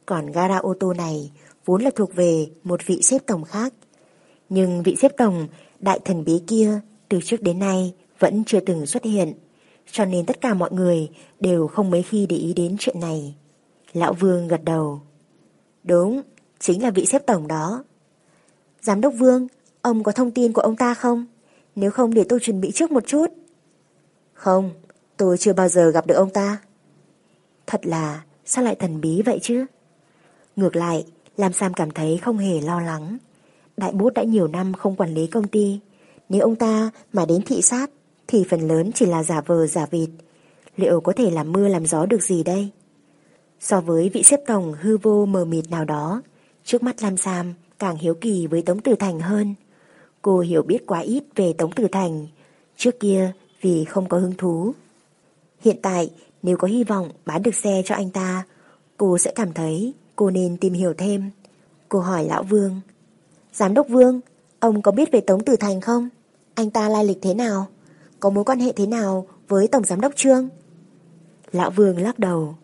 còn gara ô tô này vốn là thuộc về một vị xếp tổng khác. Nhưng vị xếp tổng đại thần bí kia từ trước đến nay vẫn chưa từng xuất hiện, cho nên tất cả mọi người đều không mấy khi để ý đến chuyện này. Lão Vương gật đầu. Đúng, chính là vị xếp tổng đó. Giám đốc Vương, ông có thông tin của ông ta không? Nếu không để tôi chuẩn bị trước một chút. Không, tôi chưa bao giờ gặp được ông ta. Thật là, sao lại thần bí vậy chứ? Ngược lại, Lam Sam cảm thấy không hề lo lắng. Đại bút đã nhiều năm không quản lý công ty. Nếu ông ta mà đến thị sát, thì phần lớn chỉ là giả vờ giả vịt. Liệu có thể làm mưa làm gió được gì đây? So với vị xếp tổng hư vô mờ mịt nào đó, trước mắt Lam Sam càng hiếu kỳ với Tống Tử Thành hơn. Cô hiểu biết quá ít về Tống Tử Thành, trước kia vì không có hứng thú. Hiện tại, nếu có hy vọng bán được xe cho anh ta, cô sẽ cảm thấy cô nên tìm hiểu thêm. Cô hỏi Lão Vương. Giám đốc Vương, ông có biết về Tống Tử Thành không? Anh ta lai lịch thế nào? Có mối quan hệ thế nào với Tổng Giám đốc Trương? Lão Vương lắc đầu.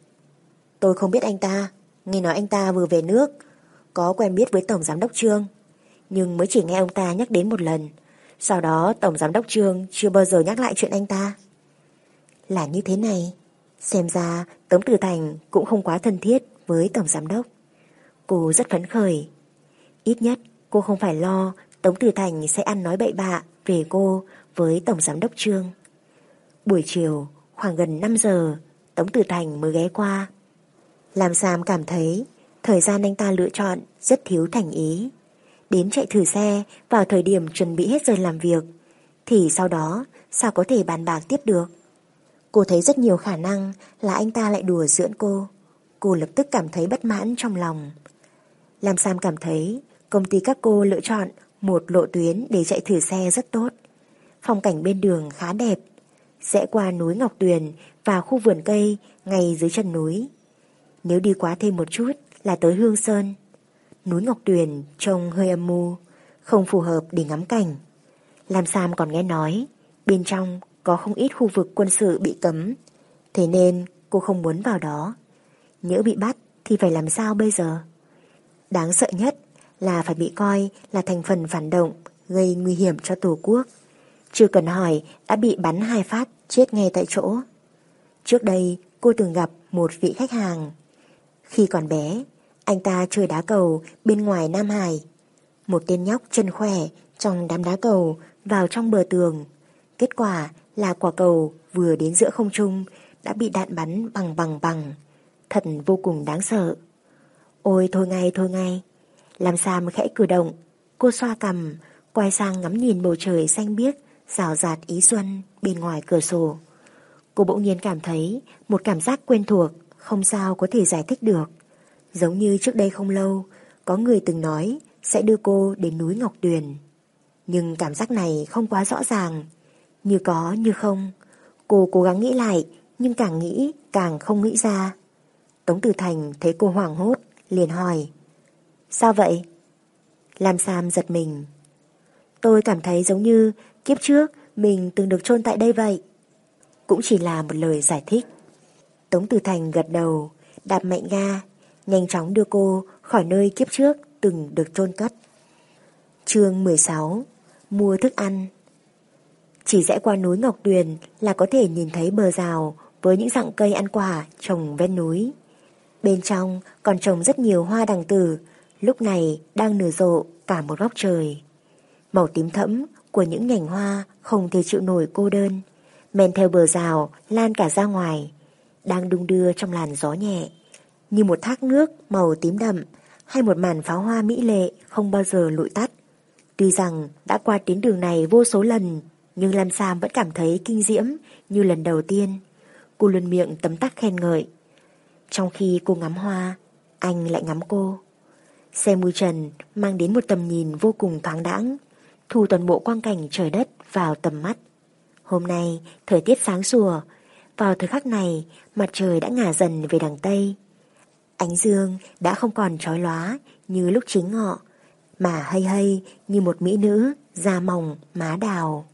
Tôi không biết anh ta, nghe nói anh ta vừa về nước, có quen biết với Tổng Giám đốc Trương, nhưng mới chỉ nghe ông ta nhắc đến một lần. Sau đó Tổng Giám đốc Trương chưa bao giờ nhắc lại chuyện anh ta. Là như thế này, xem ra Tống Tử Thành cũng không quá thân thiết với Tổng Giám đốc. Cô rất phấn khởi. Ít nhất cô không phải lo Tống Tử Thành sẽ ăn nói bậy bạ về cô với Tổng Giám đốc Trương. Buổi chiều, khoảng gần 5 giờ, Tống Tử Thành mới ghé qua. Làm Sam cảm thấy thời gian anh ta lựa chọn rất thiếu thành ý. Đến chạy thử xe vào thời điểm chuẩn bị hết giờ làm việc, thì sau đó sao có thể bàn bạc tiếp được. Cô thấy rất nhiều khả năng là anh ta lại đùa giỡn cô. Cô lập tức cảm thấy bất mãn trong lòng. Làm Sam cảm thấy công ty các cô lựa chọn một lộ tuyến để chạy thử xe rất tốt. Phong cảnh bên đường khá đẹp, sẽ qua núi Ngọc Tuyền và khu vườn cây ngay dưới chân núi. Nếu đi quá thêm một chút là tới Hương Sơn. Núi Ngọc Tuyền trông hơi âm mưu, không phù hợp để ngắm cảnh. Lam Sam còn nghe nói, bên trong có không ít khu vực quân sự bị cấm, thế nên cô không muốn vào đó. Nhỡ bị bắt thì phải làm sao bây giờ? Đáng sợ nhất là phải bị coi là thành phần phản động gây nguy hiểm cho Tổ quốc. Chưa cần hỏi đã bị bắn hai phát chết ngay tại chỗ. Trước đây cô từng gặp một vị khách hàng. Khi còn bé, anh ta chơi đá cầu bên ngoài Nam Hải. Một tên nhóc chân khỏe trong đám đá cầu vào trong bờ tường. Kết quả là quả cầu vừa đến giữa không trung đã bị đạn bắn bằng bằng bằng. Thật vô cùng đáng sợ. Ôi thôi ngay thôi ngay. Làm Sam khẽ cử động. Cô xoa cầm, quay sang ngắm nhìn bầu trời xanh biếc, rào rạt ý xuân bên ngoài cửa sổ. Cô bỗng nhiên cảm thấy một cảm giác quen thuộc, không sao có thể giải thích được. Giống như trước đây không lâu, có người từng nói sẽ đưa cô đến núi Ngọc Tuyền. Nhưng cảm giác này không quá rõ ràng, như có như không. Cô cố gắng nghĩ lại, nhưng càng nghĩ càng không nghĩ ra. Tống Tử Thành thấy cô hoảng hốt, liền hỏi. Sao vậy? Lam Sam giật mình. Tôi cảm thấy giống như kiếp trước mình từng được chôn tại đây vậy. Cũng chỉ là một lời giải thích. Tống Tử Thành gật đầu, đạp mạnh ga, nhanh chóng đưa cô khỏi nơi kiếp trước từng được chôn cất. chương 16 Mua thức ăn Chỉ rẽ qua núi Ngọc Tuyền là có thể nhìn thấy bờ rào với những dạng cây ăn quả trồng ven núi. Bên trong còn trồng rất nhiều hoa đằng tử, lúc này đang nở rộ cả một góc trời. Màu tím thẫm của những nhành hoa không thể chịu nổi cô đơn, men theo bờ rào lan cả ra ngoài, đang đung đưa trong làn gió nhẹ, như một thác nước màu tím đậm hay một màn pháo hoa mỹ lệ không bao giờ lụi tắt. Tuy rằng đã qua tuyến đường này vô số lần, nhưng Lam Sam vẫn cảm thấy kinh diễm như lần đầu tiên. Cô luôn miệng tấm tắc khen ngợi. Trong khi cô ngắm hoa, anh lại ngắm cô. Xe mui trần mang đến một tầm nhìn vô cùng thoáng đãng, thu toàn bộ quang cảnh trời đất vào tầm mắt. Hôm nay, thời tiết sáng sủa, vào thời khắc này, mặt trời đã ngả dần về đằng Tây. Ánh dương đã không còn trói lóa như lúc chính ngọ, mà hay hay như một mỹ nữ, da mỏng, má đào.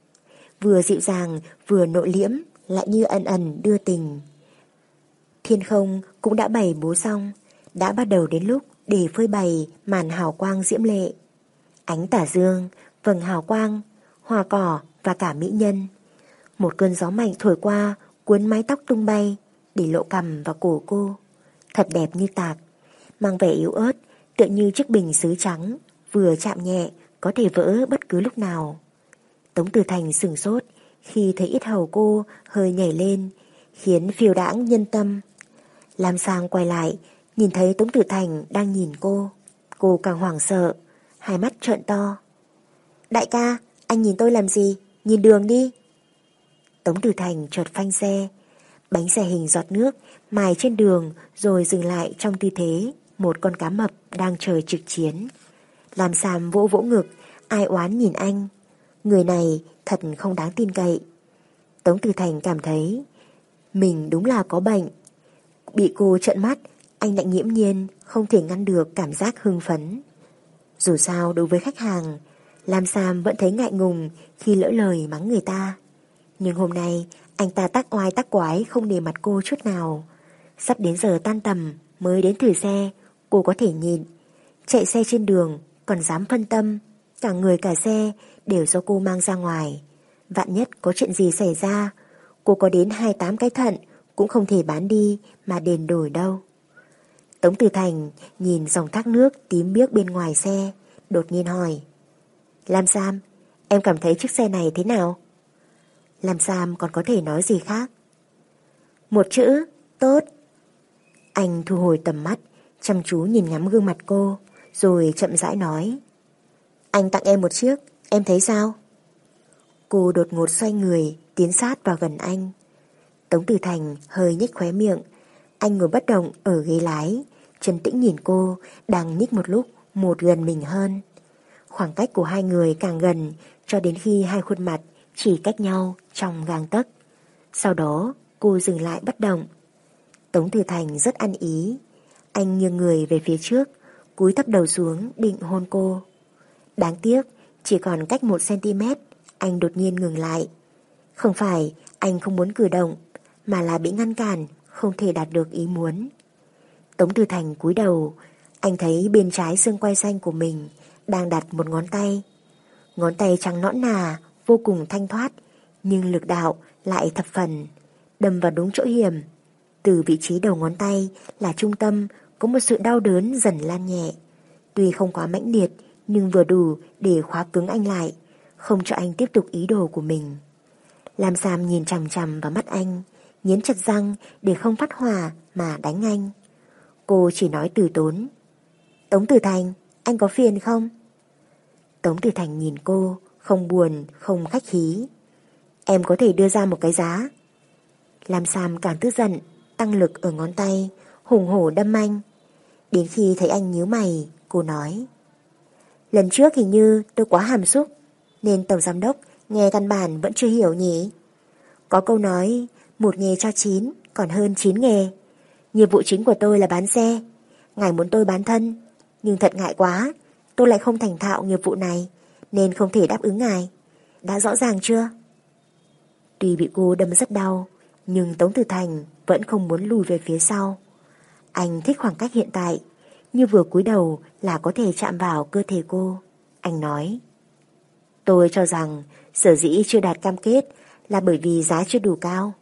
Vừa dịu dàng, vừa nội liễm, lại như ẩn ẩn đưa tình. Thiên không cũng đã bày bố xong, đã bắt đầu đến lúc để phơi bày màn hào quang diễm lệ. Ánh tả dương, vầng hào quang, hoa cỏ và cả mỹ nhân. Một cơn gió mạnh thổi qua, cuốn mái tóc tung bay, để lộ cằm và cổ cô. Thật đẹp như tạc, mang vẻ yếu ớt, tựa như chiếc bình sứ trắng, vừa chạm nhẹ, có thể vỡ bất cứ lúc nào. Tống Tử Thành sừng sốt khi thấy ít hầu cô hơi nhảy lên, khiến phiêu đãng nhân tâm. Lam Sang quay lại, nhìn thấy Tống Tử Thành đang nhìn cô. Cô càng hoảng sợ, hai mắt trợn to. Đại ca, anh nhìn tôi làm gì? Nhìn đường đi. Tống Tử Thành chợt phanh xe. Bánh xe hình giọt nước mài trên đường rồi dừng lại trong tư thế một con cá mập đang chờ trực chiến. Làm Sam vỗ vỗ ngực, ai oán nhìn anh. Người này thật không đáng tin cậy. Tống Tử Thành cảm thấy mình đúng là có bệnh. Bị cô trợn mắt, anh lại nghiễm nhiên không thể ngăn được cảm giác hưng phấn. Dù sao đối với khách hàng, Lam Sam vẫn thấy ngại ngùng khi lỡ lời mắng người ta. Nhưng hôm nay anh ta tác oai tác quái không để mặt cô chút nào. Sắp đến giờ tan tầm mới đến thử xe, cô có thể nhìn. Chạy xe trên đường còn dám phân tâm, cả người cả xe đều do cô mang ra ngoài. Vạn nhất có chuyện gì xảy ra, cô có đến 28 cái thận cũng không thể bán đi mà đền đổi đâu. Tống Từ Thành nhìn dòng thác nước tím biếc bên ngoài xe, đột nhiên hỏi. Lam Sam, em cảm thấy chiếc xe này thế nào? Làm Sam còn có thể nói gì khác? Một chữ, tốt. Anh thu hồi tầm mắt, chăm chú nhìn ngắm gương mặt cô, rồi chậm rãi nói. Anh tặng em một chiếc, em thấy sao? Cô đột ngột xoay người, tiến sát vào gần anh. Tống Tử Thành hơi nhếch khóe miệng. Anh ngồi bất động ở ghế lái, chân tĩnh nhìn cô, đang nhích một lúc, một gần mình hơn. Khoảng cách của hai người càng gần, cho đến khi hai khuôn mặt chỉ cách nhau trong gang tấc. Sau đó, cô dừng lại bất động. Tống Tử Thành rất ăn ý. Anh nghiêng người về phía trước, cúi thấp đầu xuống định hôn cô. Đáng tiếc, chỉ còn cách một cm, anh đột nhiên ngừng lại. Không phải anh không muốn cử động, mà là bị ngăn cản, không thể đạt được ý muốn. Tống Từ Thành cúi đầu, anh thấy bên trái xương quai xanh của mình đang đặt một ngón tay. Ngón tay trắng nõn nà, vô cùng thanh thoát, nhưng lực đạo lại thập phần, đâm vào đúng chỗ hiểm. Từ vị trí đầu ngón tay là trung tâm có một sự đau đớn dần lan nhẹ. Tuy không quá mãnh liệt, nhưng vừa đủ để khóa cứng anh lại, không cho anh tiếp tục ý đồ của mình. Lam Sam nhìn chằm chằm vào mắt anh, nghiến chặt răng để không phát hỏa mà đánh anh. Cô chỉ nói từ tốn. Tống Tử Thành, anh có phiền không? Tống Tử Thành nhìn cô, không buồn, không khách khí. Em có thể đưa ra một cái giá. Lam Sam càng tức giận, tăng lực ở ngón tay, hùng hổ đâm anh. Đến khi thấy anh nhíu mày, cô nói. Lần trước hình như tôi quá hàm xúc, nên Tổng Giám Đốc nghe căn bản vẫn chưa hiểu nhỉ. Có câu nói, một nghề cho chín, còn hơn chín nghề. Nhiệm vụ chính của tôi là bán xe. Ngài muốn tôi bán thân, nhưng thật ngại quá, tôi lại không thành thạo nghiệp vụ này, nên không thể đáp ứng ngài. Đã rõ ràng chưa? Tuy bị cô đâm rất đau, nhưng Tống Tử Thành vẫn không muốn lùi về phía sau. Anh thích khoảng cách hiện tại, như vừa cúi đầu là có thể chạm vào cơ thể cô. Anh nói, tôi cho rằng sở dĩ chưa đạt cam kết là bởi vì giá chưa đủ cao.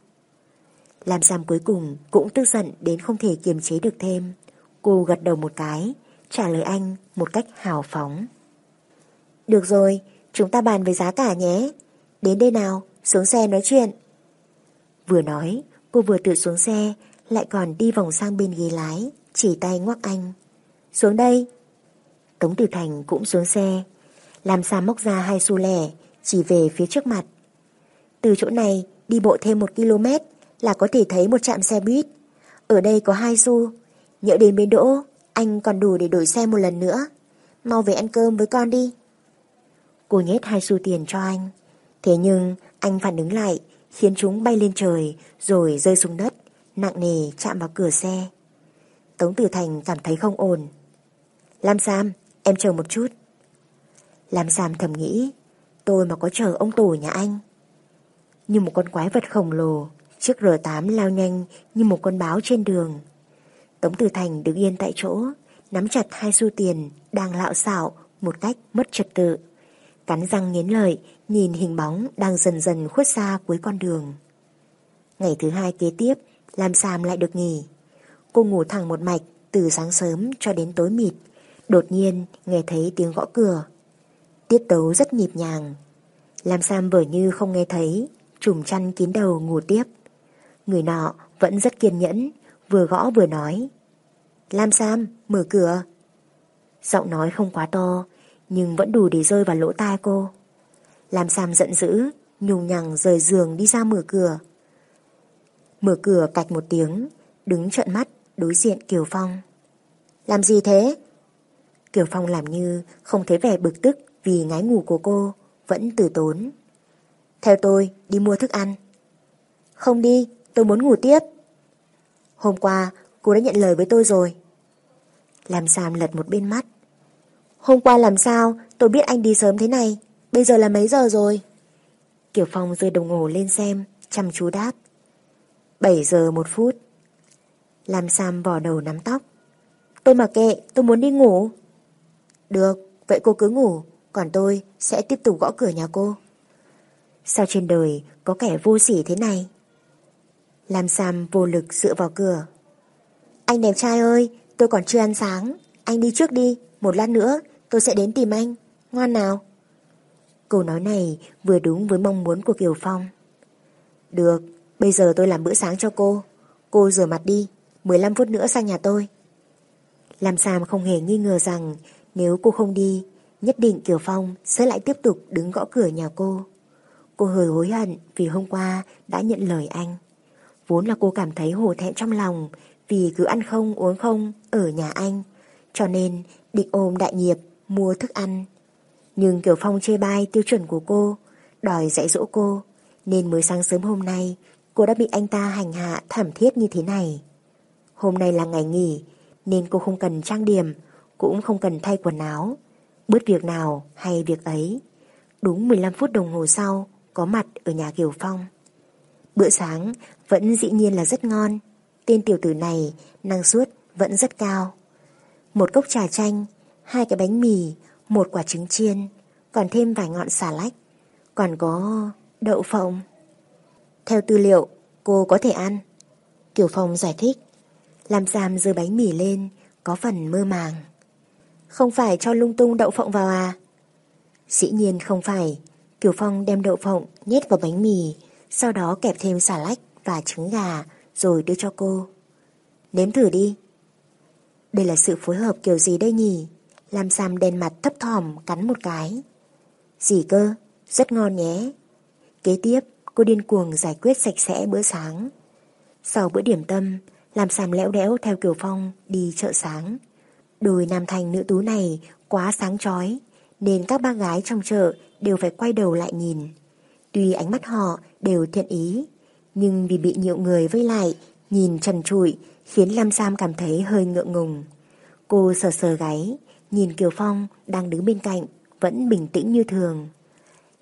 Làm giam cuối cùng cũng tức giận đến không thể kiềm chế được thêm. Cô gật đầu một cái, trả lời anh một cách hào phóng. Được rồi, chúng ta bàn về giá cả nhé. Đến đây nào, xuống xe nói chuyện. Vừa nói, cô vừa tự xuống xe, lại còn đi vòng sang bên ghế lái, chỉ tay ngoắc anh. Xuống đây. Tống Tử Thành cũng xuống xe, làm Sam móc ra hai xu lẻ, chỉ về phía trước mặt. Từ chỗ này đi bộ thêm một km là có thể thấy một trạm xe buýt. Ở đây có hai xu. Nhỡ đến bến đỗ, anh còn đủ để đổi xe một lần nữa. Mau về ăn cơm với con đi. Cô nhét hai xu tiền cho anh. Thế nhưng anh phản ứng lại, khiến chúng bay lên trời rồi rơi xuống đất, nặng nề chạm vào cửa xe. Tống Tử Thành cảm thấy không ổn. Lam Sam, em chờ một chút. Lam Sam thầm nghĩ, tôi mà có chờ ông Tổ nhà anh. Như một con quái vật khổng lồ, chiếc R8 lao nhanh như một con báo trên đường. Tống Tử Thành đứng yên tại chỗ, nắm chặt hai xu tiền đang lạo xạo một cách mất trật tự. Cắn răng nghiến lợi, nhìn hình bóng đang dần dần khuất xa cuối con đường. Ngày thứ hai kế tiếp, Lam Sam lại được nghỉ. Cô ngủ thẳng một mạch từ sáng sớm cho đến tối mịt. Đột nhiên nghe thấy tiếng gõ cửa. Tiết tấu rất nhịp nhàng. Lam Sam vờ như không nghe thấy, trùm chăn kín đầu ngủ tiếp. Người nọ vẫn rất kiên nhẫn, vừa gõ vừa nói. Lam Sam, mở cửa. Giọng nói không quá to, nhưng vẫn đủ để rơi vào lỗ tai cô. Lam Sam giận dữ, nhùng nhằng rời giường đi ra mở cửa. Mở cửa cạch một tiếng, đứng trợn mắt đối diện Kiều Phong. Làm gì thế? Kiều Phong làm như không thấy vẻ bực tức vì ngái ngủ của cô, vẫn từ tốn. Theo tôi, đi mua thức ăn. Không đi, tôi muốn ngủ tiếp. Hôm qua, cô đã nhận lời với tôi rồi. Làm Sam lật một bên mắt. Hôm qua làm sao, tôi biết anh đi sớm thế này. Bây giờ là mấy giờ rồi? Kiều Phong rơi đồng hồ lên xem, chăm chú đáp. 7 giờ một phút. Làm Sam vò đầu nắm tóc. Tôi mà kệ, tôi muốn đi ngủ. Được, vậy cô cứ ngủ, còn tôi sẽ tiếp tục gõ cửa nhà cô. Sao trên đời có kẻ vô sỉ thế này? Lam Sam vô lực dựa vào cửa. Anh đẹp trai ơi, tôi còn chưa ăn sáng. Anh đi trước đi, một lát nữa tôi sẽ đến tìm anh. Ngoan nào. Câu nói này vừa đúng với mong muốn của Kiều Phong. Được, bây giờ tôi làm bữa sáng cho cô. Cô rửa mặt đi, 15 phút nữa sang nhà tôi. Lam Sam không hề nghi ngờ rằng nếu cô không đi, nhất định Kiều Phong sẽ lại tiếp tục đứng gõ cửa nhà cô. Cô hơi hối hận vì hôm qua đã nhận lời anh. Vốn là cô cảm thấy hổ thẹn trong lòng vì cứ ăn không uống không ở nhà anh. Cho nên định ôm đại nghiệp mua thức ăn. Nhưng Kiều Phong chê bai tiêu chuẩn của cô, đòi dạy dỗ cô, nên mới sáng sớm hôm nay cô đã bị anh ta hành hạ thảm thiết như thế này. Hôm nay là ngày nghỉ, nên cô không cần trang điểm, cũng không cần thay quần áo. Bớt việc nào hay việc ấy. Đúng 15 phút đồng hồ sau, có mặt ở nhà Kiều Phong. Bữa sáng vẫn dĩ nhiên là rất ngon. Tên tiểu tử này năng suất vẫn rất cao. Một cốc trà chanh, hai cái bánh mì, một quả trứng chiên, còn thêm vài ngọn xà lách, còn có đậu phộng. Theo tư liệu, cô có thể ăn. Kiều Phong giải thích. Làm giam dưa bánh mì lên, có phần mơ màng. Không phải cho lung tung đậu phộng vào à? Dĩ nhiên không phải. Kiều Phong đem đậu phộng nhét vào bánh mì, sau đó kẹp thêm xà lách và trứng gà rồi đưa cho cô. Nếm thử đi. Đây là sự phối hợp kiểu gì đây nhỉ? Lam Sam đen mặt thấp thỏm cắn một cái. Gì cơ? Rất ngon nhé. Kế tiếp, cô điên cuồng giải quyết sạch sẽ bữa sáng. Sau bữa điểm tâm, Lam Sam lẽo đẽo theo kiểu Phong đi chợ sáng. Đôi nam thành nữ tú này quá sáng chói, nên các ba gái trong chợ đều phải quay đầu lại nhìn. Tuy ánh mắt họ đều thiện ý, nhưng vì bị nhiều người vây lại, nhìn trần trụi, khiến Lam Sam cảm thấy hơi ngượng ngùng. Cô sờ sờ gáy, nhìn Kiều Phong đang đứng bên cạnh, vẫn bình tĩnh như thường.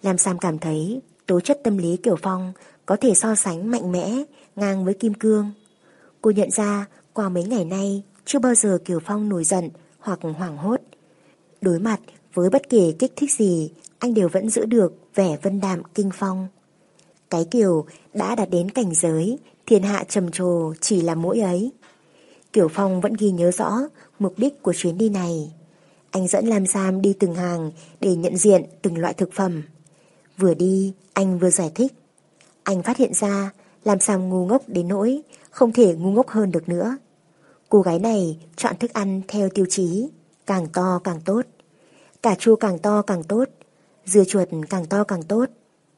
Lam Sam cảm thấy tố chất tâm lý Kiều Phong có thể so sánh mạnh mẽ, ngang với Kim Cương. Cô nhận ra qua mấy ngày nay chưa bao giờ Kiều Phong nổi giận hoặc hoảng hốt. Đối mặt với bất kỳ kích thích gì, anh đều vẫn giữ được vẻ vân đạm kinh phong. Cái Kiều đã đạt đến cảnh giới, thiên hạ trầm trồ chỉ là mỗi ấy. Kiều Phong vẫn ghi nhớ rõ mục đích của chuyến đi này. Anh dẫn Lam Sam đi từng hàng để nhận diện từng loại thực phẩm. Vừa đi, anh vừa giải thích. Anh phát hiện ra Lam Sam ngu ngốc đến nỗi không thể ngu ngốc hơn được nữa. Cô gái này chọn thức ăn theo tiêu chí, càng to càng tốt. Cà chua càng to càng tốt, dưa chuột càng to càng tốt,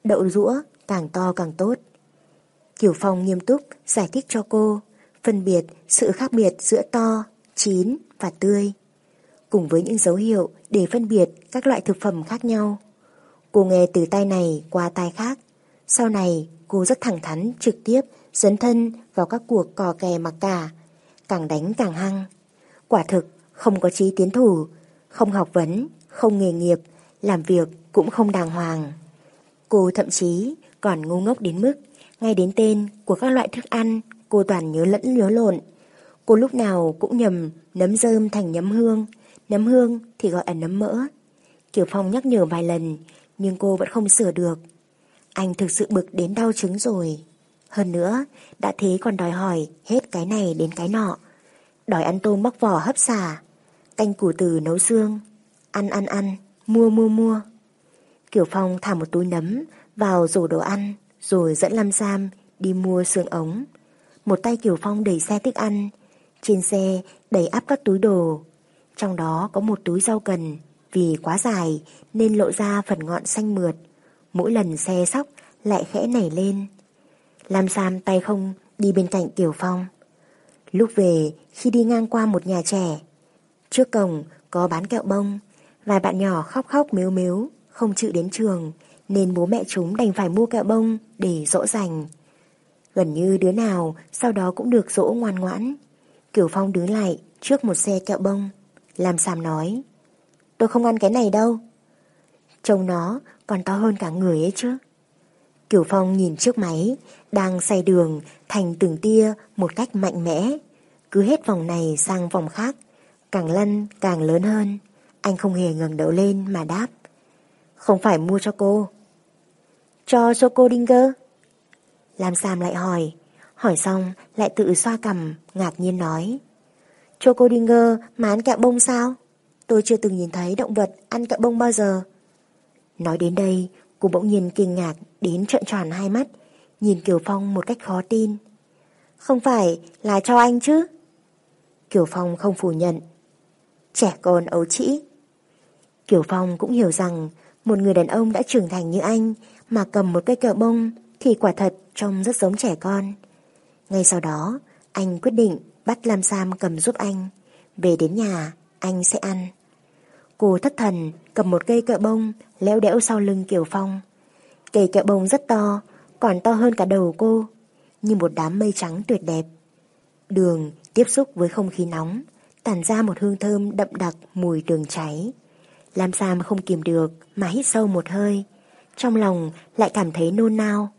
đậu rũa càng to càng tốt. Kiều Phong nghiêm túc giải thích cho cô, phân biệt sự khác biệt giữa to, chín và tươi, cùng với những dấu hiệu để phân biệt các loại thực phẩm khác nhau. Cô nghe từ tay này qua tai khác, sau này cô rất thẳng thắn trực tiếp dấn thân vào các cuộc cò kè mặc cả, càng đánh càng hăng. Quả thực không có trí tiến thủ, không học vấn, không nghề nghiệp, làm việc cũng không đàng hoàng. Cô thậm chí còn ngu ngốc đến mức ngay đến tên của các loại thức ăn cô toàn nhớ lẫn nhớ lộn. Cô lúc nào cũng nhầm nấm rơm thành nấm hương, nấm hương thì gọi là nấm mỡ. Kiều Phong nhắc nhở vài lần nhưng cô vẫn không sửa được. Anh thực sự bực đến đau trứng rồi. Hơn nữa, đã thế còn đòi hỏi hết cái này đến cái nọ. Đòi ăn tôm bóc vỏ hấp xả, canh củ từ nấu xương, ăn ăn ăn, mua mua mua. Kiều Phong thả một túi nấm vào rổ đồ ăn, rồi dẫn Lam Sam đi mua xương ống. Một tay Kiều Phong đẩy xe thức ăn, trên xe đẩy áp các túi đồ. Trong đó có một túi rau cần, vì quá dài nên lộ ra phần ngọn xanh mượt. Mỗi lần xe sóc lại khẽ nảy lên. Lam Sam tay không đi bên cạnh Kiều Phong. Lúc về, khi đi ngang qua một nhà trẻ, trước cổng có bán kẹo bông, vài bạn nhỏ khóc khóc mếu mếu, không chịu đến trường, nên bố mẹ chúng đành phải mua kẹo bông để dỗ dành. Gần như đứa nào sau đó cũng được dỗ ngoan ngoãn. Kiều Phong đứng lại trước một xe kẹo bông. Lam Sam nói, tôi không ăn cái này đâu. Trông nó còn to hơn cả người ấy chứ. kiểu Phong nhìn chiếc máy, đang xay đường thành từng tia một cách mạnh mẽ. Cứ hết vòng này sang vòng khác, càng lăn càng lớn hơn. Anh không hề ngẩng đầu lên mà đáp. Không phải mua cho cô. Cho Choco Dinger? Lam Sam lại hỏi. Hỏi xong lại tự xoa cầm, ngạc nhiên nói. Chocodinger mà ăn kẹo bông sao? Tôi chưa từng nhìn thấy động vật ăn kẹo bông bao giờ. Nói đến đây, cô bỗng nhiên kinh ngạc đến trợn tròn hai mắt, nhìn Kiều Phong một cách khó tin. Không phải là cho anh chứ? Kiều Phong không phủ nhận. Trẻ con ấu trĩ. Kiều Phong cũng hiểu rằng một người đàn ông đã trưởng thành như anh mà cầm một cây kẹo bông thì quả thật trông rất giống trẻ con. Ngay sau đó, anh quyết định bắt Lam Sam cầm giúp anh. Về đến nhà, anh sẽ ăn. Cô thất thần cầm một cây kẹo bông léo đẽo sau lưng Kiều Phong. Cây kẹo bông rất to, còn to hơn cả đầu cô, như một đám mây trắng tuyệt đẹp. Đường tiếp xúc với không khí nóng, tản ra một hương thơm đậm đặc mùi đường cháy. Lam Sam không kìm được mà hít sâu một hơi, trong lòng lại cảm thấy nôn nao.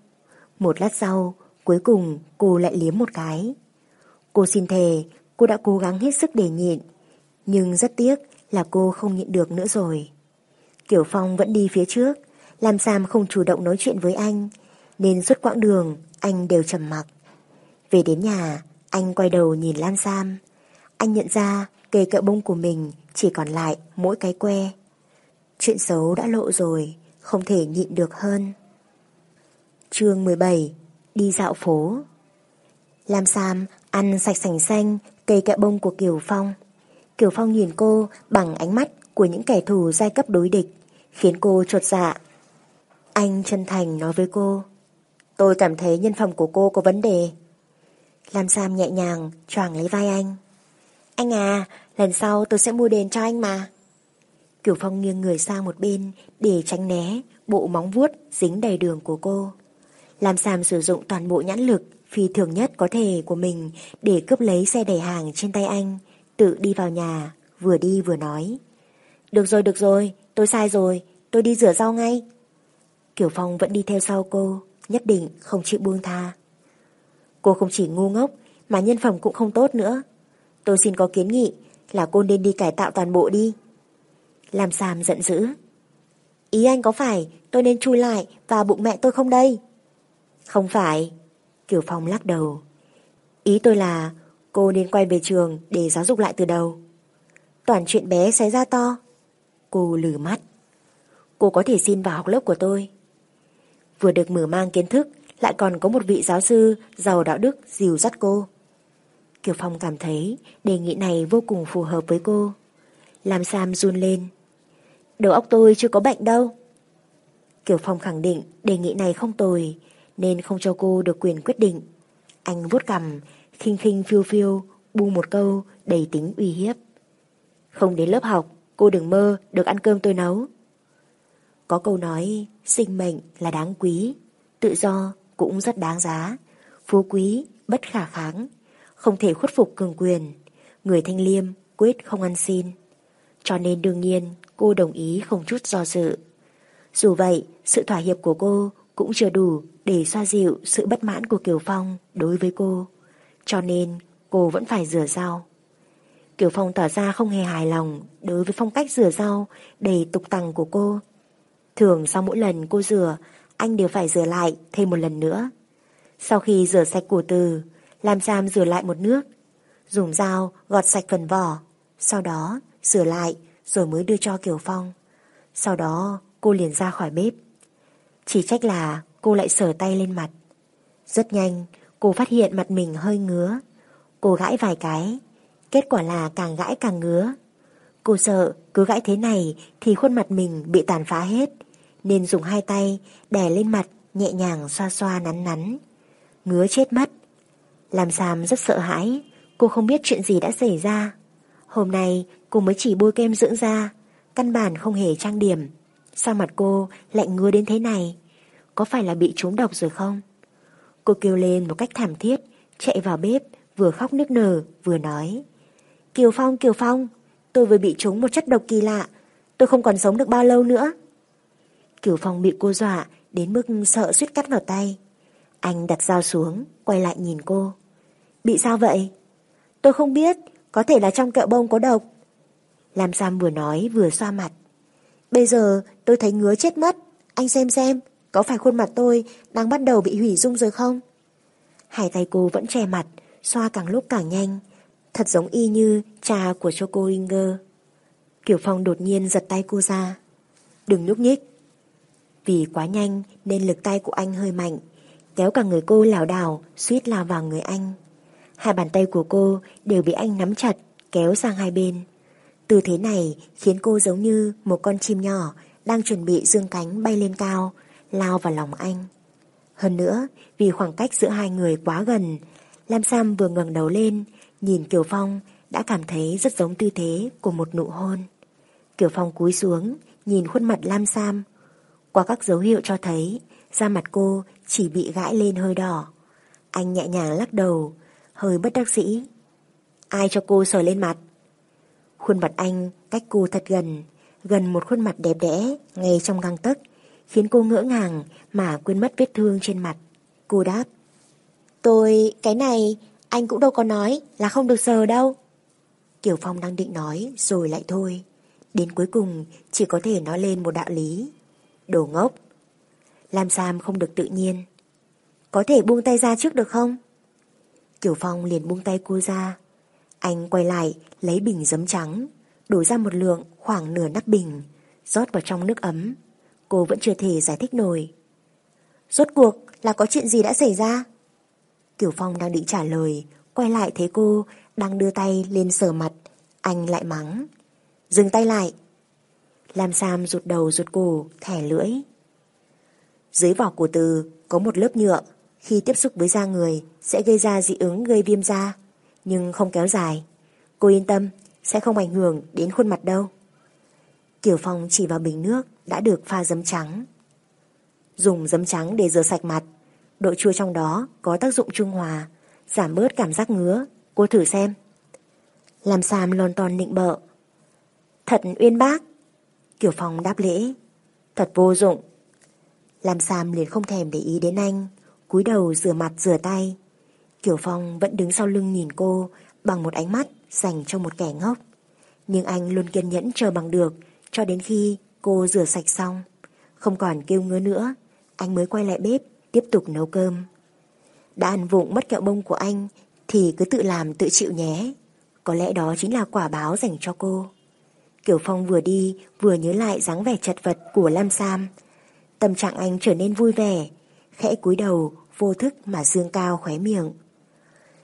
Một lát sau, cuối cùng cô lại liếm một cái. Cô xin thề, cô đã cố gắng hết sức để nhịn, nhưng rất tiếc là cô không nhịn được nữa rồi. Kiểu Phong vẫn đi phía trước, Lam Sam không chủ động nói chuyện với anh, nên suốt quãng đường anh đều trầm mặc. Về đến nhà, anh quay đầu nhìn Lam Sam. Anh nhận ra cây kẹo bông của mình chỉ còn lại mỗi cái que. Chuyện xấu đã lộ rồi, không thể nhịn được hơn. chương 17 Đi dạo phố Lam Sam ăn sạch sành xanh cây kẹo bông của Kiều Phong. Kiều Phong nhìn cô bằng ánh mắt của những kẻ thù giai cấp đối địch, khiến cô trột dạ. Anh chân thành nói với cô, tôi cảm thấy nhân phẩm của cô có vấn đề. Lam Sam nhẹ nhàng choàng lấy vai anh. Anh à, lần sau tôi sẽ mua đền cho anh mà. Kiều Phong nghiêng người sang một bên để tránh né bộ móng vuốt dính đầy đường của cô. Lam Sam sử dụng toàn bộ nhãn lực phi thường nhất có thể của mình để cướp lấy xe đẩy hàng trên tay anh, tự đi vào nhà, vừa đi vừa nói. Được rồi, được rồi, tôi sai rồi, tôi đi rửa rau ngay. Kiều Phong vẫn đi theo sau cô, nhất định không chịu buông tha. Cô không chỉ ngu ngốc, mà nhân phẩm cũng không tốt nữa. Tôi xin có kiến nghị là cô nên đi cải tạo toàn bộ đi. Làm Sam giận dữ. Ý anh có phải tôi nên chui lại vào bụng mẹ tôi không đây? Không phải. Kiều Phong lắc đầu. Ý tôi là cô nên quay về trường để giáo dục lại từ đầu. Toàn chuyện bé xảy ra to. Cô lử mắt. Cô có thể xin vào học lớp của tôi. Vừa được mở mang kiến thức, lại còn có một vị giáo sư giàu đạo đức dìu dắt cô. Kiều Phong cảm thấy đề nghị này vô cùng phù hợp với cô. Làm Sam run lên. Đầu óc tôi chưa có bệnh đâu. Kiều Phong khẳng định đề nghị này không tồi, nên không cho cô được quyền quyết định. Anh vuốt cằm, khinh khinh phiêu phiêu, bu một câu đầy tính uy hiếp. Không đến lớp học, cô đừng mơ được ăn cơm tôi nấu. Có câu nói, sinh mệnh là đáng quý, tự do cũng rất đáng giá, phú quý bất khả kháng, không thể khuất phục cường quyền, người thanh liêm quyết không ăn xin. Cho nên đương nhiên cô đồng ý không chút do dự. Dù vậy, sự thỏa hiệp của cô cũng chưa đủ để xoa dịu sự bất mãn của Kiều Phong đối với cô. Cho nên cô vẫn phải rửa rau. Kiều Phong tỏ ra không hề hài lòng đối với phong cách rửa rau đầy tục tằng của cô. Thường sau mỗi lần cô rửa, anh đều phải rửa lại thêm một lần nữa. Sau khi rửa sạch củ từ, làm Sam rửa lại một nước, dùng dao gọt sạch phần vỏ, sau đó rửa lại rồi mới đưa cho Kiều Phong. Sau đó cô liền ra khỏi bếp. Chỉ trách là cô lại sờ tay lên mặt. Rất nhanh, cô phát hiện mặt mình hơi ngứa. Cô gãi vài cái, kết quả là càng gãi càng ngứa. Cô sợ cứ gãi thế này thì khuôn mặt mình bị tàn phá hết, nên dùng hai tay đè lên mặt nhẹ nhàng xoa xoa nắn nắn. Ngứa chết mất. Làm Sam rất sợ hãi, cô không biết chuyện gì đã xảy ra. Hôm nay cô mới chỉ bôi kem dưỡng da, căn bản không hề trang điểm. Sao mặt cô lại ngứa đến thế này? Có phải là bị trúng độc rồi không? Cô kêu lên một cách thảm thiết, chạy vào bếp, vừa khóc nức nở, vừa nói. Kiều Phong, Kiều Phong, tôi vừa bị trúng một chất độc kỳ lạ, tôi không còn sống được bao lâu nữa. Kiều Phong bị cô dọa đến mức sợ suýt cắt vào tay. Anh đặt dao xuống, quay lại nhìn cô. Bị sao vậy? Tôi không biết, có thể là trong kẹo bông có độc. Lam Sam vừa nói vừa xoa mặt. Bây giờ tôi thấy ngứa chết mất, anh xem xem, có phải khuôn mặt tôi đang bắt đầu bị hủy dung rồi không? Hai tay cô vẫn che mặt, xoa càng lúc càng nhanh, thật giống y như trà của Choco Ringer. Kiều Phong đột nhiên giật tay cô ra. Đừng nhúc nhích. Vì quá nhanh nên lực tay của anh hơi mạnh, kéo cả người cô lảo đảo, suýt lao vào người anh. Hai bàn tay của cô đều bị anh nắm chặt, kéo sang hai bên. Tư thế này khiến cô giống như một con chim nhỏ đang chuẩn bị dương cánh bay lên cao, lao vào lòng anh. Hơn nữa, vì khoảng cách giữa hai người quá gần, Lam Sam vừa ngẩng đầu lên, nhìn Kiều Phong đã cảm thấy rất giống tư thế của một nụ hôn. Kiều Phong cúi xuống, nhìn khuôn mặt Lam Sam. Qua các dấu hiệu cho thấy, da mặt cô chỉ bị gãi lên hơi đỏ. Anh nhẹ nhàng lắc đầu, hơi bất đắc dĩ. Ai cho cô sờ lên mặt? Khuôn mặt anh cách cô thật gần, gần một khuôn mặt đẹp đẽ ngay trong găng tấc, khiến cô ngỡ ngàng mà quên mất vết thương trên mặt. Cô đáp. Tôi, cái này, anh cũng đâu có nói là không được sờ đâu. Kiều Phong đang định nói rồi lại thôi. Đến cuối cùng chỉ có thể nói lên một đạo lý. Đồ ngốc. Lam Sam không được tự nhiên. Có thể buông tay ra trước được không? Kiều Phong liền buông tay cô ra. Anh quay lại lấy bình giấm trắng, đổ ra một lượng khoảng nửa nắp bình, rót vào trong nước ấm. Cô vẫn chưa thể giải thích nổi. Rốt cuộc là có chuyện gì đã xảy ra? Kiều Phong đang định trả lời, quay lại thấy cô đang đưa tay lên sờ mặt. Anh lại mắng. Dừng tay lại. Lam Sam rụt đầu rụt cổ, thẻ lưỡi. Dưới vỏ của từ có một lớp nhựa, khi tiếp xúc với da người sẽ gây ra dị ứng gây viêm da, nhưng không kéo dài. Cô yên tâm, sẽ không ảnh hưởng đến khuôn mặt đâu. Kiều Phong chỉ vào bình nước đã được pha giấm trắng. Dùng giấm trắng để rửa sạch mặt, độ chua trong đó có tác dụng trung hòa, giảm bớt cảm giác ngứa. Cô thử xem. Làm xàm lon ton nịnh bợ. Thật uyên bác. kiểu Phong đáp lễ. Thật vô dụng. Làm xàm liền không thèm để ý đến anh, cúi đầu rửa mặt rửa tay. kiểu Phong vẫn đứng sau lưng nhìn cô bằng một ánh mắt dành cho một kẻ ngốc. Nhưng anh luôn kiên nhẫn chờ bằng được cho đến khi cô rửa sạch xong. Không còn kêu ngứa nữa, anh mới quay lại bếp tiếp tục nấu cơm. Đã ăn vụng mất kẹo bông của anh thì cứ tự làm tự chịu nhé. Có lẽ đó chính là quả báo dành cho cô. kiểu Phong vừa đi vừa nhớ lại dáng vẻ chật vật của Lam Sam. Tâm trạng anh trở nên vui vẻ, khẽ cúi đầu vô thức mà dương cao khóe miệng.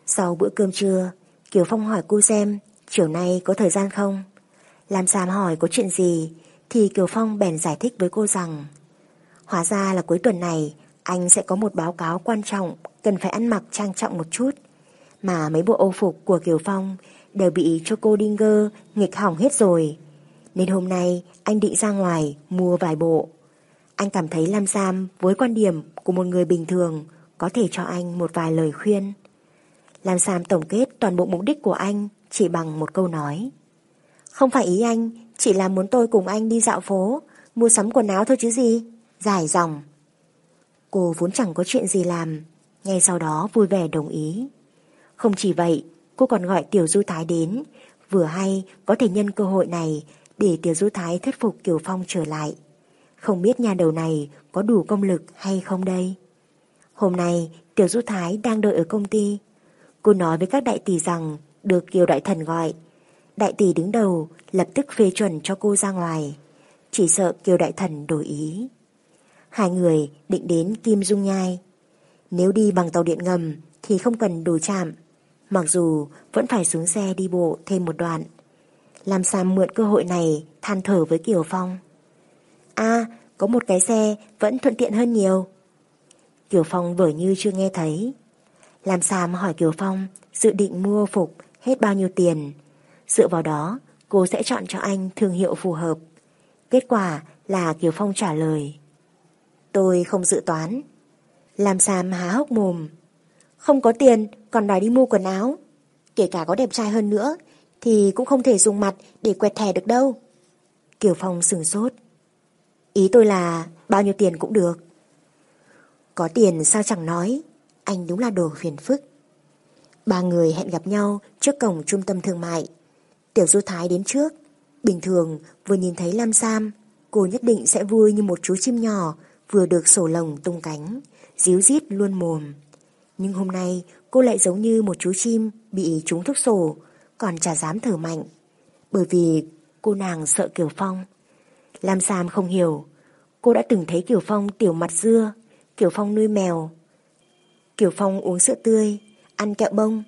Sau bữa cơm trưa, Kiều Phong hỏi cô xem chiều nay có thời gian không? Lam Sam hỏi có chuyện gì thì Kiều Phong bèn giải thích với cô rằng Hóa ra là cuối tuần này anh sẽ có một báo cáo quan trọng cần phải ăn mặc trang trọng một chút. Mà mấy bộ ô phục của Kiều Phong đều bị cho cô Dinger nghịch hỏng hết rồi. Nên hôm nay anh định ra ngoài mua vài bộ. Anh cảm thấy Lam Sam với quan điểm của một người bình thường có thể cho anh một vài lời khuyên. Lam Sam tổng kết toàn bộ mục đích của anh chỉ bằng một câu nói. Không phải ý anh, chỉ là muốn tôi cùng anh đi dạo phố, mua sắm quần áo thôi chứ gì. Dài dòng. Cô vốn chẳng có chuyện gì làm, ngay sau đó vui vẻ đồng ý. Không chỉ vậy, cô còn gọi Tiểu Du Thái đến, vừa hay có thể nhân cơ hội này để Tiểu Du Thái thuyết phục Kiều Phong trở lại. Không biết nhà đầu này có đủ công lực hay không đây? Hôm nay, Tiểu Du Thái đang đợi ở công ty. Cô nói với các đại tỷ rằng được Kiều Đại Thần gọi. Đại tỷ đứng đầu lập tức phê chuẩn cho cô ra ngoài. Chỉ sợ Kiều Đại Thần đổi ý. Hai người định đến Kim Dung Nhai. Nếu đi bằng tàu điện ngầm thì không cần đồ chạm. Mặc dù vẫn phải xuống xe đi bộ thêm một đoạn. Làm Sam mượn cơ hội này than thở với Kiều Phong. a, có một cái xe vẫn thuận tiện hơn nhiều. Kiều Phong vở như chưa nghe thấy. Làm Sam hỏi Kiều Phong dự định mua phục hết bao nhiêu tiền. Dựa vào đó, cô sẽ chọn cho anh thương hiệu phù hợp. Kết quả là Kiều Phong trả lời. Tôi không dự toán. Làm Sam há hốc mồm. Không có tiền, còn đòi đi mua quần áo. Kể cả có đẹp trai hơn nữa, thì cũng không thể dùng mặt để quẹt thẻ được đâu. Kiều Phong sừng sốt. Ý tôi là bao nhiêu tiền cũng được. Có tiền sao chẳng nói, anh đúng là đồ phiền phức. Ba người hẹn gặp nhau trước cổng trung tâm thương mại. Tiểu Du Thái đến trước. Bình thường vừa nhìn thấy Lam Sam, cô nhất định sẽ vui như một chú chim nhỏ vừa được sổ lồng tung cánh, díu dít luôn mồm. Nhưng hôm nay cô lại giống như một chú chim bị trúng thuốc sổ, còn chả dám thở mạnh. Bởi vì cô nàng sợ Kiều Phong. Lam Sam không hiểu, cô đã từng thấy Kiều Phong tiểu mặt dưa, Kiều Phong nuôi mèo. Kiều Phong uống sữa tươi, ăn kẹo bông.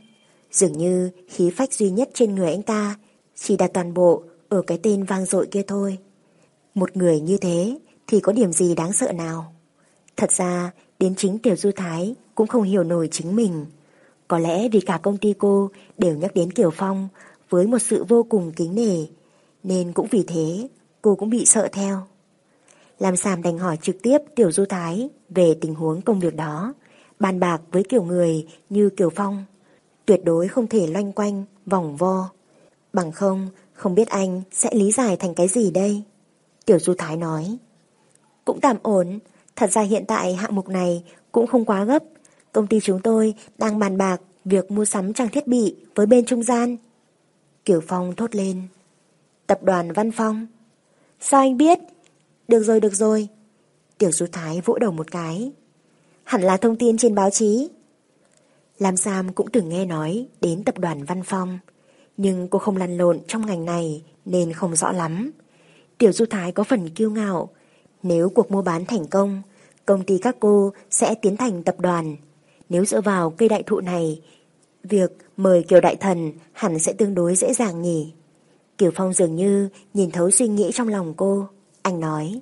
Dường như khí phách duy nhất trên người anh ta chỉ đặt toàn bộ ở cái tên vang dội kia thôi. Một người như thế thì có điểm gì đáng sợ nào? Thật ra, đến chính Tiểu Du Thái cũng không hiểu nổi chính mình. Có lẽ vì cả công ty cô đều nhắc đến Kiều Phong với một sự vô cùng kính nể, nên cũng vì thế cô cũng bị sợ theo. Làm Sàm đành hỏi trực tiếp Tiểu Du Thái về tình huống công việc đó, bàn bạc với kiểu người như Kiều Phong. Tuyệt đối không thể loanh quanh, vòng vo. Bằng không, không biết anh sẽ lý giải thành cái gì đây? Tiểu Du Thái nói. Cũng tạm ổn, thật ra hiện tại hạng mục này cũng không quá gấp. Công ty chúng tôi đang bàn bạc việc mua sắm trang thiết bị với bên trung gian. Kiểu Phong thốt lên. Tập đoàn Văn Phong. Sao anh biết? Được rồi, được rồi. Tiểu Du Thái vỗ đầu một cái. Hẳn là thông tin trên báo chí. Lam Sam cũng từng nghe nói đến tập đoàn Văn Phong, nhưng cô không lăn lộn trong ngành này nên không rõ lắm. Tiểu Du Thái có phần kiêu ngạo, nếu cuộc mua bán thành công, công ty các cô sẽ tiến thành tập đoàn. Nếu dựa vào cây đại thụ này, việc mời Kiều Đại Thần hẳn sẽ tương đối dễ dàng nhỉ. Kiều Phong dường như nhìn thấu suy nghĩ trong lòng cô. Anh nói,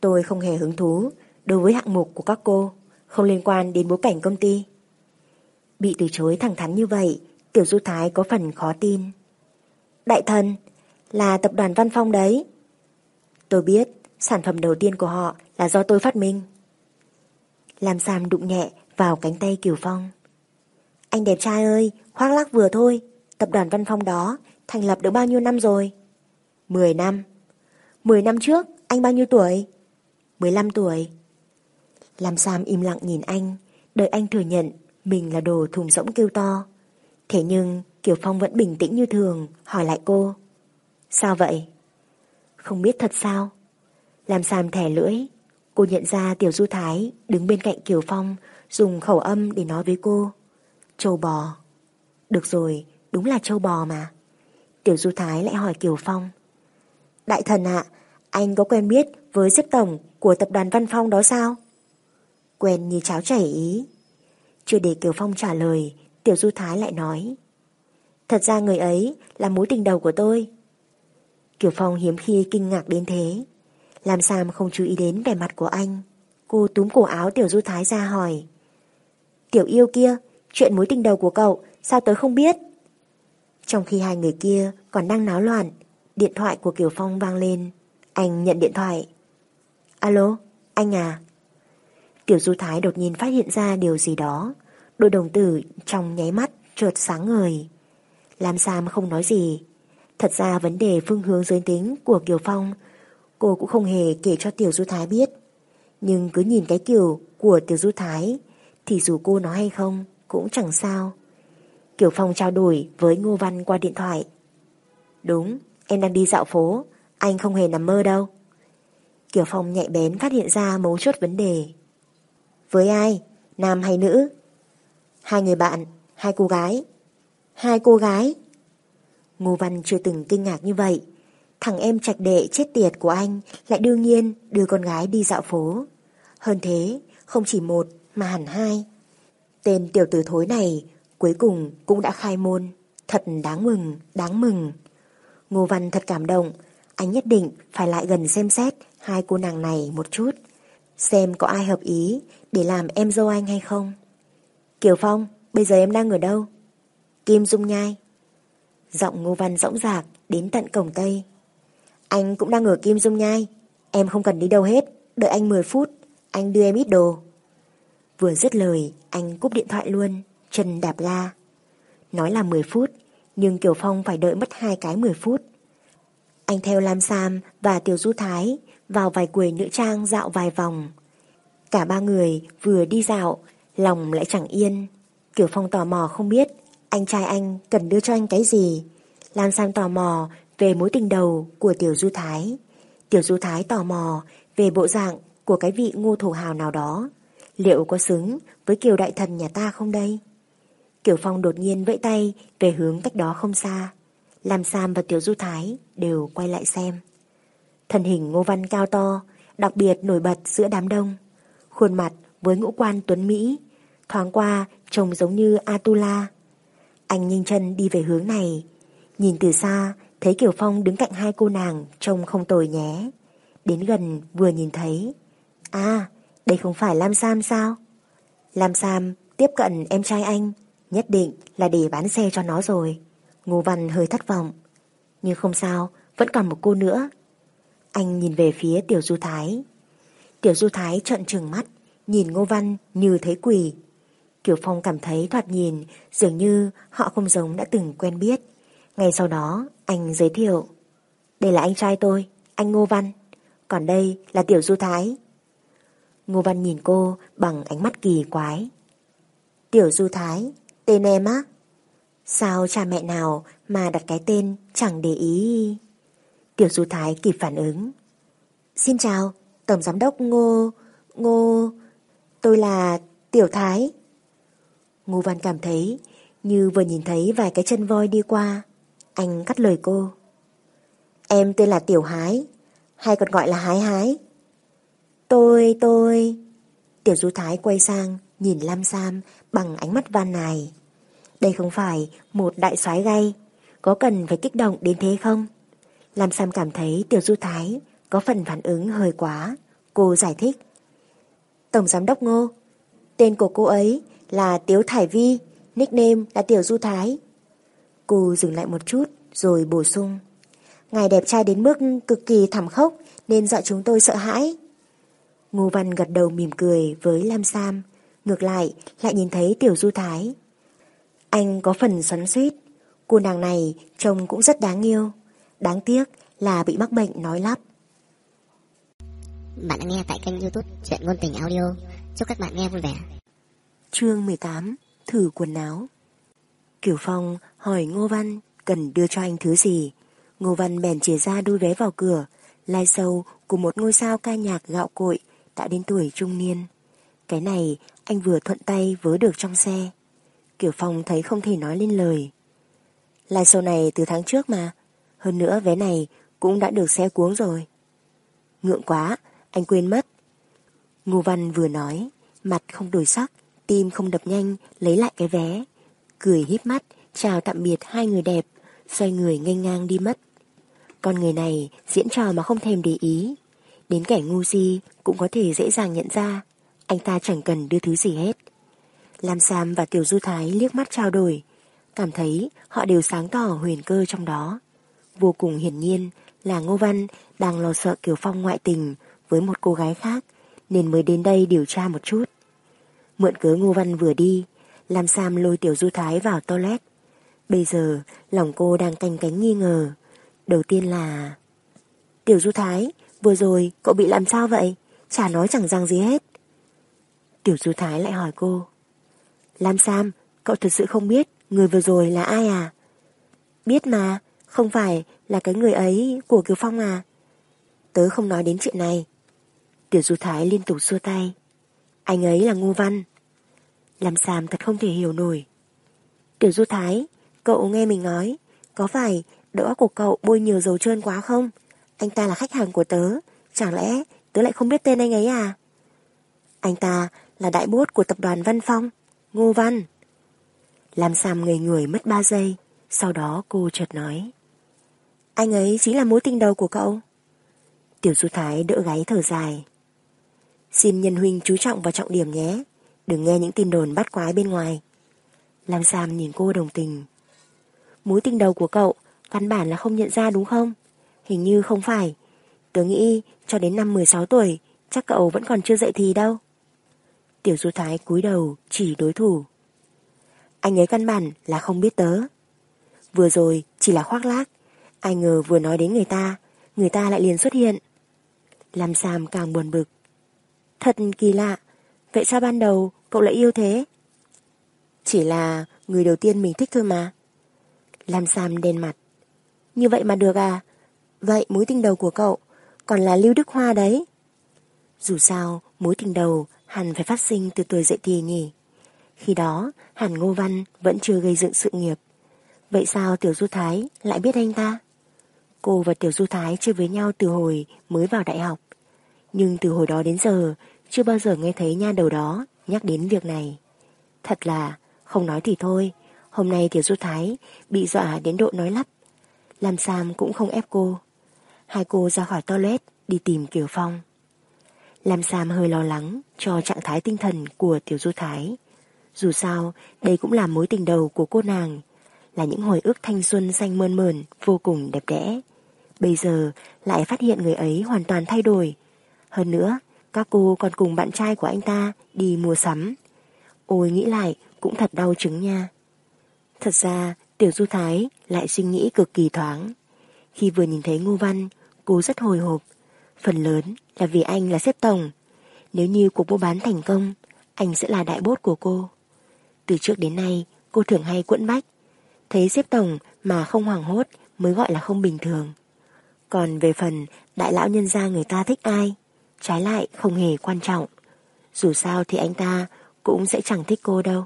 tôi không hề hứng thú đối với hạng mục của các cô, không liên quan đến bối cảnh công ty. Bị từ chối thẳng thắn như vậy, Tiểu Du Thái có phần khó tin. Đại thần, là tập đoàn Văn Phong đấy. Tôi biết, sản phẩm đầu tiên của họ là do tôi phát minh. Làm Sam đụng nhẹ vào cánh tay Kiều Phong. Anh đẹp trai ơi, khoác lác vừa thôi, tập đoàn Văn Phong đó thành lập được bao nhiêu năm rồi? Mười năm. Mười năm trước, anh bao nhiêu tuổi? Mười lăm tuổi. Làm Sam im lặng nhìn anh, đợi anh thừa nhận mình là đồ thùng rỗng kêu to. Thế nhưng Kiều Phong vẫn bình tĩnh như thường, hỏi lại cô. Sao vậy? Không biết thật sao? Làm Sam thẻ lưỡi. Cô nhận ra Tiểu Du Thái đứng bên cạnh Kiều Phong dùng khẩu âm để nói với cô. Châu bò. Được rồi, đúng là châu bò mà. Tiểu Du Thái lại hỏi Kiều Phong. Đại thần ạ, anh có quen biết với xếp tổng của tập đoàn Văn Phong đó sao? Quen như cháo chảy ý. Chưa để Kiều Phong trả lời, Tiểu Du Thái lại nói. Thật ra người ấy là mối tình đầu của tôi. Kiều Phong hiếm khi kinh ngạc đến thế. Làm Sam không chú ý đến vẻ mặt của anh. Cô túm cổ áo Tiểu Du Thái ra hỏi. Tiểu yêu kia, chuyện mối tình đầu của cậu, sao tớ không biết? Trong khi hai người kia còn đang náo loạn, điện thoại của Kiều Phong vang lên. Anh nhận điện thoại. Alo, anh à? Tiểu Du Thái đột nhiên phát hiện ra điều gì đó. Đôi đồng tử trong nháy mắt trượt sáng ngời. Lam Sam không nói gì. Thật ra vấn đề phương hướng giới tính của Kiều Phong cô cũng không hề kể cho Tiểu Du Thái biết. Nhưng cứ nhìn cái kiểu của Tiểu Du Thái thì dù cô nói hay không cũng chẳng sao. Kiều Phong trao đổi với Ngô Văn qua điện thoại. Đúng, em đang đi dạo phố, anh không hề nằm mơ đâu. Kiều Phong nhạy bén phát hiện ra mấu chốt vấn đề. Với ai? Nam hay nữ? Hai người bạn, hai cô gái. Hai cô gái? Ngô Văn chưa từng kinh ngạc như vậy. Thằng em trạch đệ chết tiệt của anh lại đương nhiên đưa con gái đi dạo phố. Hơn thế, không chỉ một mà hẳn hai. Tên tiểu tử thối này cuối cùng cũng đã khai môn. Thật đáng mừng, đáng mừng. Ngô Văn thật cảm động. Anh nhất định phải lại gần xem xét hai cô nàng này một chút. Xem có ai hợp ý để làm em dâu anh hay không. Kiều Phong, bây giờ em đang ở đâu? Kim Dung Nhai. Giọng Ngô Văn rõng rạc đến tận cổng Tây. Anh cũng đang ở Kim Dung Nhai. Em không cần đi đâu hết. Đợi anh 10 phút. Anh đưa em ít đồ. Vừa dứt lời, anh cúp điện thoại luôn. Chân đạp ga. Nói là 10 phút, nhưng Kiều Phong phải đợi mất hai cái 10 phút. Anh theo Lam Sam và Tiểu Du Thái vào vài quầy nữ trang dạo vài vòng. Cả ba người vừa đi dạo, lòng lại chẳng yên. Kiều Phong tò mò không biết anh trai anh cần đưa cho anh cái gì. Lam Sam tò mò về mối tình đầu của Tiểu Du Thái. Tiểu Du Thái tò mò về bộ dạng của cái vị ngô thổ hào nào đó. Liệu có xứng với Kiều Đại Thần nhà ta không đây? Kiều Phong đột nhiên vẫy tay về hướng cách đó không xa. Lam Sam và Tiểu Du Thái đều quay lại xem. Thân hình ngô văn cao to, đặc biệt nổi bật giữa đám đông. Khuôn mặt với ngũ quan tuấn Mỹ, thoáng qua trông giống như Atula. Anh nhanh chân đi về hướng này, nhìn từ xa thấy Kiều Phong đứng cạnh hai cô nàng trông không tồi nhé. Đến gần vừa nhìn thấy, à, đây không phải Lam Sam sao? Lam Sam tiếp cận em trai anh, nhất định là để bán xe cho nó rồi. Ngô Văn hơi thất vọng, nhưng không sao, vẫn còn một cô nữa. Anh nhìn về phía Tiểu Du Thái. Tiểu Du Thái trợn trừng mắt, nhìn Ngô Văn như thấy quỷ. Kiều Phong cảm thấy thoạt nhìn dường như họ không giống đã từng quen biết. Ngay sau đó, anh giới thiệu. Đây là anh trai tôi, anh Ngô Văn. Còn đây là Tiểu Du Thái. Ngô Văn nhìn cô bằng ánh mắt kỳ quái. Tiểu Du Thái, tên em á? Sao cha mẹ nào mà đặt cái tên chẳng để ý? Tiểu Du Thái kịp phản ứng. Xin chào, Tổng Giám đốc Ngô... Ngô... Tôi là Tiểu Thái. Ngô Văn cảm thấy như vừa nhìn thấy vài cái chân voi đi qua. Anh cắt lời cô. Em tên là Tiểu Hái, hay còn gọi là Hái Hái. Tôi, tôi... Tiểu Du Thái quay sang, nhìn Lam Sam bằng ánh mắt van nài. Đây không phải một đại soái gay, có cần phải kích động đến thế không? Lam Sam cảm thấy Tiểu Du Thái có phần phản ứng hơi quá. Cô giải thích. Tổng Giám đốc Ngô, tên của cô ấy là Tiếu Thải Vi, nickname là Tiểu Du Thái. Cô dừng lại một chút rồi bổ sung. Ngài đẹp trai đến mức cực kỳ thảm khốc nên dọa chúng tôi sợ hãi. Ngô Văn gật đầu mỉm cười với Lam Sam, ngược lại lại nhìn thấy Tiểu Du Thái. Anh có phần xoắn suýt, cô nàng này trông cũng rất đáng yêu, đáng tiếc là bị mắc bệnh nói lắp. Bạn đang nghe tại kênh youtube Chuyện Ngôn Tình Audio, chúc các bạn nghe vui vẻ. Chương 18 Thử quần áo Kiều Phong hỏi Ngô Văn cần đưa cho anh thứ gì. Ngô Văn bèn chia ra đôi vé vào cửa, lai sâu của một ngôi sao ca nhạc gạo cội đã đến tuổi trung niên. Cái này anh vừa thuận tay vớ được trong xe. Kiều Phong thấy không thể nói lên lời. Lai sâu này từ tháng trước mà. Hơn nữa vé này cũng đã được xe cuống rồi. Ngượng quá, anh quên mất. Ngô Văn vừa nói, mặt không đổi sắc, tim không đập nhanh, lấy lại cái vé. Cười híp mắt, chào tạm biệt hai người đẹp, xoay người nghênh ngang đi mất. Con người này diễn trò mà không thèm để ý. Đến kẻ ngu si cũng có thể dễ dàng nhận ra, anh ta chẳng cần đưa thứ gì hết. Lam Sam và Tiểu Du Thái liếc mắt trao đổi, cảm thấy họ đều sáng tỏ huyền cơ trong đó. Vô cùng hiển nhiên là Ngô Văn đang lo sợ Kiều Phong ngoại tình với một cô gái khác nên mới đến đây điều tra một chút. Mượn cớ Ngô Văn vừa đi, Lam Sam lôi Tiểu Du Thái vào toilet. Bây giờ lòng cô đang canh cánh nghi ngờ. Đầu tiên là... Tiểu Du Thái, vừa rồi cậu bị làm sao vậy? Chả nói chẳng rằng gì hết. Tiểu Du Thái lại hỏi cô. Lam Sam, cậu thật sự không biết người vừa rồi là ai à? Biết mà, không phải là cái người ấy của Kiều Phong à? Tớ không nói đến chuyện này. Tiểu Du Thái liên tục xua tay. Anh ấy là ngu văn. Làm Sam thật không thể hiểu nổi. Tiểu Du Thái, cậu nghe mình nói, có phải đầu óc của cậu bôi nhiều dầu trơn quá không? Anh ta là khách hàng của tớ, chẳng lẽ tớ lại không biết tên anh ấy à? Anh ta là đại bốt của tập đoàn Văn Phong, Ngô Văn. Làm Sam người người mất 3 giây, sau đó cô chợt nói. Anh ấy chính là mối tình đầu của cậu. Tiểu Du Thái đỡ gáy thở dài. Xin nhân huynh chú trọng vào trọng điểm nhé, đừng nghe những tin đồn bắt quái bên ngoài. Lam Sam nhìn cô đồng tình. Mối tình đầu của cậu căn bản là không nhận ra đúng không? Hình như không phải. Tớ nghĩ cho đến năm 16 tuổi chắc cậu vẫn còn chưa dậy thì đâu. Tiểu Du Thái cúi đầu chỉ đối thủ. Anh ấy căn bản là không biết tớ. Vừa rồi chỉ là khoác lác. Ai ngờ vừa nói đến người ta, người ta lại liền xuất hiện. Làm Sam càng buồn bực. Thật kỳ lạ, vậy sao ban đầu cậu lại yêu thế? Chỉ là người đầu tiên mình thích thôi mà. Lam Sam đen mặt. Như vậy mà được à? Vậy mối tình đầu của cậu còn là Lưu Đức Hoa đấy. Dù sao, mối tình đầu hẳn phải phát sinh từ tuổi dậy thì nhỉ. Khi đó, hẳn Ngô Văn vẫn chưa gây dựng sự nghiệp. Vậy sao Tiểu Du Thái lại biết anh ta? Cô và Tiểu Du Thái chơi với nhau từ hồi mới vào đại học. Nhưng từ hồi đó đến giờ, chưa bao giờ nghe thấy nha đầu đó nhắc đến việc này. Thật là, không nói thì thôi, hôm nay Tiểu Du Thái bị dọa đến độ nói lắp. làm Sam cũng không ép cô. Hai cô ra khỏi toilet đi tìm Kiều Phong. làm Sam hơi lo lắng cho trạng thái tinh thần của Tiểu Du Thái. Dù sao, đây cũng là mối tình đầu của cô nàng, là những hồi ức thanh xuân xanh mơn mờn, vô cùng đẹp đẽ. Bây giờ lại phát hiện người ấy hoàn toàn thay đổi. Hơn nữa, các cô còn cùng bạn trai của anh ta đi mua sắm. Ôi nghĩ lại cũng thật đau chứng nha. Thật ra, Tiểu Du Thái lại suy nghĩ cực kỳ thoáng. Khi vừa nhìn thấy Ngô Văn, cô rất hồi hộp. Phần lớn là vì anh là xếp tổng. Nếu như cuộc mua bán thành công, anh sẽ là đại bốt của cô. Từ trước đến nay, cô thường hay quẫn bách. Thấy xếp tổng mà không hoảng hốt mới gọi là không bình thường. Còn về phần đại lão nhân gia người ta thích ai, trái lại không hề quan trọng. Dù sao thì anh ta cũng sẽ chẳng thích cô đâu.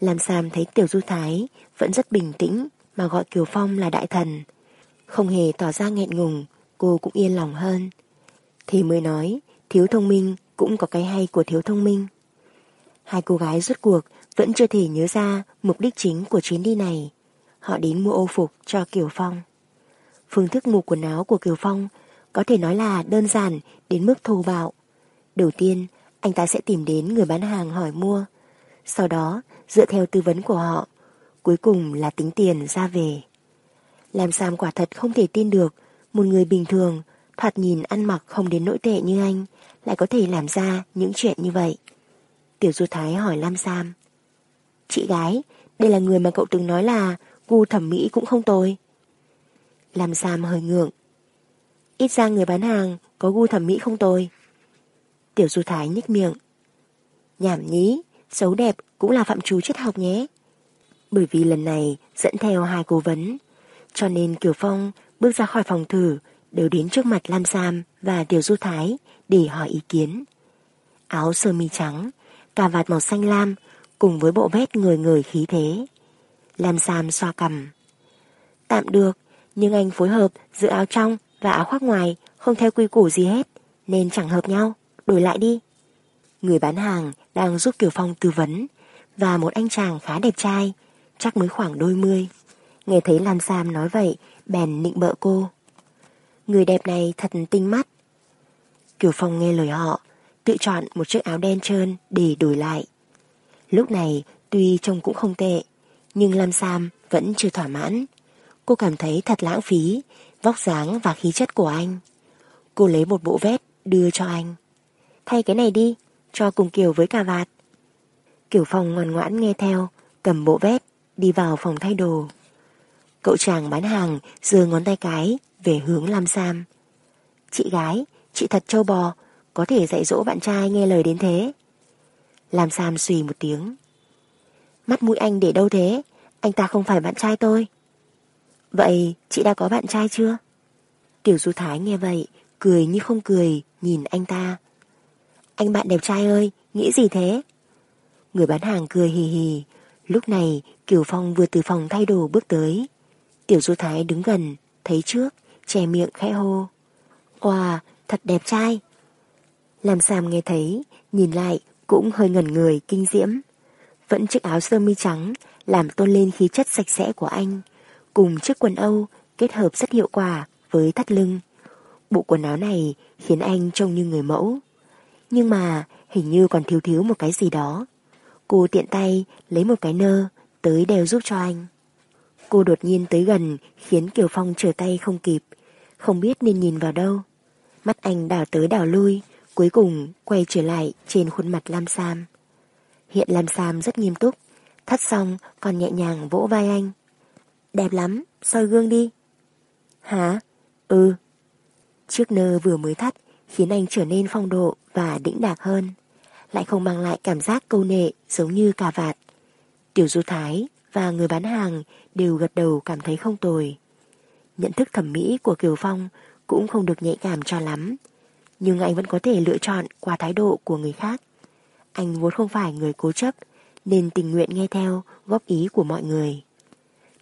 Làm Sam thấy Tiểu Du Thái vẫn rất bình tĩnh mà gọi Kiều Phong là đại thần. Không hề tỏ ra nghẹn ngùng, cô cũng yên lòng hơn. Thì mới nói, thiếu thông minh cũng có cái hay của thiếu thông minh. Hai cô gái rốt cuộc vẫn chưa thể nhớ ra mục đích chính của chuyến đi này. Họ đến mua ô phục cho Kiều Phong. Phương thức mua quần áo của Kiều Phong có thể nói là đơn giản đến mức thô bạo. Đầu tiên, anh ta sẽ tìm đến người bán hàng hỏi mua. Sau đó, dựa theo tư vấn của họ, cuối cùng là tính tiền ra về. Làm Sam quả thật không thể tin được một người bình thường, thoạt nhìn ăn mặc không đến nỗi tệ như anh, lại có thể làm ra những chuyện như vậy. Tiểu Du Thái hỏi Lam Sam. Chị gái, đây là người mà cậu từng nói là gu thẩm mỹ cũng không tồi. Lam Sam hơi ngượng. Ít ra người bán hàng có gu thẩm mỹ không tồi. Tiểu Du Thái nhếch miệng. Nhảm nhí, xấu đẹp cũng là phạm trù triết học nhé. Bởi vì lần này dẫn theo hai cố vấn, cho nên Kiều Phong bước ra khỏi phòng thử đều đến trước mặt Lam Sam và Tiểu Du Thái để hỏi ý kiến. Áo sơ mi trắng, cà vạt màu xanh lam cùng với bộ vest người người khí thế. Lam Sam xoa cầm. Tạm được, nhưng anh phối hợp giữa áo trong và áo khoác ngoài không theo quy củ gì hết, nên chẳng hợp nhau, đổi lại đi. Người bán hàng đang giúp Kiều Phong tư vấn và một anh chàng khá đẹp trai, chắc mới khoảng đôi mươi. Nghe thấy Lam Sam nói vậy, bèn nịnh bợ cô. Người đẹp này thật tinh mắt. Kiều Phong nghe lời họ, tự chọn một chiếc áo đen trơn để đổi lại. Lúc này tuy trông cũng không tệ, nhưng Lam Sam vẫn chưa thỏa mãn. Cô cảm thấy thật lãng phí, vóc dáng và khí chất của anh. Cô lấy một bộ vest đưa cho anh. Thay cái này đi, cho cùng Kiều với cà vạt. Kiều Phong ngoan ngoãn nghe theo, cầm bộ vest, đi vào phòng thay đồ. Cậu chàng bán hàng giơ ngón tay cái về hướng Lam Sam. Chị gái, chị thật trâu bò, có thể dạy dỗ bạn trai nghe lời đến thế. Lam Sam xùy một tiếng. Mắt mũi anh để đâu thế? Anh ta không phải bạn trai tôi. Vậy chị đã có bạn trai chưa? Tiểu Du Thái nghe vậy, cười như không cười, nhìn anh ta. Anh bạn đẹp trai ơi, nghĩ gì thế? Người bán hàng cười hì hì. Lúc này, Kiều Phong vừa từ phòng thay đồ bước tới. Tiểu Du Thái đứng gần, thấy trước, che miệng khẽ hô. Wow, thật đẹp trai. Làm Sam nghe thấy, nhìn lại cũng hơi ngẩn người kinh diễm. Vẫn chiếc áo sơ mi trắng làm tôn lên khí chất sạch sẽ của anh, cùng chiếc quần Âu kết hợp rất hiệu quả với thắt lưng. Bộ quần áo này khiến anh trông như người mẫu. Nhưng mà hình như còn thiếu thiếu một cái gì đó. Cô tiện tay lấy một cái nơ tới đeo giúp cho anh. Cô đột nhiên tới gần khiến Kiều Phong trở tay không kịp, không biết nên nhìn vào đâu. Mắt anh đảo tới đảo lui, cuối cùng quay trở lại trên khuôn mặt Lam Sam. Hiện Lam Sam rất nghiêm túc, thắt xong còn nhẹ nhàng vỗ vai anh. Đẹp lắm, soi gương đi. Hả? Ừ. Chiếc nơ vừa mới thắt khiến anh trở nên phong độ và đĩnh đạc hơn, lại không mang lại cảm giác câu nệ giống như cà vạt. Tiểu Du Thái và người bán hàng đều gật đầu cảm thấy không tồi. Nhận thức thẩm mỹ của Kiều Phong cũng không được nhạy cảm cho lắm, nhưng anh vẫn có thể lựa chọn qua thái độ của người khác. Anh vốn không phải người cố chấp, nên tình nguyện nghe theo góp ý của mọi người.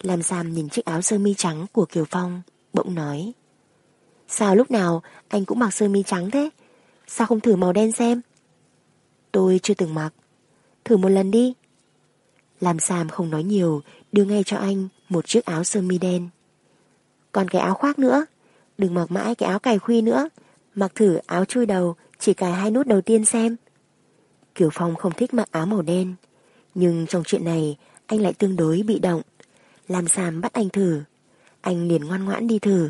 Lam Sam nhìn chiếc áo sơ mi trắng của Kiều Phong, bỗng nói. Sao lúc nào anh cũng mặc sơ mi trắng thế? Sao không thử màu đen xem? Tôi chưa từng mặc. Thử một lần đi, Làm Sam không nói nhiều, đưa ngay cho anh một chiếc áo sơ mi đen. Còn cái áo khoác nữa, đừng mặc mãi cái áo cài khuy nữa, mặc thử áo chui đầu, chỉ cài hai nút đầu tiên xem. Kiều Phong không thích mặc áo màu đen, nhưng trong chuyện này anh lại tương đối bị động. Làm Sam bắt anh thử, anh liền ngoan ngoãn đi thử.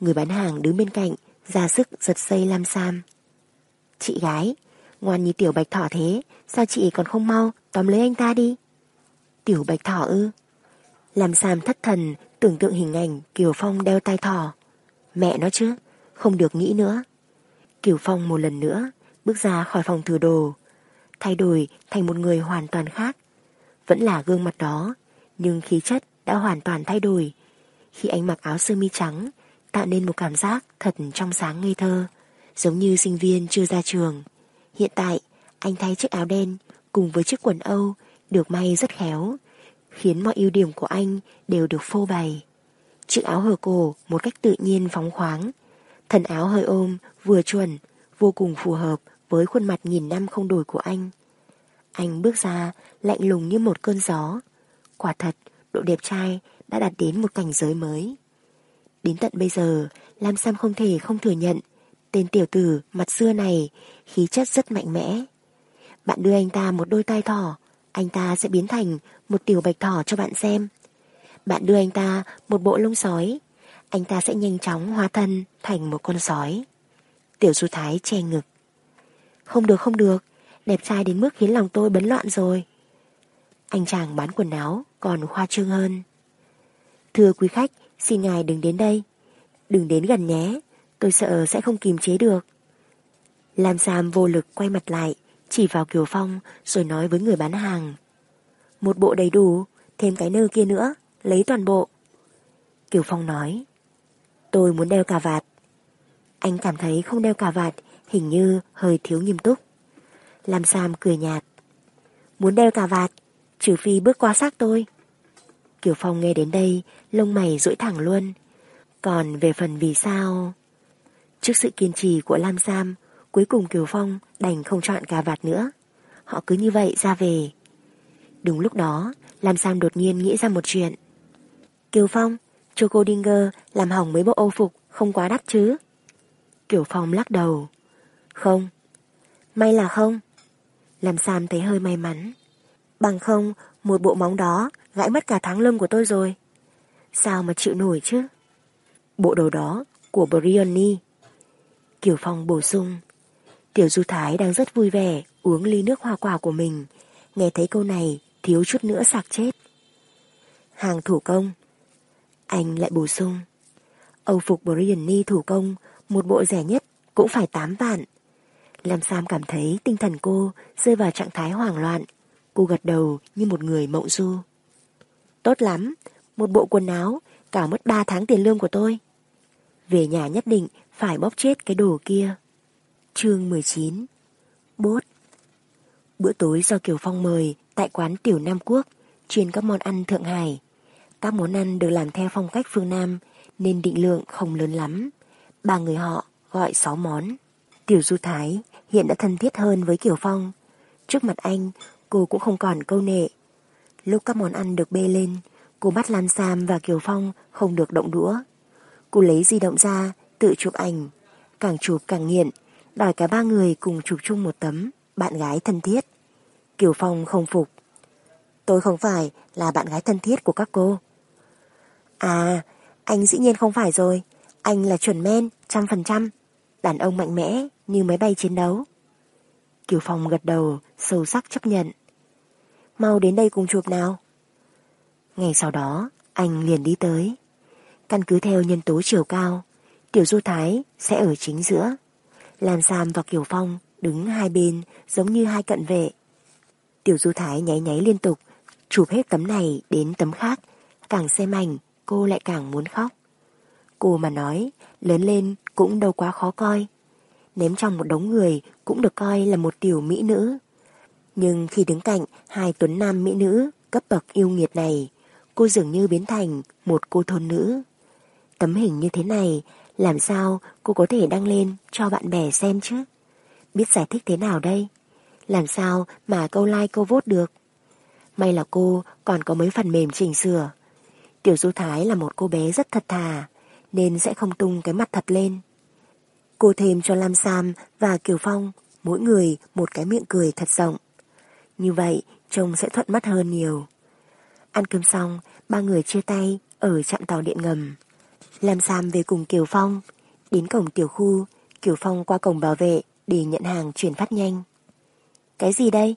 Người bán hàng đứng bên cạnh, ra sức giật dây Lam Sam. Chị gái, ngoan như tiểu bạch thỏ thế, sao chị còn không mau tóm lấy anh ta đi? Tiểu bạch thỏ ư? Làm Sam thất thần tưởng tượng hình ảnh Kiều Phong đeo tai thỏ. Mẹ nó chứ, không được nghĩ nữa. Kiều Phong một lần nữa bước ra khỏi phòng thử đồ, thay đổi thành một người hoàn toàn khác. Vẫn là gương mặt đó, nhưng khí chất đã hoàn toàn thay đổi. Khi anh mặc áo sơ mi trắng, tạo nên một cảm giác thật trong sáng ngây thơ, giống như sinh viên chưa ra trường. Hiện tại, anh thay chiếc áo đen cùng với chiếc quần Âu được may rất khéo, khiến mọi ưu điểm của anh đều được phô bày. Chiếc áo hở cổ một cách tự nhiên phóng khoáng, thần áo hơi ôm, vừa chuẩn, vô cùng phù hợp với khuôn mặt nghìn năm không đổi của anh. Anh bước ra lạnh lùng như một cơn gió. Quả thật, độ đẹp trai đã đạt đến một cảnh giới mới. Đến tận bây giờ, Lam Sam không thể không thừa nhận tên tiểu tử mặt xưa này khí chất rất mạnh mẽ. Bạn đưa anh ta một đôi tai thỏ, anh ta sẽ biến thành một tiểu bạch thỏ cho bạn xem. Bạn đưa anh ta một bộ lông sói, anh ta sẽ nhanh chóng hóa thân thành một con sói. Tiểu Du Thái che ngực. Không được không được, đẹp trai đến mức khiến lòng tôi bấn loạn rồi. Anh chàng bán quần áo còn khoa trương hơn. Thưa quý khách, xin ngài đừng đến đây. Đừng đến gần nhé, tôi sợ sẽ không kìm chế được. Lam Sam vô lực quay mặt lại, chỉ vào Kiều Phong rồi nói với người bán hàng. Một bộ đầy đủ, thêm cái nơ kia nữa, lấy toàn bộ. Kiều Phong nói, tôi muốn đeo cà vạt. Anh cảm thấy không đeo cà vạt hình như hơi thiếu nghiêm túc. Lam Sam cười nhạt. Muốn đeo cà vạt, trừ phi bước qua xác tôi. Kiều Phong nghe đến đây, lông mày duỗi thẳng luôn. Còn về phần vì sao... Trước sự kiên trì của Lam Sam, cuối cùng Kiều Phong đành không chọn cà vạt nữa. Họ cứ như vậy ra về. Đúng lúc đó, Lam Sam đột nhiên nghĩ ra một chuyện. Kiều Phong, Choco Dinger làm hỏng mấy bộ ô phục không quá đắt chứ? Kiều Phong lắc đầu. Không. May là không. Lam Sam thấy hơi may mắn. Bằng không, một bộ móng đó gãy mất cả tháng lương của tôi rồi. Sao mà chịu nổi chứ? Bộ đồ đó của Briony. Kiều Phong bổ sung. Tiểu Du Thái đang rất vui vẻ uống ly nước hoa quả của mình. Nghe thấy câu này thiếu chút nữa sạc chết. Hàng thủ công. Anh lại bổ sung. Âu phục Briony thủ công, một bộ rẻ nhất cũng phải 8 vạn. Lam Sam cảm thấy tinh thần cô rơi vào trạng thái hoảng loạn. Cô gật đầu như một người mộng du. Tốt lắm, một bộ quần áo, cả mất 3 tháng tiền lương của tôi. Về nhà nhất định phải bóp chết cái đồ kia. Chương 19 Bốt Bữa tối do Kiều Phong mời tại quán Tiểu Nam Quốc, chuyên các món ăn Thượng Hải. Các món ăn được làm theo phong cách phương Nam nên định lượng không lớn lắm. Ba người họ gọi 6 món. Tiểu Du Thái hiện đã thân thiết hơn với Kiều Phong. Trước mặt anh, cô cũng không còn câu nệ. Lúc các món ăn được bê lên, cô bắt Lan Sam và Kiều Phong không được động đũa. Cô lấy di động ra, tự chụp ảnh. Càng chụp càng nghiện, đòi cả ba người cùng chụp chung một tấm, bạn gái thân thiết. Kiều Phong không phục. Tôi không phải là bạn gái thân thiết của các cô. À, anh dĩ nhiên không phải rồi. Anh là chuẩn men, trăm phần trăm. Đàn ông mạnh mẽ như máy bay chiến đấu. Kiều Phong gật đầu, sâu sắc chấp nhận. Mau đến đây cùng chụp nào. Ngày sau đó, anh liền đi tới. Căn cứ theo nhân tố chiều cao, Tiểu Du Thái sẽ ở chính giữa. làm Sam và Kiều Phong đứng hai bên giống như hai cận vệ. Tiểu Du Thái nháy nháy liên tục, chụp hết tấm này đến tấm khác. Càng xem ảnh, cô lại càng muốn khóc. Cô mà nói, lớn lên cũng đâu quá khó coi. Ném trong một đống người cũng được coi là một tiểu mỹ nữ. Nhưng khi đứng cạnh hai tuấn nam mỹ nữ cấp bậc yêu nghiệt này, cô dường như biến thành một cô thôn nữ. Tấm hình như thế này, làm sao cô có thể đăng lên cho bạn bè xem chứ? Biết giải thích thế nào đây? Làm sao mà câu like câu vote được? May là cô còn có mấy phần mềm chỉnh sửa. Tiểu Du Thái là một cô bé rất thật thà, nên sẽ không tung cái mặt thật lên. Cô thêm cho Lam Sam và Kiều Phong mỗi người một cái miệng cười thật rộng. Như vậy trông sẽ thuận mắt hơn nhiều. Ăn cơm xong, ba người chia tay ở trạm tàu điện ngầm. Lam Sam về cùng Kiều Phong, đến cổng tiểu khu, Kiều Phong qua cổng bảo vệ để nhận hàng chuyển phát nhanh. Cái gì đây?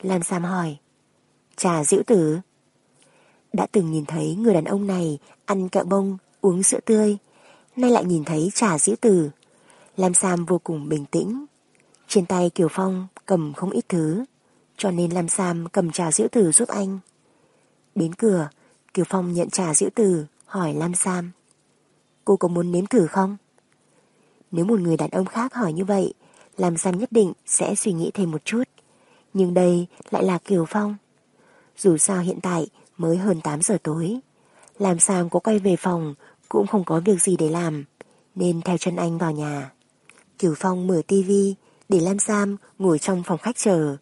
Lam Sam hỏi. Trà diễu tử. Đã từng nhìn thấy người đàn ông này ăn kẹo bông, uống sữa tươi, nay lại nhìn thấy trà diễu tử. Lam Sam vô cùng bình tĩnh. Trên tay Kiều Phong cầm không ít thứ, cho nên Lam Sam cầm trà diễu tử giúp anh. Đến cửa, Kiều Phong nhận trà diễu tử, hỏi Lam Sam. Cô có muốn nếm thử không? Nếu một người đàn ông khác hỏi như vậy, Lam Sam nhất định sẽ suy nghĩ thêm một chút. Nhưng đây lại là Kiều Phong. Dù sao hiện tại mới hơn 8 giờ tối. Lam Sam có quay về phòng cũng không có việc gì để làm, nên theo chân anh vào nhà. Kiều Phong mở tivi để Lam Sam ngồi trong phòng khách chờ.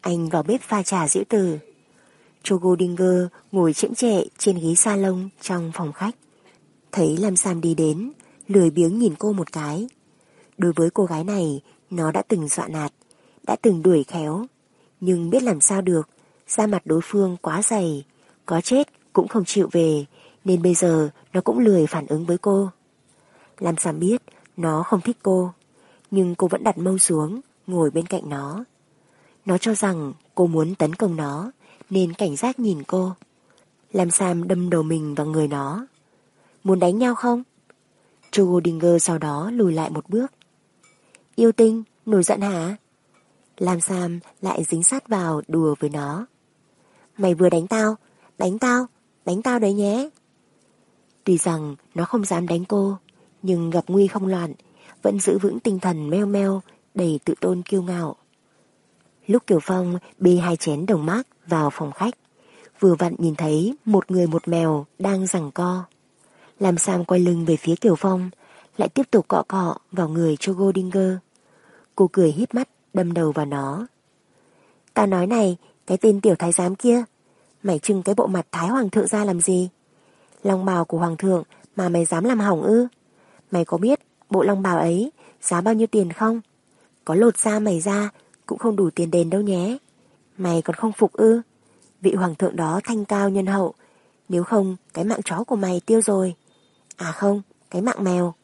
Anh vào bếp pha trà diễu từ. Chogo Dinger ngồi chững chệ trên ghế salon trong phòng khách. Thấy Lam Sam đi đến, lười biếng nhìn cô một cái. Đối với cô gái này, nó đã từng dọa nạt, đã từng đuổi khéo. Nhưng biết làm sao được, da mặt đối phương quá dày, có chết cũng không chịu về, nên bây giờ nó cũng lười phản ứng với cô. Lam Sam biết nó không thích cô, nhưng cô vẫn đặt mâu xuống, ngồi bên cạnh nó. Nó cho rằng cô muốn tấn công nó, nên cảnh giác nhìn cô. làm Sam đâm đầu mình vào người nó. Muốn đánh nhau không? Trugodinger sau đó lùi lại một bước. Yêu tinh, nổi giận hả? Lam Sam lại dính sát vào đùa với nó. Mày vừa đánh tao, đánh tao, đánh tao đấy nhé. Tuy rằng nó không dám đánh cô, nhưng gặp nguy không loạn, vẫn giữ vững tinh thần meo meo, đầy tự tôn kiêu ngạo. Lúc Kiều Phong bê hai chén đồng mác vào phòng khách, vừa vặn nhìn thấy một người một mèo đang giằng co. Làm Sam quay lưng về phía Kiều Phong, lại tiếp tục cọ cọ vào người cho Goldinger. Cô cười híp mắt, đâm đầu vào nó. Tao nói này, cái tên tiểu thái giám kia, mày trưng cái bộ mặt thái hoàng thượng ra làm gì? Long bào của hoàng thượng mà mày dám làm hỏng ư? Mày có biết bộ long bào ấy giá bao nhiêu tiền không? Có lột da mày ra cũng không đủ tiền đền đâu nhé. Mày còn không phục ư? Vị hoàng thượng đó thanh cao nhân hậu, nếu không cái mạng chó của mày tiêu rồi. À không, cái mạng mèo.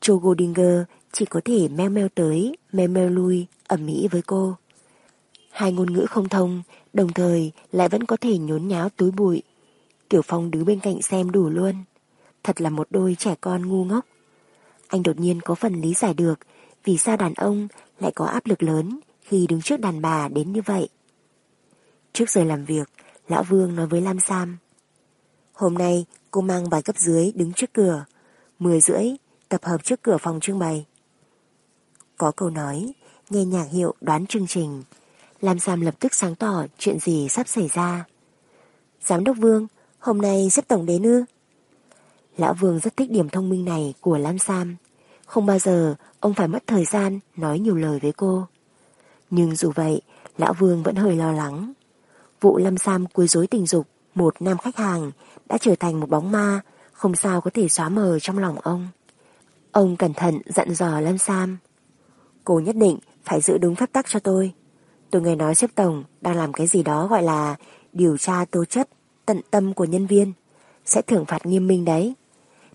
Joe Goldinger chỉ có thể meo meo tới, meo meo lui, ẩm mỹ với cô. Hai ngôn ngữ không thông, đồng thời lại vẫn có thể nhốn nháo túi bụi. Tiểu Phong đứng bên cạnh xem đủ luôn. Thật là một đôi trẻ con ngu ngốc. Anh đột nhiên có phần lý giải được vì sao đàn ông lại có áp lực lớn khi đứng trước đàn bà đến như vậy. Trước giờ làm việc, Lão Vương nói với Lam Sam. Hôm nay cô mang bài cấp dưới đứng trước cửa, 10 rưỡi tập hợp trước cửa phòng trưng bày. Có câu nói, nghe nhạc hiệu đoán chương trình, Lam Sam lập tức sáng tỏ chuyện gì sắp xảy ra. Giám đốc Vương, hôm nay xếp tổng đến ư? Lão Vương rất thích điểm thông minh này của Lam Sam. Không bao giờ ông phải mất thời gian nói nhiều lời với cô. Nhưng dù vậy, Lão Vương vẫn hơi lo lắng. Vụ Lâm Sam quấy rối tình dục một nam khách hàng đã trở thành một bóng ma, không sao có thể xóa mờ trong lòng ông. Ông cẩn thận dặn dò Lâm Sam. Cô nhất định phải giữ đúng phép tắc cho tôi. Tôi nghe nói xếp tổng đang làm cái gì đó gọi là điều tra tố chất tận tâm của nhân viên. Sẽ thưởng phạt nghiêm minh đấy.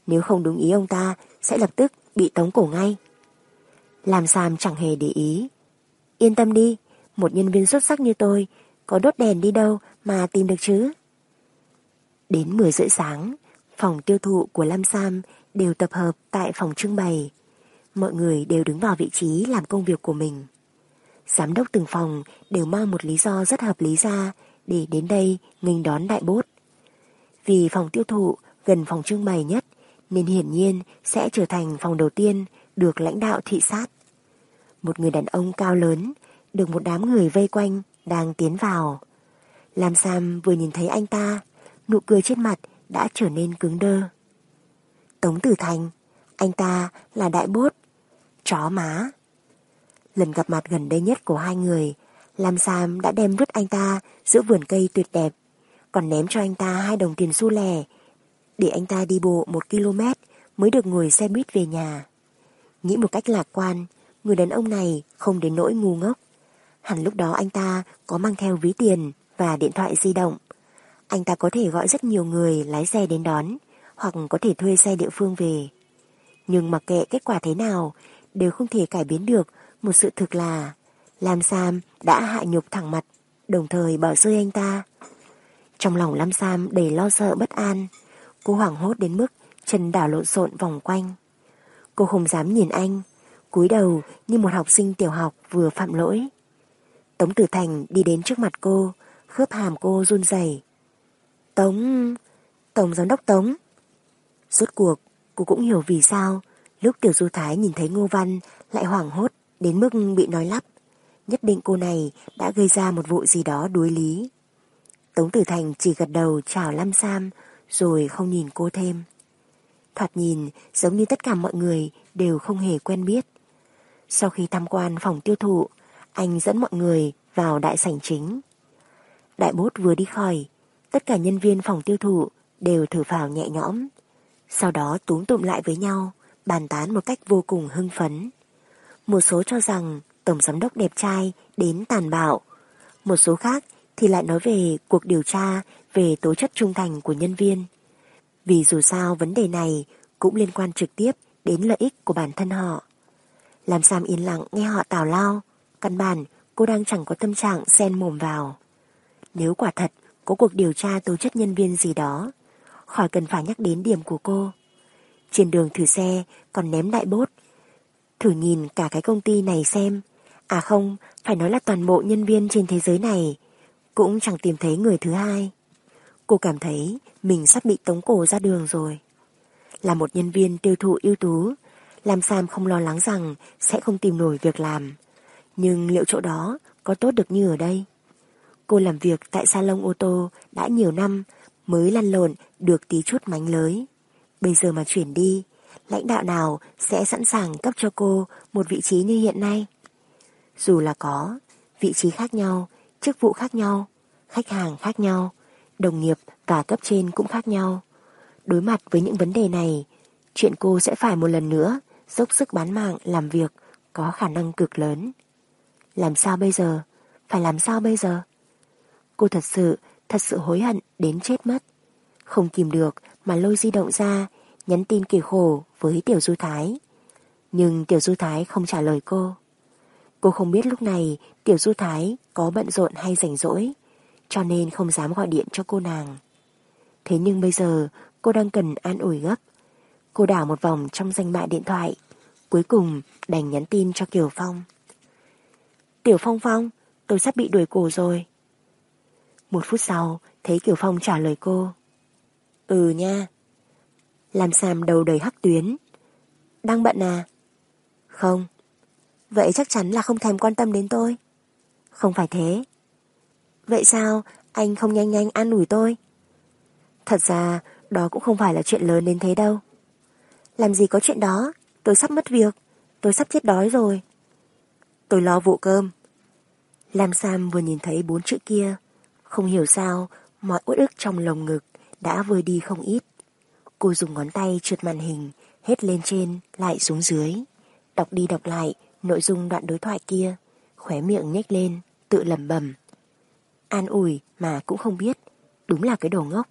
Nếu không đúng ý ông ta sẽ lập tức bị tống cổ ngay. Làm Sam chẳng hề để ý. Yên tâm đi, một nhân viên xuất sắc như tôi có đốt đèn đi đâu mà tìm được chứ. Đến 10 rưỡi sáng, phòng tiêu thụ của Lam Sam đều tập hợp tại phòng trưng bày. Mọi người đều đứng vào vị trí làm công việc của mình. Giám đốc từng phòng đều mang một lý do rất hợp lý ra để đến đây nghênh đón đại bốt. Vì phòng tiêu thụ gần phòng trưng bày nhất nên hiển nhiên sẽ trở thành phòng đầu tiên được lãnh đạo thị sát. Một người đàn ông cao lớn được một đám người vây quanh đang tiến vào. Lam Sam vừa nhìn thấy anh ta, nụ cười trên mặt đã trở nên cứng đơ. Tống Tử Thành, anh ta là đại bốt, chó má. Lần gặp mặt gần đây nhất của hai người, Lam Sam đã đem vứt anh ta giữa vườn cây tuyệt đẹp, còn ném cho anh ta hai đồng tiền xu lẻ, để anh ta đi bộ một km mới được ngồi xe buýt về nhà. Nghĩ một cách lạc quan, người đàn ông này không đến nỗi ngu ngốc. Hẳn lúc đó anh ta có mang theo ví tiền và điện thoại di động. Anh ta có thể gọi rất nhiều người lái xe đến đón, hoặc có thể thuê xe địa phương về. Nhưng mặc kệ kết quả thế nào, đều không thể cải biến được một sự thực là Lam Sam đã hạ nhục thẳng mặt, đồng thời bỏ rơi anh ta. Trong lòng Lam Sam đầy lo sợ bất an, cô hoảng hốt đến mức chân đảo lộn xộn vòng quanh. Cô không dám nhìn anh, cúi đầu như một học sinh tiểu học vừa phạm lỗi. Tống Tử Thành đi đến trước mặt cô, khớp hàm cô run rẩy. Tống... Tổng giám đốc Tống. Rốt cuộc, cô cũng hiểu vì sao lúc Tiểu Du Thái nhìn thấy Ngô Văn lại hoảng hốt đến mức bị nói lắp. Nhất định cô này đã gây ra một vụ gì đó đuối lý. Tống Tử Thành chỉ gật đầu chào Lam Sam rồi không nhìn cô thêm. Thoạt nhìn giống như tất cả mọi người đều không hề quen biết. Sau khi tham quan phòng tiêu thụ, anh dẫn mọi người vào đại sảnh chính. Đại bốt vừa đi khỏi, tất cả nhân viên phòng tiêu thụ đều thở phào nhẹ nhõm. Sau đó túm tụm lại với nhau, bàn tán một cách vô cùng hưng phấn. Một số cho rằng Tổng Giám đốc đẹp trai đến tàn bạo. Một số khác thì lại nói về cuộc điều tra về tố chất trung thành của nhân viên. Vì dù sao vấn đề này cũng liên quan trực tiếp đến lợi ích của bản thân họ. Làm Sam yên lặng nghe họ tào lao, căn bản cô đang chẳng có tâm trạng xen mồm vào. Nếu quả thật có cuộc điều tra tố chất nhân viên gì đó, khỏi cần phải nhắc đến điểm của cô. Trên đường thử xe còn ném đại bốt. Thử nhìn cả cái công ty này xem. À không, phải nói là toàn bộ nhân viên trên thế giới này cũng chẳng tìm thấy người thứ hai. Cô cảm thấy mình sắp bị tống cổ ra đường rồi. Là một nhân viên tiêu thụ ưu tú, làm Sam không lo lắng rằng sẽ không tìm nổi việc làm. Nhưng liệu chỗ đó có tốt được như ở đây? Cô làm việc tại salon ô tô đã nhiều năm mới lăn lộn được tí chút mánh lới. Bây giờ mà chuyển đi, lãnh đạo nào sẽ sẵn sàng cấp cho cô một vị trí như hiện nay? Dù là có, vị trí khác nhau, chức vụ khác nhau, khách hàng khác nhau, đồng nghiệp và cấp trên cũng khác nhau. Đối mặt với những vấn đề này, chuyện cô sẽ phải một lần nữa dốc sức bán mạng làm việc có khả năng cực lớn. Làm sao bây giờ? Phải làm sao bây giờ? Cô thật sự, thật sự hối hận đến chết mất. Không kìm được mà lôi di động ra, nhắn tin kỳ khổ với Tiểu Du Thái. Nhưng Tiểu Du Thái không trả lời cô. Cô không biết lúc này Tiểu Du Thái có bận rộn hay rảnh rỗi, cho nên không dám gọi điện cho cô nàng. Thế nhưng bây giờ cô đang cần an ủi gấp. Cô đảo một vòng trong danh bạ điện thoại, cuối cùng đành nhắn tin cho Kiều Phong. Tiểu Phong Phong, tôi sắp bị đuổi cổ rồi. Một phút sau, thấy Kiều Phong trả lời cô. Ừ nha. Làm Sam đầu đầy hắc tuyến. Đang bận à? Không. Vậy chắc chắn là không thèm quan tâm đến tôi. Không phải thế. Vậy sao anh không nhanh nhanh an ủi tôi? Thật ra đó cũng không phải là chuyện lớn đến thế đâu. Làm gì có chuyện đó, tôi sắp mất việc, tôi sắp chết đói rồi. Tôi lo vụ cơm. Lam Sam vừa nhìn thấy bốn chữ kia, không hiểu sao mọi uất ức trong lồng ngực đã vơi đi không ít. Cô dùng ngón tay trượt màn hình, hết lên trên, lại xuống dưới. Đọc đi đọc lại nội dung đoạn đối thoại kia, khóe miệng nhếch lên, tự lẩm bẩm an ủi mà cũng không biết. Đúng là cái đồ ngốc.